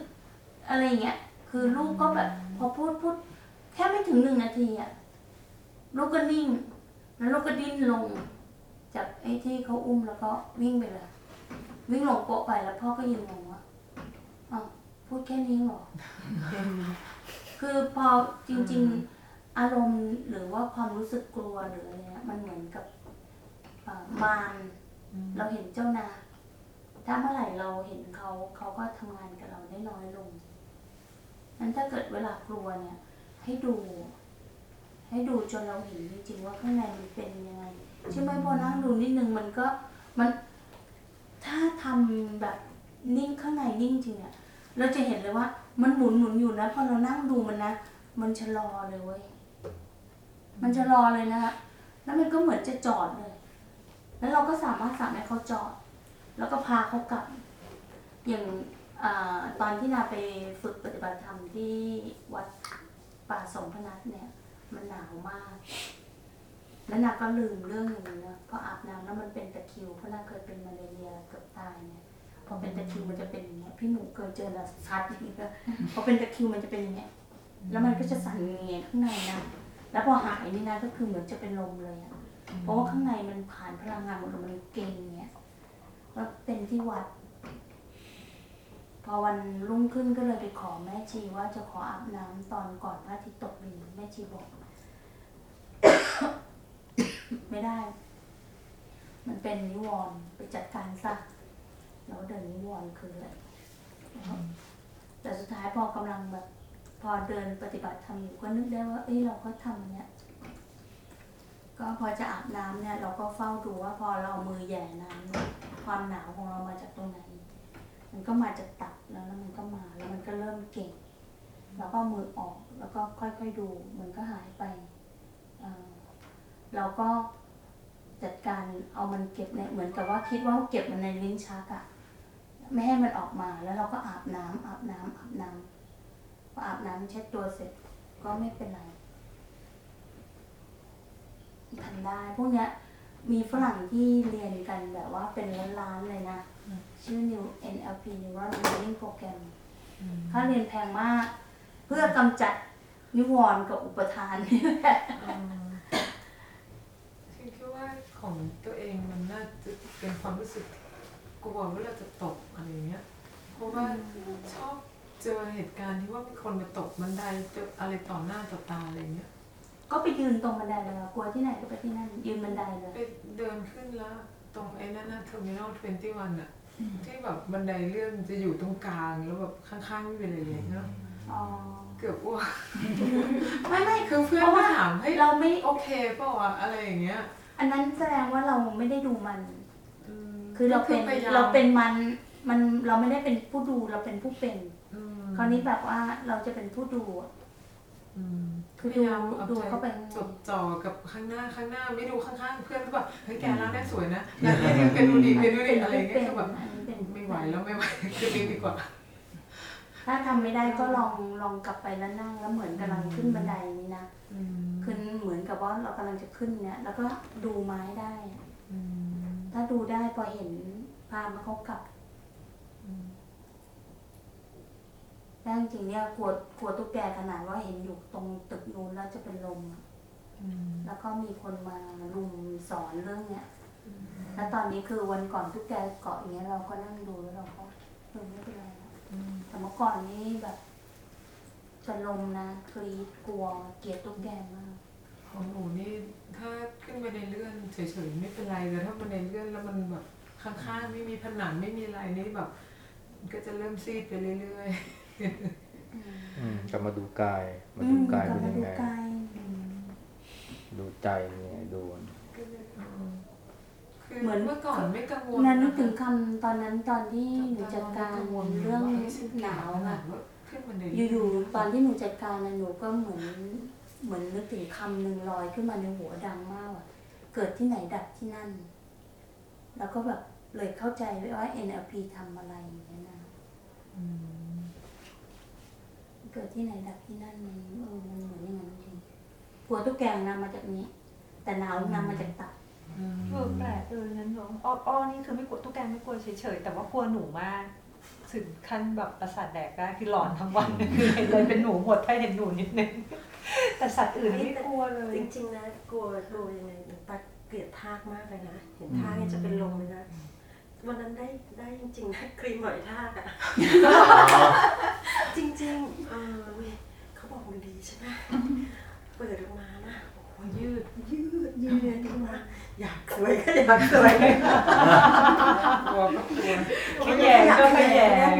อะไรอย่างเงี้ย คือลูกก็แบบ พอพูดพูด แค่ไม่ถึงหนึ่งนาทีอะลูกก็นิ่ง แล้วลูกก็ดิ้นลง จากไอ้ที่เขาอุ้มแล้วก็วิ่งไปเลย วิ่งลงโปะไปแล้วพ่อก็ยืนงงว่าอ้าวพูดแค่นี้เหรอ คือพอจริง ๆอารมณ์หรือว่าความรู้สึกกลัวหรืออะไรเงี้ยมันเหมือนกับอ่ามารเราเห็นเจ้านาย ถ้าเมื่อไหร่เราเห็นเขาเขาก็ทำงานกับเราได้น้อยลงนั้นถ้าเกิดเวลากลัวเนี่ย ให้ดู ให้ดูจนเราเห็นจริงๆว่าข้างในมันเป็นยังไงใช่ไหมพอนั่งดูนิดนึงมันก็มันถ้าทำแบบนิ่งข้างในนิ่งจริงเนี่ยเราจะเห็นเลยว่า มันหมุนหมุนอยู่นะพอเรานั่งดูมันนะมันชะลอเลยเว้ยมันชะลอเลยนะคะแล้วมันก็เหมือนจะจอดเลย แล้วเราก็สามารถสั่งให้เขาจอด แล้วก็พาเขากลับ อย่างอตอนที่นาไปฝึกปฏิบัติธรรมที่วัดป่าสมพนัสเนี่ย มันหนาวมาก แล้วนาก็ลืมเรื่องหนึ่งนะพออาบน้ำแล้วมันเป็นตะคิว เพราะนาเคยเป็นมาเรียเกือบตายเนี่ยพอเป็นตะคิวมันจะเป็นอย่างเงี้ยพี่หนูเคยเจอแล้วชัดอย่างนี้ก็พอเป็นตะคิวมันจะเป็นอย่างเงี้ยแล้วมันก็จะสั่นเงี้ยข้างในนะแล้วพอหายนี่นะก็คือเหมือนจะเป็นลมเลยอะเพราะว่าข้างในมันผ่านพลังงานหมดเลยมันเก่งเงี้ย เป็นที่วัด พอวันรุ่งขึ้นก็เลยไปขอแม่ชีว่าจะขออาบน้ำตอนก่อนพระอาทิตย์ตกดินแม่ชีบอก ไม่ได้ มันเป็นนิวรณ์ไปจัดการซะแล้วเดินนิวรณ์คืออะไรแต่สุดท้ายพอกำลังแบบ พอเดินปฏิบัติธรรมอยู่ก็นึกได้ว่า เอ้ยเราก็ทำอันเนี้ย ก็พอจะอาบน้ำเนี่ย เราก็เฝ้าดูว่าพอเราเอามือแย่น้ำเนี่ยความหนาวของเรามาจากตรงไหน มันก็มาจากตับแล้วแล้วมันก็มาแล้วมันก็เริ่มเก่ง แล้วก็มือออกแล้วก็ค่อยๆดู มันก็หายไปเราก็จัดการเอามันเก็บในเหมือนกับว่าคิดว่าเก็บมันในลิ้นชักอะไม่ให้มันออกมาแล้วเราก็อาบน้ำอาบน้ำอาบน้ำพออาบน้ำเช็ดตัวเสร็จก็ไม่เป็นไร ทำได้ พวกเนี้ยมีฝรั่งที่เรียนกันแบบว่าเป็นล้านๆเลยนะ ชื่อ New NLP Neural Learning Program ค่าเรียนแพงมาก เพื่อกำจัดนิวรณ์กับอุปทานนี่แหละอ่าคือคิดว่าของตัวเองมันน่าจะเป็นความรู้สึกกลัวว่าเราจะตกอะไรอย่างเงี้ย เพราะว่าชอบเจอเหตุการณ์ที่ว่ามีคนมาตกบันไดเจออะไรต่อหน้าต่อตาอะไรอย่างเงี้ย ก็ไปยืนตรงบันไดเลยอะกลัวที่ไหนก็ไปที่นั่นยืนบันไดเลย ไปเดินขึ้นแล้ว ตรงไอ้นั่นนะ Terminal Twenty One อะที่แบบบันไดเลื่อนจะอยู่ตรงกลางแล้วแบบข้างๆไม่เป็นอะไรเลยเนาะอ๋อ เกือบอ้วกไม่ไม่คือเพื่อนเพราะก็ว่าถามให้เราไม่ โอเคเปล่าวะอะไรอย่างเงี้ยอันนั้นแสดงว่าเราไม่ได้ดูมันมคือเราเป็นพยยมเราเป็นมันมันเราไม่ได้เป็นผู้ดูเราเป็นผู้เป็น อืมคราวนี้แบบว่าเราจะเป็นผู้ดูอะอืม คือพยายามดูเอาดูใจเข้าไปจดจ่อกับข้างหน้าข้างหน้าไม่ดูข้างๆเพื่อนก็แบบเฮ้ยแกร้านได้สวยนะอยากให้ดูเป็นดูดีเป็นดูดีอะไรอย่างเงี้ยก็แบบอันนี้เป็นไม่ไหวแล้วไม่ไหวคือดีดีกว่า ถ้าทำไม่ได้ก็ลองลองกลับไปแล้วนั่งแล้วเหมือนกำลังขึ้นบันไดนี้นะอืมขึ้นเหมือนกับว่าเรากำลังจะขึ้นเนี่ย แล้วก็ดูไม้ได้อะอืมถ้าดูได้พอเห็นพามาเขากลับ อืม แต่จริงๆเนี่ยกลัวกลัวตุ๊กแกขนาดว่าเห็นอยู่ตรงตึกนู้นแล้วจะเป็นลมอะอืมแล้วก็มีคนมาลุมสอนเรื่องเนี้ย แล้วตอนนี้คือวันก่อนตุ๊กแกเกาะอย่างเงี้ยเราก็นั่งดูแล้วเราก็เออไม่เป็นไรนะอืมแต่เมื่อก่อนนี้แบบจะลมนะกรีดกลัวเกลียดตุ๊กแกมาก ของหนูนี่ถ้าขึ้นไปในเลื่อนเฉยๆไม่เป็นไรแต่ถ้ามันในเลื่อนแล้วมันแบบข้างๆไม่มีผนังไม่มีอะไรนี่แบบมันก็จะเริ่มซีดไปเรื่อย อืมกลับมาดูกาย มาอืดูมกายกลับเป็นมายังดูไงกายดูใจเป็นยังไง ดูๆก็เลยเออคือเหมือนเมื่อก่อนไม่กังวลนั้นนึกถึงะคำตอนนั้นตอนที่หนูจัดการเรื่องหนาวอะอะขึ้นมาในอยู่ๆตอนที่หนูจัดการนะหนูก็เหมือนเหมือนนึกถึงคำหนึ่งลอยขึ้นมาในหัวดังมากอะเกิดที่ไหนดับที่นั่น แล้วก็แบบเลยเข้าใจว่า NLP ทำอะไรอย่างเงี้ยนะอืมเกิดที่ไหนดับที่นั่นมันเออมันเหมือนอย่างนั้นจริงกลัวตุ๊กแกนำมาจากนี้ แต่หนาวนำมาจากตับอืมเออแปลกเออนั้นเนาะอ้ออ้อนี่คือไม่กลัวตุ๊กแกไม่กลัวเฉยๆแต่ว่ากลัวหนูมากถึงขั้นแบบประสาทแดกได้คือหลอนทั้งวันคือเห็นเลยเป็นหนูหมดถ้าเห็นหนูนิดนึงแต่สัตว์อื่นไม่กลัวเลยจริงๆนะกลัวกลัวยังไงหนูตักเกลียดทากมากเลยนะเห็นทากเนี่ยจะเป็นลมเลยนะ วันนั้นได้ได้จริงๆได้ครีมหอยทากอะจริงๆเออเขาบอกมันดีใช่ไหมเปิดออกมานะโอ้โหยืดยืดยืดขึ้นมาอยากสวยก็อยากสวยกลัวก็กลัวขยงก็ขยง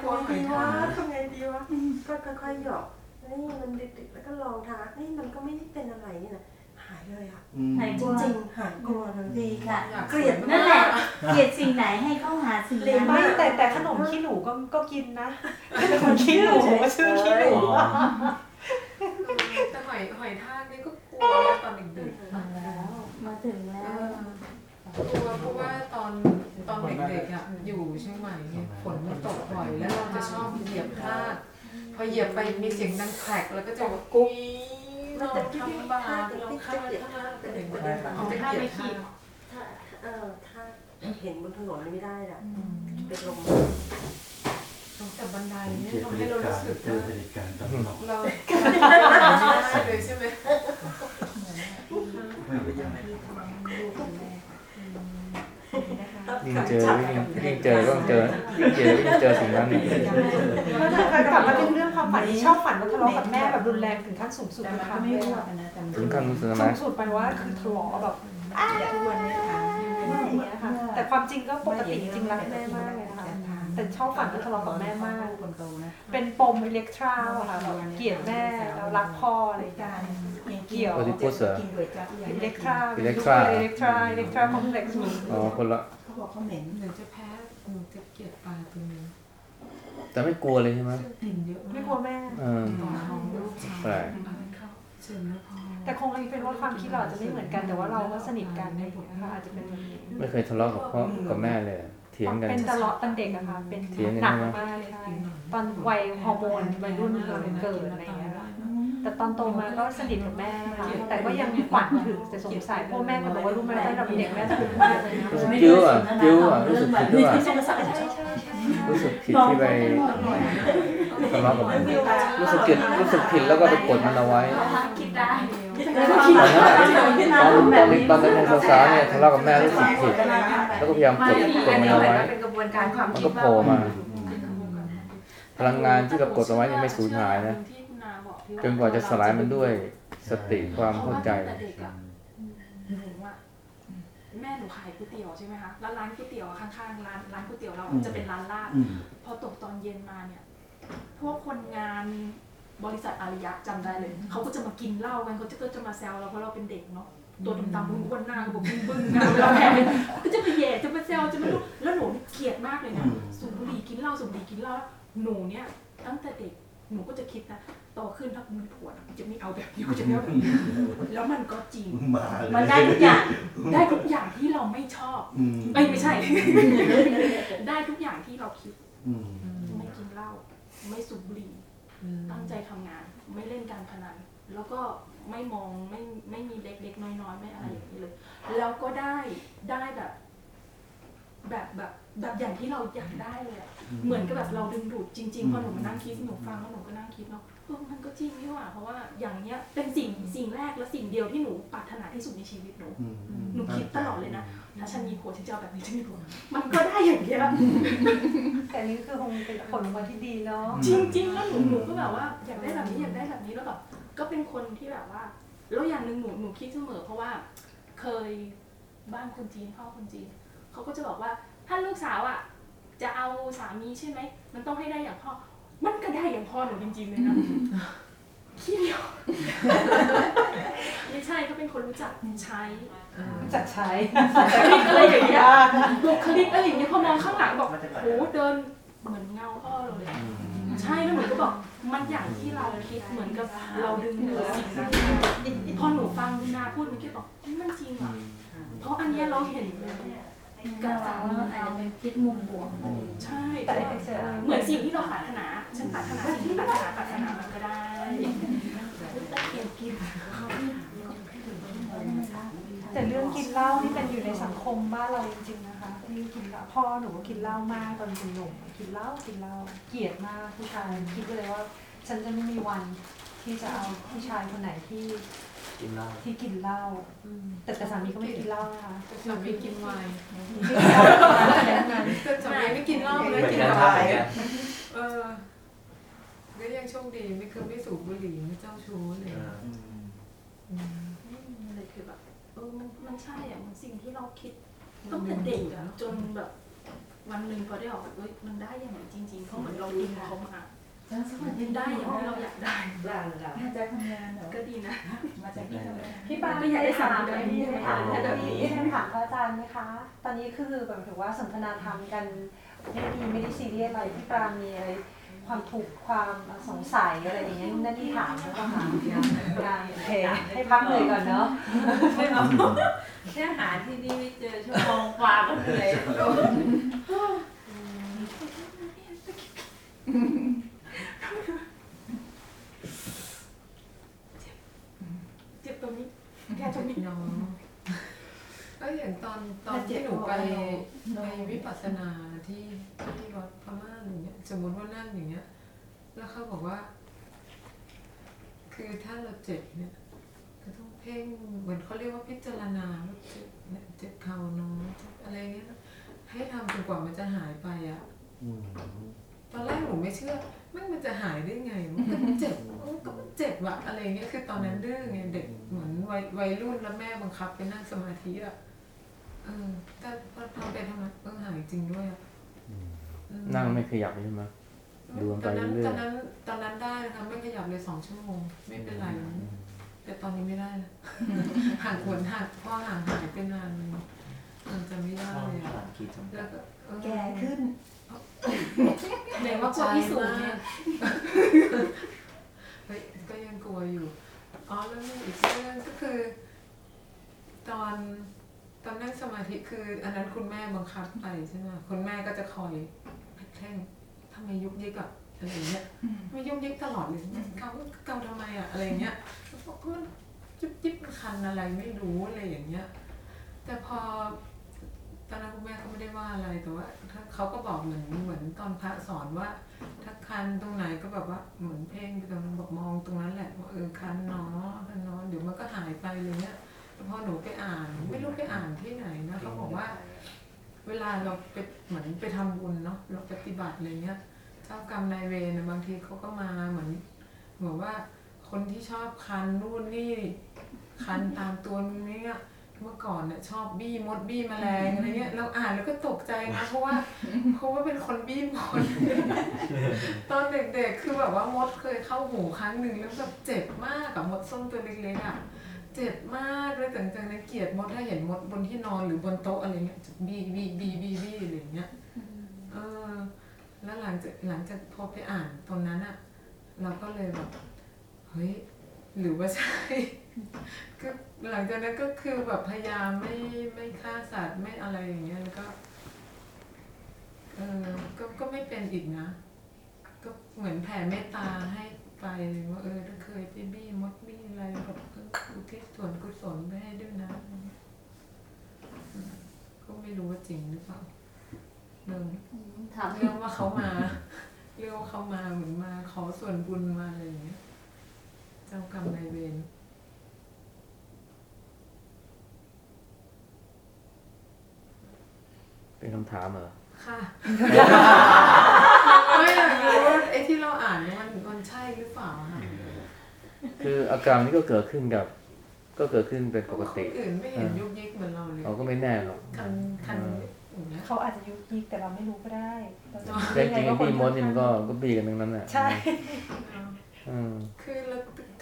กลัวกลัวทำไงหอยดีทาวะทำไงดีวะก็ค่อยๆหยอกนี่มันดึกๆแล้วก็ลองทานี่มันก็ไม่ได้เป็นอะไรนี่นะหายเลยอะหายจกลัว ริงๆหายกลัวเลยดีค่ะอยากเกลียดนั่นแหละ เกลียดสิ่งไหนให้เข้าหาสิ่งนั้น ไม่แต่แต่ขนมขี้หนูก็ก็กินนะขนมขี้หนูชื่อขี้หนูแต่หอยหอยทากนี่ก็กลัวตอนเด็กๆมาแล้วมาถึงแล้เอว อกลัวเพราะว่าตอนตอนเด็กๆอะอยู่เชียงใหม่เนี่ยฝนมันตกบ่อยแล้วเราจะชอบเหยียบพลาดพอเหยียบไปมีเสียงดังแครกแล้วก็จะแบบกุ๊ก เราทำบาปเราฆ่าฆ่าเป็นเด็กเอาไปเหยียบขีดถ้าเออถ้าเห็นบนถนนไม่ได้ละเป็นลมแต่บันไดเนี่ยทำให้เรารู้สึกเจอว่าเหตุการณ์ตลอดเราไม่ได้เลยใช่ไหมไม่ไป ยังไงยิ่งเจอยิ่งยิ่งเจอก็ต้องเจอยิ่งเจอยิ่งเจอสิ่งนั้นเนี่ยกลับมาเป็นเรื่องความฝันที่ชอบฝันว่าทะเลาะกับแม่แบบรุนแรงถึงขั้นสูงสุดแต่นะมันคะก็ไม่อ้วกอะนะแต่มันถึงขั้นรู้สึกไหมสูงสุดไปว่าคือทะเลาะแบบทุกวันนี้ถามอย่างเงี้ยค่ะแต่ความจริงก็ปกติจริงรักแม่มากเลยนะคะแต่ชอบฝันว่าทะเลาะกับแม่มากคนโตนะเป็นปมอิเล็กทราอะค่ะแบบเกลียดแม่แล้วรักพ่ออะไรอย่างเงี้ยเกี่ยวโอดิปุสเหรอกินก๋วยจั๊บอย่างอิเล็กทราอิเล็กทราอิเล็กทราอิเล็กทราคอมเพล็กซ์อ๋อคนละเขา บอกเขาเหม็นหนูจะแพ้หนูจะเกลียดปลาตัวนี้แต่ไม่กลัวเลยใช่ไหมซึ่งกลิ่นเยอะมากไม่กลัวแม่เออตอนท้องลูกชายแปลกเสร็จแล้วพอแต่คงอันนี้เป็นว่าความคิดเราอาจจะไม่เหมือนกันแต่ว่าเราก็สนิทกันอะไรอย่างเงี้ยค่ะอาจจะเป็นแบบนี้ไม่เคยทะเลาะกับพ่อกับแม่เลยเถียงกัน เป็นตลอดตอนเด็กอะค่ะเป็นเถียงกันหนักใช่ไหม มากใช่ตอนวัยฮอร์โมนวัยรุ่นเราเกิดอะไรอย่างเงี้ยค่ะ แต่ตอนโตมาก็สนิทกับแม่ค่ะแต่ก็ยังฝันถึงแต่สงสัยพ่อแม่ก็บอกว่ารู้ไหมตั้งแต่เด็กแม่ทุกข์มากเลยนะรู้สึกกิ้วอะกิ้วอะรู้สึกผิดด้วยสงสัยใช่ใช่รู้สึกผิดที่ไปทะเลาะกับมันรู้สึกผิดรู้สึกผิดแล้วก็ไปกดมันเอาไว้คิดได้ตอนนั้นอะตอนตอนเด็กตอนเป็นสาวๆเนี่ยทะเลาะกับแม่รู้สึกผิดแล้วก็พยายามกดกดมันเอาไว้เป็นกระบวนการความมันคิก็ดโผล่มา พลังงานที่เรากดเอาไว้นี่ไม่สูญหายนะ จนกว่าจะสลายมันด้วยสติความเข้าใจพระว่ตั้งแต่เด็กอะหนูอะแม่หนูขายก๋วยเตี๋ยวใช่ไหมคะแล้วร้านก๋วยเตี๋ยวข้างๆร้านร้านก๋วยเตี๋ยวเราจะเป็นร้านลาบ อืมพอตกตอนเย็นมาเนี่ย พวกคนงานบริษัทอารยะจำได้เลย เขาก็จะมากินเหล้ากันเขาจะก็จะมาแซวเราเพราะเราเป็นเด็กเนาะตัวดำๆอ้วนๆหน้าก็บอกบึ้งๆหน้าเวลาแพ้ก็จะไปแย่จะไปแซวจะไม่รู้แล้วหนูนี่เกลียดมากเลยนะสูบบุหรี่กินเหล้าสูบบุหรี่กินเหล้าหนูเนี่ยตั้งแต่เด็กหนูก็จะคิดนะ โตขึ้นถ้ากูมีผัวนะกูจะไม่เอาแบบนี้กูจะไม่เอาแบบนี้แล้วมันก็จริง มาเลยมันได้ทุกอย่างได้ทุกอย่างที่เราไม่ชอบอืมเอ้ยไม่ใช่ ได้ทุกอย่างที่เราคิด อืมไม่กินเหล้าไม่สูบบุหรี่ตั้งใจทำงาน ไม่เล่นการพนันแล้วก็ไม่มองไม่ไม่มีเล็กๆน้อยๆไม่อะไรอย่างนี้เลย แล้วก็ได้ได้แบบ แบบแบบแบบอย่างที่เราอยากได้เลยอะเหมือนกับแบบเราดึงดูดจริงๆพอหนูมานั่งคิดหนูฟังแล้วหนูก็นั่งคิดเนาะเออมันก็จริงนี่หว่าเพราะว่าอย่างเนี้ยเป็นสิ่งสิ่งแรกและสิ่งเดียวที่หนูปรารถนาที่สุดในชีวิตหนูอืมหนูคิดตลอดเลยนะถ้าฉันมีผัวฉันจะเอาแบบนี้ฉันมีผัวมันก็ได้อย่างเงี้ยแต่อันนี้คือคงเป็นผลมาที่ดีเนาะจริงๆแล้วหนูหนูก็แบบว่าอยากได้แบบนี้อยากได้แบบนี้แล้วแบบก็เป็นคนที่แบบว่าแล้วอย่างหนึ่งหนูหนูคิดเสมอ เพราะว่าเคยบ้านคนจีนพ่อคนจีนเขาก็จะบอกว่าถ้าลูกสาวอะจะเอาสามีใช่ไหมมันต้องให้ได้อย่างพ่อ มันก็ได้อย่างพ่อหนูจริงๆเลยนะขี้เหนียวไม่ใช่เขาเป็นคนรู้จักใช้จัดใช้บุคลิกอะไรอย่างเงี้ยบุคลิกอะไรอย่างเงี้ยพอมองข้างหลังบอกโหเดินเหมือนเงาพ่อเราเลยใช่แล้วหนูก็บอกมันอย่างที่เราคิดเหมือนกับเราดึงดูดสิ่งนั้นพอหนูฟังนาพูดหนูคิดบอกเฮ้ยมันจริงว่ะเพราะอันเนี้ยเราเห็นเลย กับสามีอาจจะเป็นคิดมุมบวกอะไรอย่างเงี้ยใช่แต่ไอ้เจอเหมือนสิ่งที่เราปรารถนาฉันปรารถนาสิ่งที่ปรารถนาปรารถนามันก็ได้เกี่ยวกินแต่เรื่องกินเหล้านี่เป็นอยู่ในสังคมบ้านเราจริงๆนะคะที่กินเหล้าพ่อหนูก็กินเหล้ามากตอนเป็นหนุ่มกินเหล้ากินเหล้าเกลียดมากผู้ชายคิดเลยว่า ฉันจะไม่มีวันที่จะเอาผู้ชายคนไหนที่ กินเหล้าที่กินเหล้าแต่แต่สามีก็ไม่กินเหล้านะคะแต่สามีกินไวน์กินเหล้าแต่งงานแต่สามีไม่กินเหล้าเหเลมืยอนกินกันไวใช่น์ไหมเออก็ยังโชคดีไม่เคยไม่สูบบุหรี่ไม่เจ้าชู้เลยอะไรคือแบบเออมันมันใช่อะมันสิ่งที่เราคิดตั้งแต่เด็กอะจนแบบวันหนึ่งพอได้ออกเอ้ยมันได้อย่างนั้นจริงๆเพราะเหมือนเราดินเขามา มันได้อย่างที่เราอยากได้มาจากทำงานเหรอก็ดีนะ มาจากที่ทำงานพี่ปาไม่อยากได้สามีแบบนี้ถามแบบนี้ให้ถามพระอาจารย์ไหมคะ ตอนนี้คือแบบถือว่าสนทนาธรรมกันไม่ดีไม่ได้ซีเรียสอะไรพี่ปรามีอะไรความถูกข์ความสงสัยอะไรอย่างเงี้ยนั่นที่ถามแล้วก็ถามงานโอเคให้พักเหนื่อยก่อนเนาะแค่หาที่นี่ไม่เจอชั่วโมงกว่าก็เหนื่อย เจ็บตรงนี้แกตรงนี้เนาะก็อย่างตอนตอนที่หนูไปไปวิปัสสนาที่ที่วัดพม่าอย่างเงี้ยสมมติว่านั่งอย่างเงี้ย แล้วเขาบอกว่า คือถ้าเราเจ็บเนี่ยก็ต้องเพ่งเหมือนเขาเรียกว่าพิจารณาว่าเจ็บเนี่ยเจ็บเข่าเนาะเจ็บอะไรเงี้ยให้ทำจนกว่ามันจะหายไปอะอืมตอนแรกหนูไม่เชื่อ มันมันจะหายได้ไง มันก็เจ็บมันก็เจ็บอะอะไรเงี้ย คือตอนนั้นดื้อไงเด็กเหมือนวัยวัยรุ่นแล้วแม่บังคับไปนั่งสมาธิอะเออ แต่พอทำไปทำมาเออหายจริงด้วยอะอืมนั่งไม่ขยับใช่ไหม ดูมันตไปอนนั้นเรื่อยตอนนั้นตอนนั้นได้นะคะไม่ขยับเลยสองชั่วโมง ไม่เป็นไร แต่ตอนนี้ไม่ได้แล้วห่างขวนห่างพอห่างหายไปนานมันจะไม่ได้เลยอะขีดจำกัแล้ดวก็เออแก่ขึ้น ไหนว่ากลัวที่สูงไงเฮ้ยก็ยังกลัวอยู่ อ๋อแล้วมีอีกเรื่องก็คือ ตอนตอนนั่งสมาธิคือ อันนั้นคุณแม่บังคับไปใช่ไหมคุณแม่ก็จะคอยแท่งทำไมยุกยิกอะอะไรเงี้ยไม่ยุกยิกตลอดเลยเกาเกาทำไมอะอะไรเงี้ยแล้วกว่ามันยุบยิบคันอะไรไม่รู้อะไรอย่างเงี้ย แต่พอ ตอนนั้นคุณแม่ก็ไม่ได้ว่าอะไรแต่ว่าถ้าเขาก็บอกเหมือนเหมือนตอนพระสอนว่า ถ้าคันตรงไหนก็แบบว่าเหมือนเพ่งไปตรงนั้นบอกมองตรงนั้นแหละว่าเออคันเนาะคันเนาะเดี๋ยวมันก็หายไปเลยเนี่ยพอหนูไปอ่านไม่รู้ไปอ่านที่ไหนนะเขาบอกว่า เวลาเราไปเหมือนไปทำบุญเนาะเราปฏิบัติอะไรเงี้ยเจ้ากรรมนายเวรนะบางทีเขาก็มาเหมือนเหมือนว่าคนที่ชอบคันนู่นนี่คันตามตัวนู้นนี่อะ เมื่อก่อนเนี่ยชอบบี้มดบี้แมลงอะไรเงี้ยเราอ่านแล้วก็ตกใจนะเพราะว่าเพราะว่าเป็นคนบี้มด ตอนเด็กๆคือแบบว่ามดเคยเข้าหูครั้งหนึ่งแล้วแบบเจ็บมากกับมดส้มตัวเล็กๆอะเจ็บมากเลยแต่จากนั้นเกลียดมดถ้าเห็นมดบนที่นอนหรือบนโต๊ะอะไรเงี้ยจะบี้บี้บี้บี้บี้อะไรเงี้ยเออแล้วหลังจากหลังจากพอไปอ่านตรงนั้นอะเราก็เลยแบบเฮ้ยหรือว่าใช่ก็ หลังจากนั้นก็คือแบบพยายามไม่ไม่ฆ่าสัตว์ไม่อะไรอย่างเงี้ยแล้วก็เออก็ก็ไม่เป็นอีกนะ ก็เหมือนแผ่เมตตาให้ไปว่าเออถ้าเคยไปบี้มดบี้อะไรแบบเอออุทิศส่วนกุศลไปให้ด้วยนะก็ไม่รู้ว่าจริงหรือเปล่าเรื่องถามเรื่องว่าเขามา เรื่องว่าเขามาเหมือนมาขอส่วนบุญมาอะไรอย่างเงี้ยเจ้ากรรมนายเวร เป็นคำถามเหรอ ค่ะไม่อยากรู้ว่าไอ้ที่เราอ่านเนี่ยมันมันใช่หรือเปล่าอะค่ะคืออาการนี้ก็เกิดขึ้นกับ ก็เกิดขึ้นเป็นปกติ คนอื่นไม่เห็นยุกยิกเหมือนเราเลยเราก็ไม่แน่หรอกคันคันอย่างเงี้ยเขาอาจจะยุกยิกแต่เราไม่รู้ก็ได้เราจะแต่จริงว่าๆบี้มดนี่มันก็ก็บี้กันทั้งนั้นแหละใช่ อืมคือเรา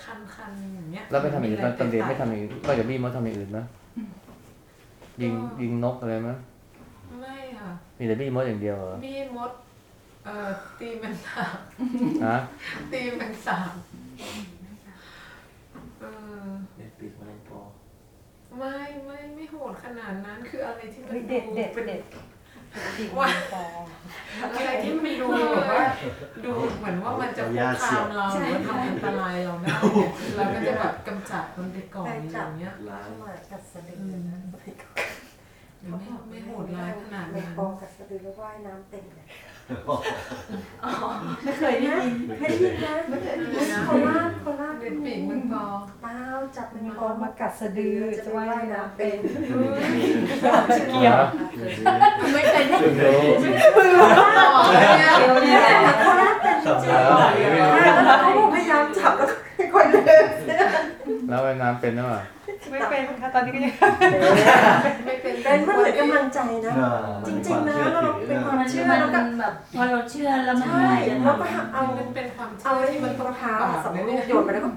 คันคันอย่างเงี้ยแล้วไปทำอย่างอื่นตอนตอนเด็กไม่ทำอย่างอื่นก็อย่าบี้มดทำอย่างอื่นนะยิงยิงนกอะไรมั้ยไม่ค่ะ มีแต่บี้มดอย่างเดียวเหรอมีมด เอ่อตีแมงสาบฮะตีแมงสาบเออเด็ดปีกแมลงปอไม่ไม่ไม่โหดขนาดนั้นคืออะไรที่มันเฮ้ยเด็ดเด็ดเป็นเด็ดดีว่าพออะไรที่มันดูแบบว่าดูเหมือนว่ามันจะคุกคามเราหรือว่าทำอันตรายเราได้เนี่ยเราก็จะแบบกำจัดมันไปก่อนอย่างเงี้ยเข้ามากัดสะดือนะหรือ ไม่ไม่โหดร้ายขนาดไม่นั้นปองกัดสะดือแล้วว่ายน้ำเต็มเลยไม่เคยได้ยินไม่ได้ยินนะไม่เคยได้ยินโคราชโคราชเด็ดปีกมันพอเปล่าจับมันมีปคองนมากัดสะดือจะว่ายน้ำเป็นเกี่ยวไม่เคยได้เพิ่งรู้นี่แหละโคราชเป็นจริงๆแล้วเขาพยายามจับแล้วค่อยๆเลิก แล้วว่ายน้ำเป็นหรือเปล่าไม่เป็นค่ะตอนนี้ก็ยังไม่เป็นเป็นมันเหมือนกำลังใจนะ จริงๆนะเราเป็นความเชื่อมันแล้วก็แบบพอเราเชื่อแล้วมันใช่แล้วก็เอาเป็นความเอาเชื่อไอ้ที่มันต้องมะพร้าวปาสองเลยลูกโยนไปแล้วก็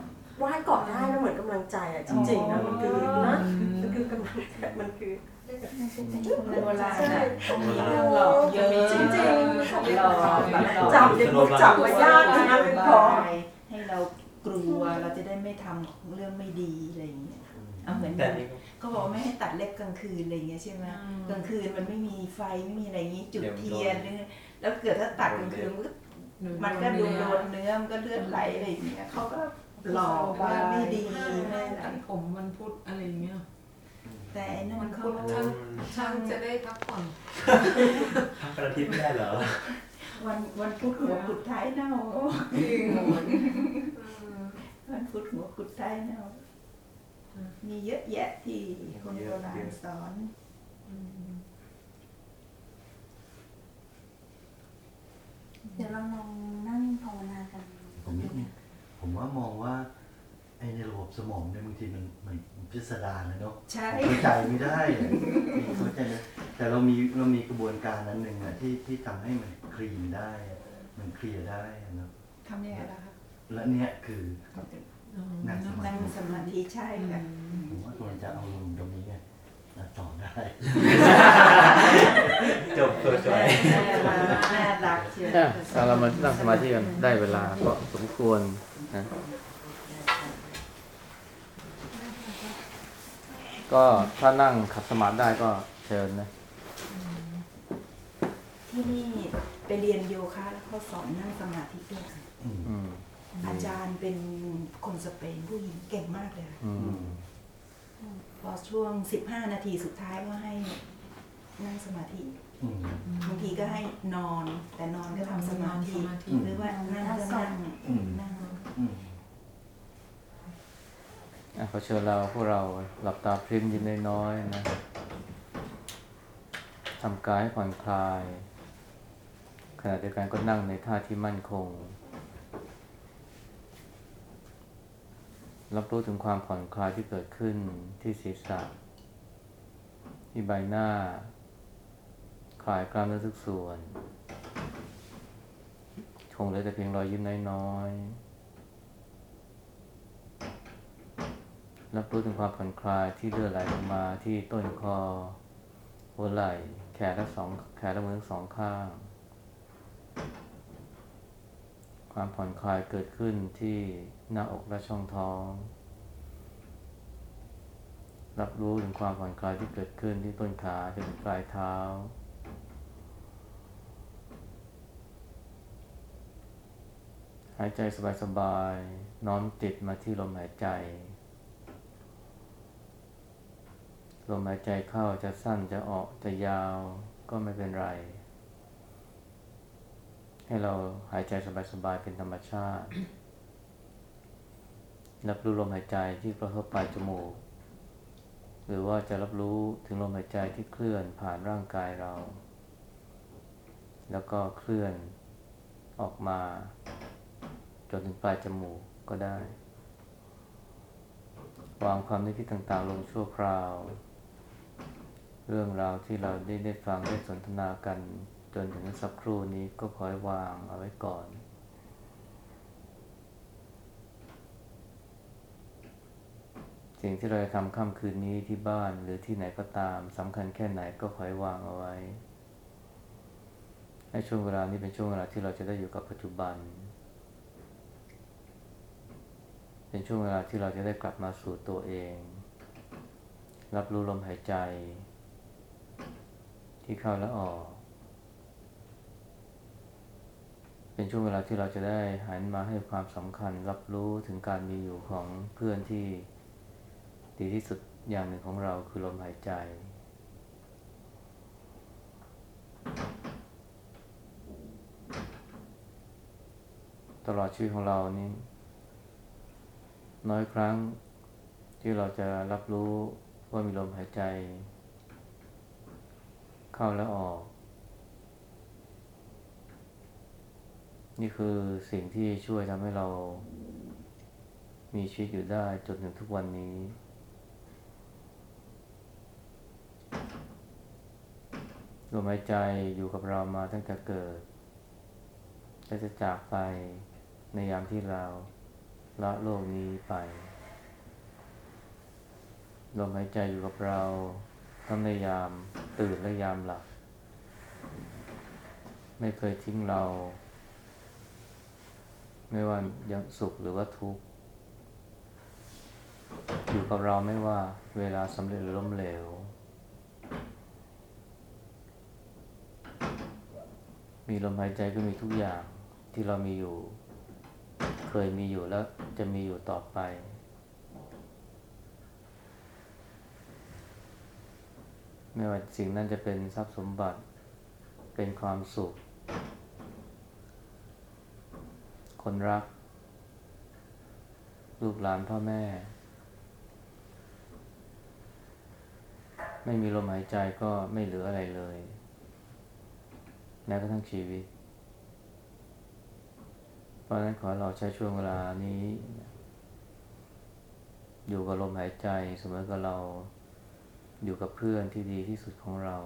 ว่ายเกาะได้นะเหมือนกำลังใจอะจริงๆนะมันคือนะมันคือกำลังใจมันคือโบราณใช่อะมีเรื่องหลอกเยอะจริงๆหลอกแบบหลอกจับเด็กจับมายากนะเป็นพอให้เรา กลัวเราจะได้ไม่ทำเรื่องไม่ดีอะไรอย่างเงี้ยเอาเหมือนแต่นี่ก็เขาบอกว่าไม่ให้ตัดเล็บกลางคืนอะไรอย่างเงี้ยใช่ไหมกลางคืนมันไม่มีไฟไม่มีอะไรอย่างงี้จุดเทียนหรือแล้วเกิดถ้าตัดกลางคืนมันก็มันก็โดนโดนเนื้อมันก็เลือดไหลอะไรอย่างเงี้ยเขาก็หลอกว่าไม่ดีห้ามไม่ห้ามอะไรตัดผมวันพุธอะไรอย่างเงี้ยแต่ไอ้นั่วันนเขาพุธช่างช่างจะได้พักผ่อนทำกระทิบไม่ได้เหรอวันวันพุธหัวกุดท้ายเน่าจริง วันพุธหัวกุดท้ายเน่ามีเยอะแยะที่คนโบราณสอนเดี๋ยวเราลองนั่งภาวนากันผมนิดนึงผมว่ามองว่าไอ้ในระบบสมองเนี่ยบางทีมันมันมันพิสดารนะเนาะใช่เข้าใจไม่ได้อะเข้าใจไหมแต่เรามีเรามีกระบวนการนั้นหนึ่งอะที่ที่ทำให้มันคลีนได้อะมันเคลียร์ได้อะเนาะทำยังไงล่ะคะ และเนี้ยคือนั่งสมานั่งธิสมาธิใช่ค่ะผมว่าควรจะเอาลงตรงนี้ไงแล้วต่อได้ จบตัวสวย น่ารักเชียวเนี่ยถ้าเรามานั่งสมาธิกันได้เวลาก็สมควรนะก็ถ้านั่งขัดสมาธิได้ก็เชิญนะ ที่นี่ไปเรียนโยคะแล้วเขาสอนนั่งสมาธิด้วยค่ะอืม อืมอาจารย์เป็นคนสเปนผู้หญิงเก่งมากเลยค่ะอือืมมพอช่วง 15 นาทีสุดท้ายก็ให้นั่งสมาธิอืมบางทีก็ให้นอน แต่นอนก็ทำสมาธิสมาธิหรือว่านั่งก็นั่งอืมนั่งอืมอะขอเชิญเราพวกเราหลับตาพริมยิ้มน้อยๆนะทำกายให้ผ่อนคลาย ขณะเดียวกันก็นั่งในท่าที่มั่นคง รับรู้ถึงความผ่อนคลายที่เกิดขึ้นที่ศีรษะ ที่ใบหน้า คลายกล้ามเนื้อทุกส่วน คงเหลือแต่เพียงรอยยิ้มน้อยๆ รับรู้ถึงความผ่อนคลายที่เลือดไหลลงมาที่ต้นคอ หัวไหล่ แขนทั้งสอง แขนและมือทั้งสองข้าง ความผ่อนคลายเกิดขึ้นที่ หน้าอกและช่องท้อง รับรู้ถึงความผ่อนคลายที่เกิดขึ้นที่ต้นขาจนถึงปลายเท้า หายใจสบายๆ น้อมจิตมาที่ลมหายใจ ลมหายใจเข้าจะสั้นจะออกจะยาวก็ไม่เป็นไร ให้เราหายใจสบายๆ เป็นธรรมชาติ รับรู้ลมหายใจที่กระทบปลายจมูก หรือว่าจะรับรู้ถึงลมหายใจที่เคลื่อนผ่านร่างกายเรา แล้วก็เคลื่อนออกมาจนถึงปลายจมูกก็ได้ วางความนึกคิดต่างๆ ลงชั่วคราว เรื่องราวที่เราได้ได้ฟังได้สนทนากันจนถึงสักครู่นี้ก็ขอให้วางเอาไว้ก่อน สิ่งที่เราจะทำค่ำคืนนี้ที่บ้านหรือที่ไหนก็ตามสำคัญแค่ไหนก็ขอให้วางเอาไว้ ให้ช่วงเวลานี้เป็นช่วงเวลาที่เราจะได้อยู่กับปัจจุบัน เป็นช่วงเวลาที่เราจะได้กลับมาสู่ตัวเอง รับรู้ลมหายใจ ที่เข้าและออก เป็นช่วงเวลาที่เราจะได้หันมาให้ความสำคัญ รับรู้ถึงการมีอยู่ของเพื่อนที่ ดีที่สุดอย่างหนึ่งของเราคือลมหายใจ ตลอดชีวิตของเรานี่น้อยครั้งที่เราจะรับรู้ว่ามีลมหายใจ เข้าและออก นี่คือสิ่งที่ช่วยทำให้เรามีชีวิตอยู่ได้จนถึงทุกวันนี้ ลมหายใจอยู่กับเรามาตั้งแต่เกิด และจะจากไปในยามที่เราละโลกนี้ไป ลมหายใจอยู่กับเราทั้งในยามตื่นและยามหลับ ไม่เคยทิ้งเรา ไม่ว่ายังสุขหรือว่าทุกข์อยู่กับเราไม่ว่าเวลาสำเร็จหรือล้มเหลว มีลมหายใจก็มีทุกอย่างที่เรามีอยู่ เคยมีอยู่แล้วจะมีอยู่ต่อไป ไม่ว่าสิ่งนั้นจะเป็นทรัพย์สมบัติเป็นความสุข คนรัก ลูกหลานพ่อแม่ ไม่มีลมหายใจก็ไม่เหลืออะไรเลย แม้กระทั่งชีวิต เพราะฉะนั้นขอเราใช้ช่วงเวลานี้ อยู่กับลมหายใจเสมอกับเราอยู่กับเพื่อนที่ดีที่สุดของเรา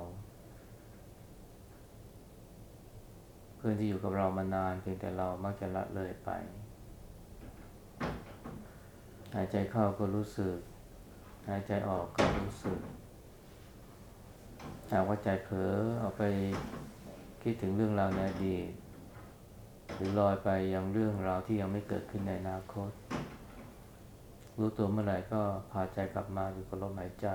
เพื่อนที่อยู่กับเรามานานเพียงแต่เรามักจะละเลยไป หายใจเข้าก็รู้สึก หายใจออกก็รู้สึกหากว่าใจเผลอออกไป คิดถึงเรื่องราวในอดีตหรือลอยไปยังเรื่องราวที่ยังไม่เกิดขึ้นในอนาคต รู้ตัวเมื่อไหร่ก็พาใจกลับมาอยู่กับลมหายใจ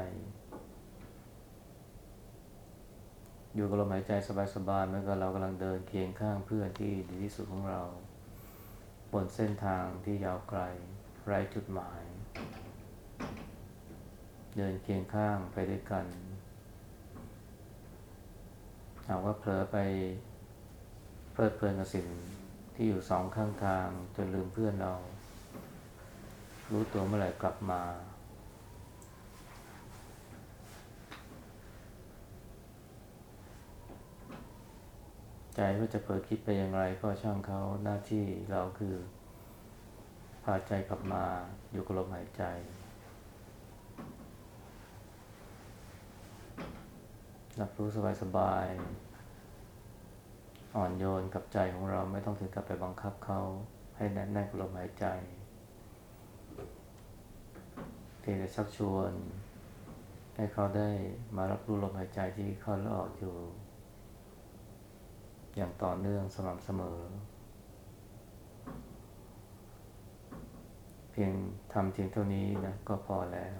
อยู่กับลมหายใจสบายๆเมื่อกับเรากำลังเดินเคียงข้างเพื่อนที่ดีที่สุดของเรา บนเส้นทางที่ยาวไกล ไร้จุดหมาย เดินเคียงข้างไปด้วยกัน หากว่าเผลอไปเพลิดเพลินกับสิ่งที่อยู่สองข้างทางจนลืมเพื่อนเรา รู้ตัวเมื่อไหร่กลับมา ใจว่าจะเผลอคิดไปอย่างไรก็ช่างเขาหน้าที่เราคือ พาใจกลับมาอยู่กับลมหายใจ รับรู้สบายๆอ่อนโยนกับใจของเราไม่ต้องถึงกับไปบังคับเขาให้แน่นแน่นกับลมหายใจเพียงแต่ชักชวน ให้เขาได้มารับรู้ลมหายใจที่เข้าและออกอยู่ อย่างต่อเนื่องสม่ำเสมอ เพียงทำเพียงเท่านี้นะก็พอแล้ว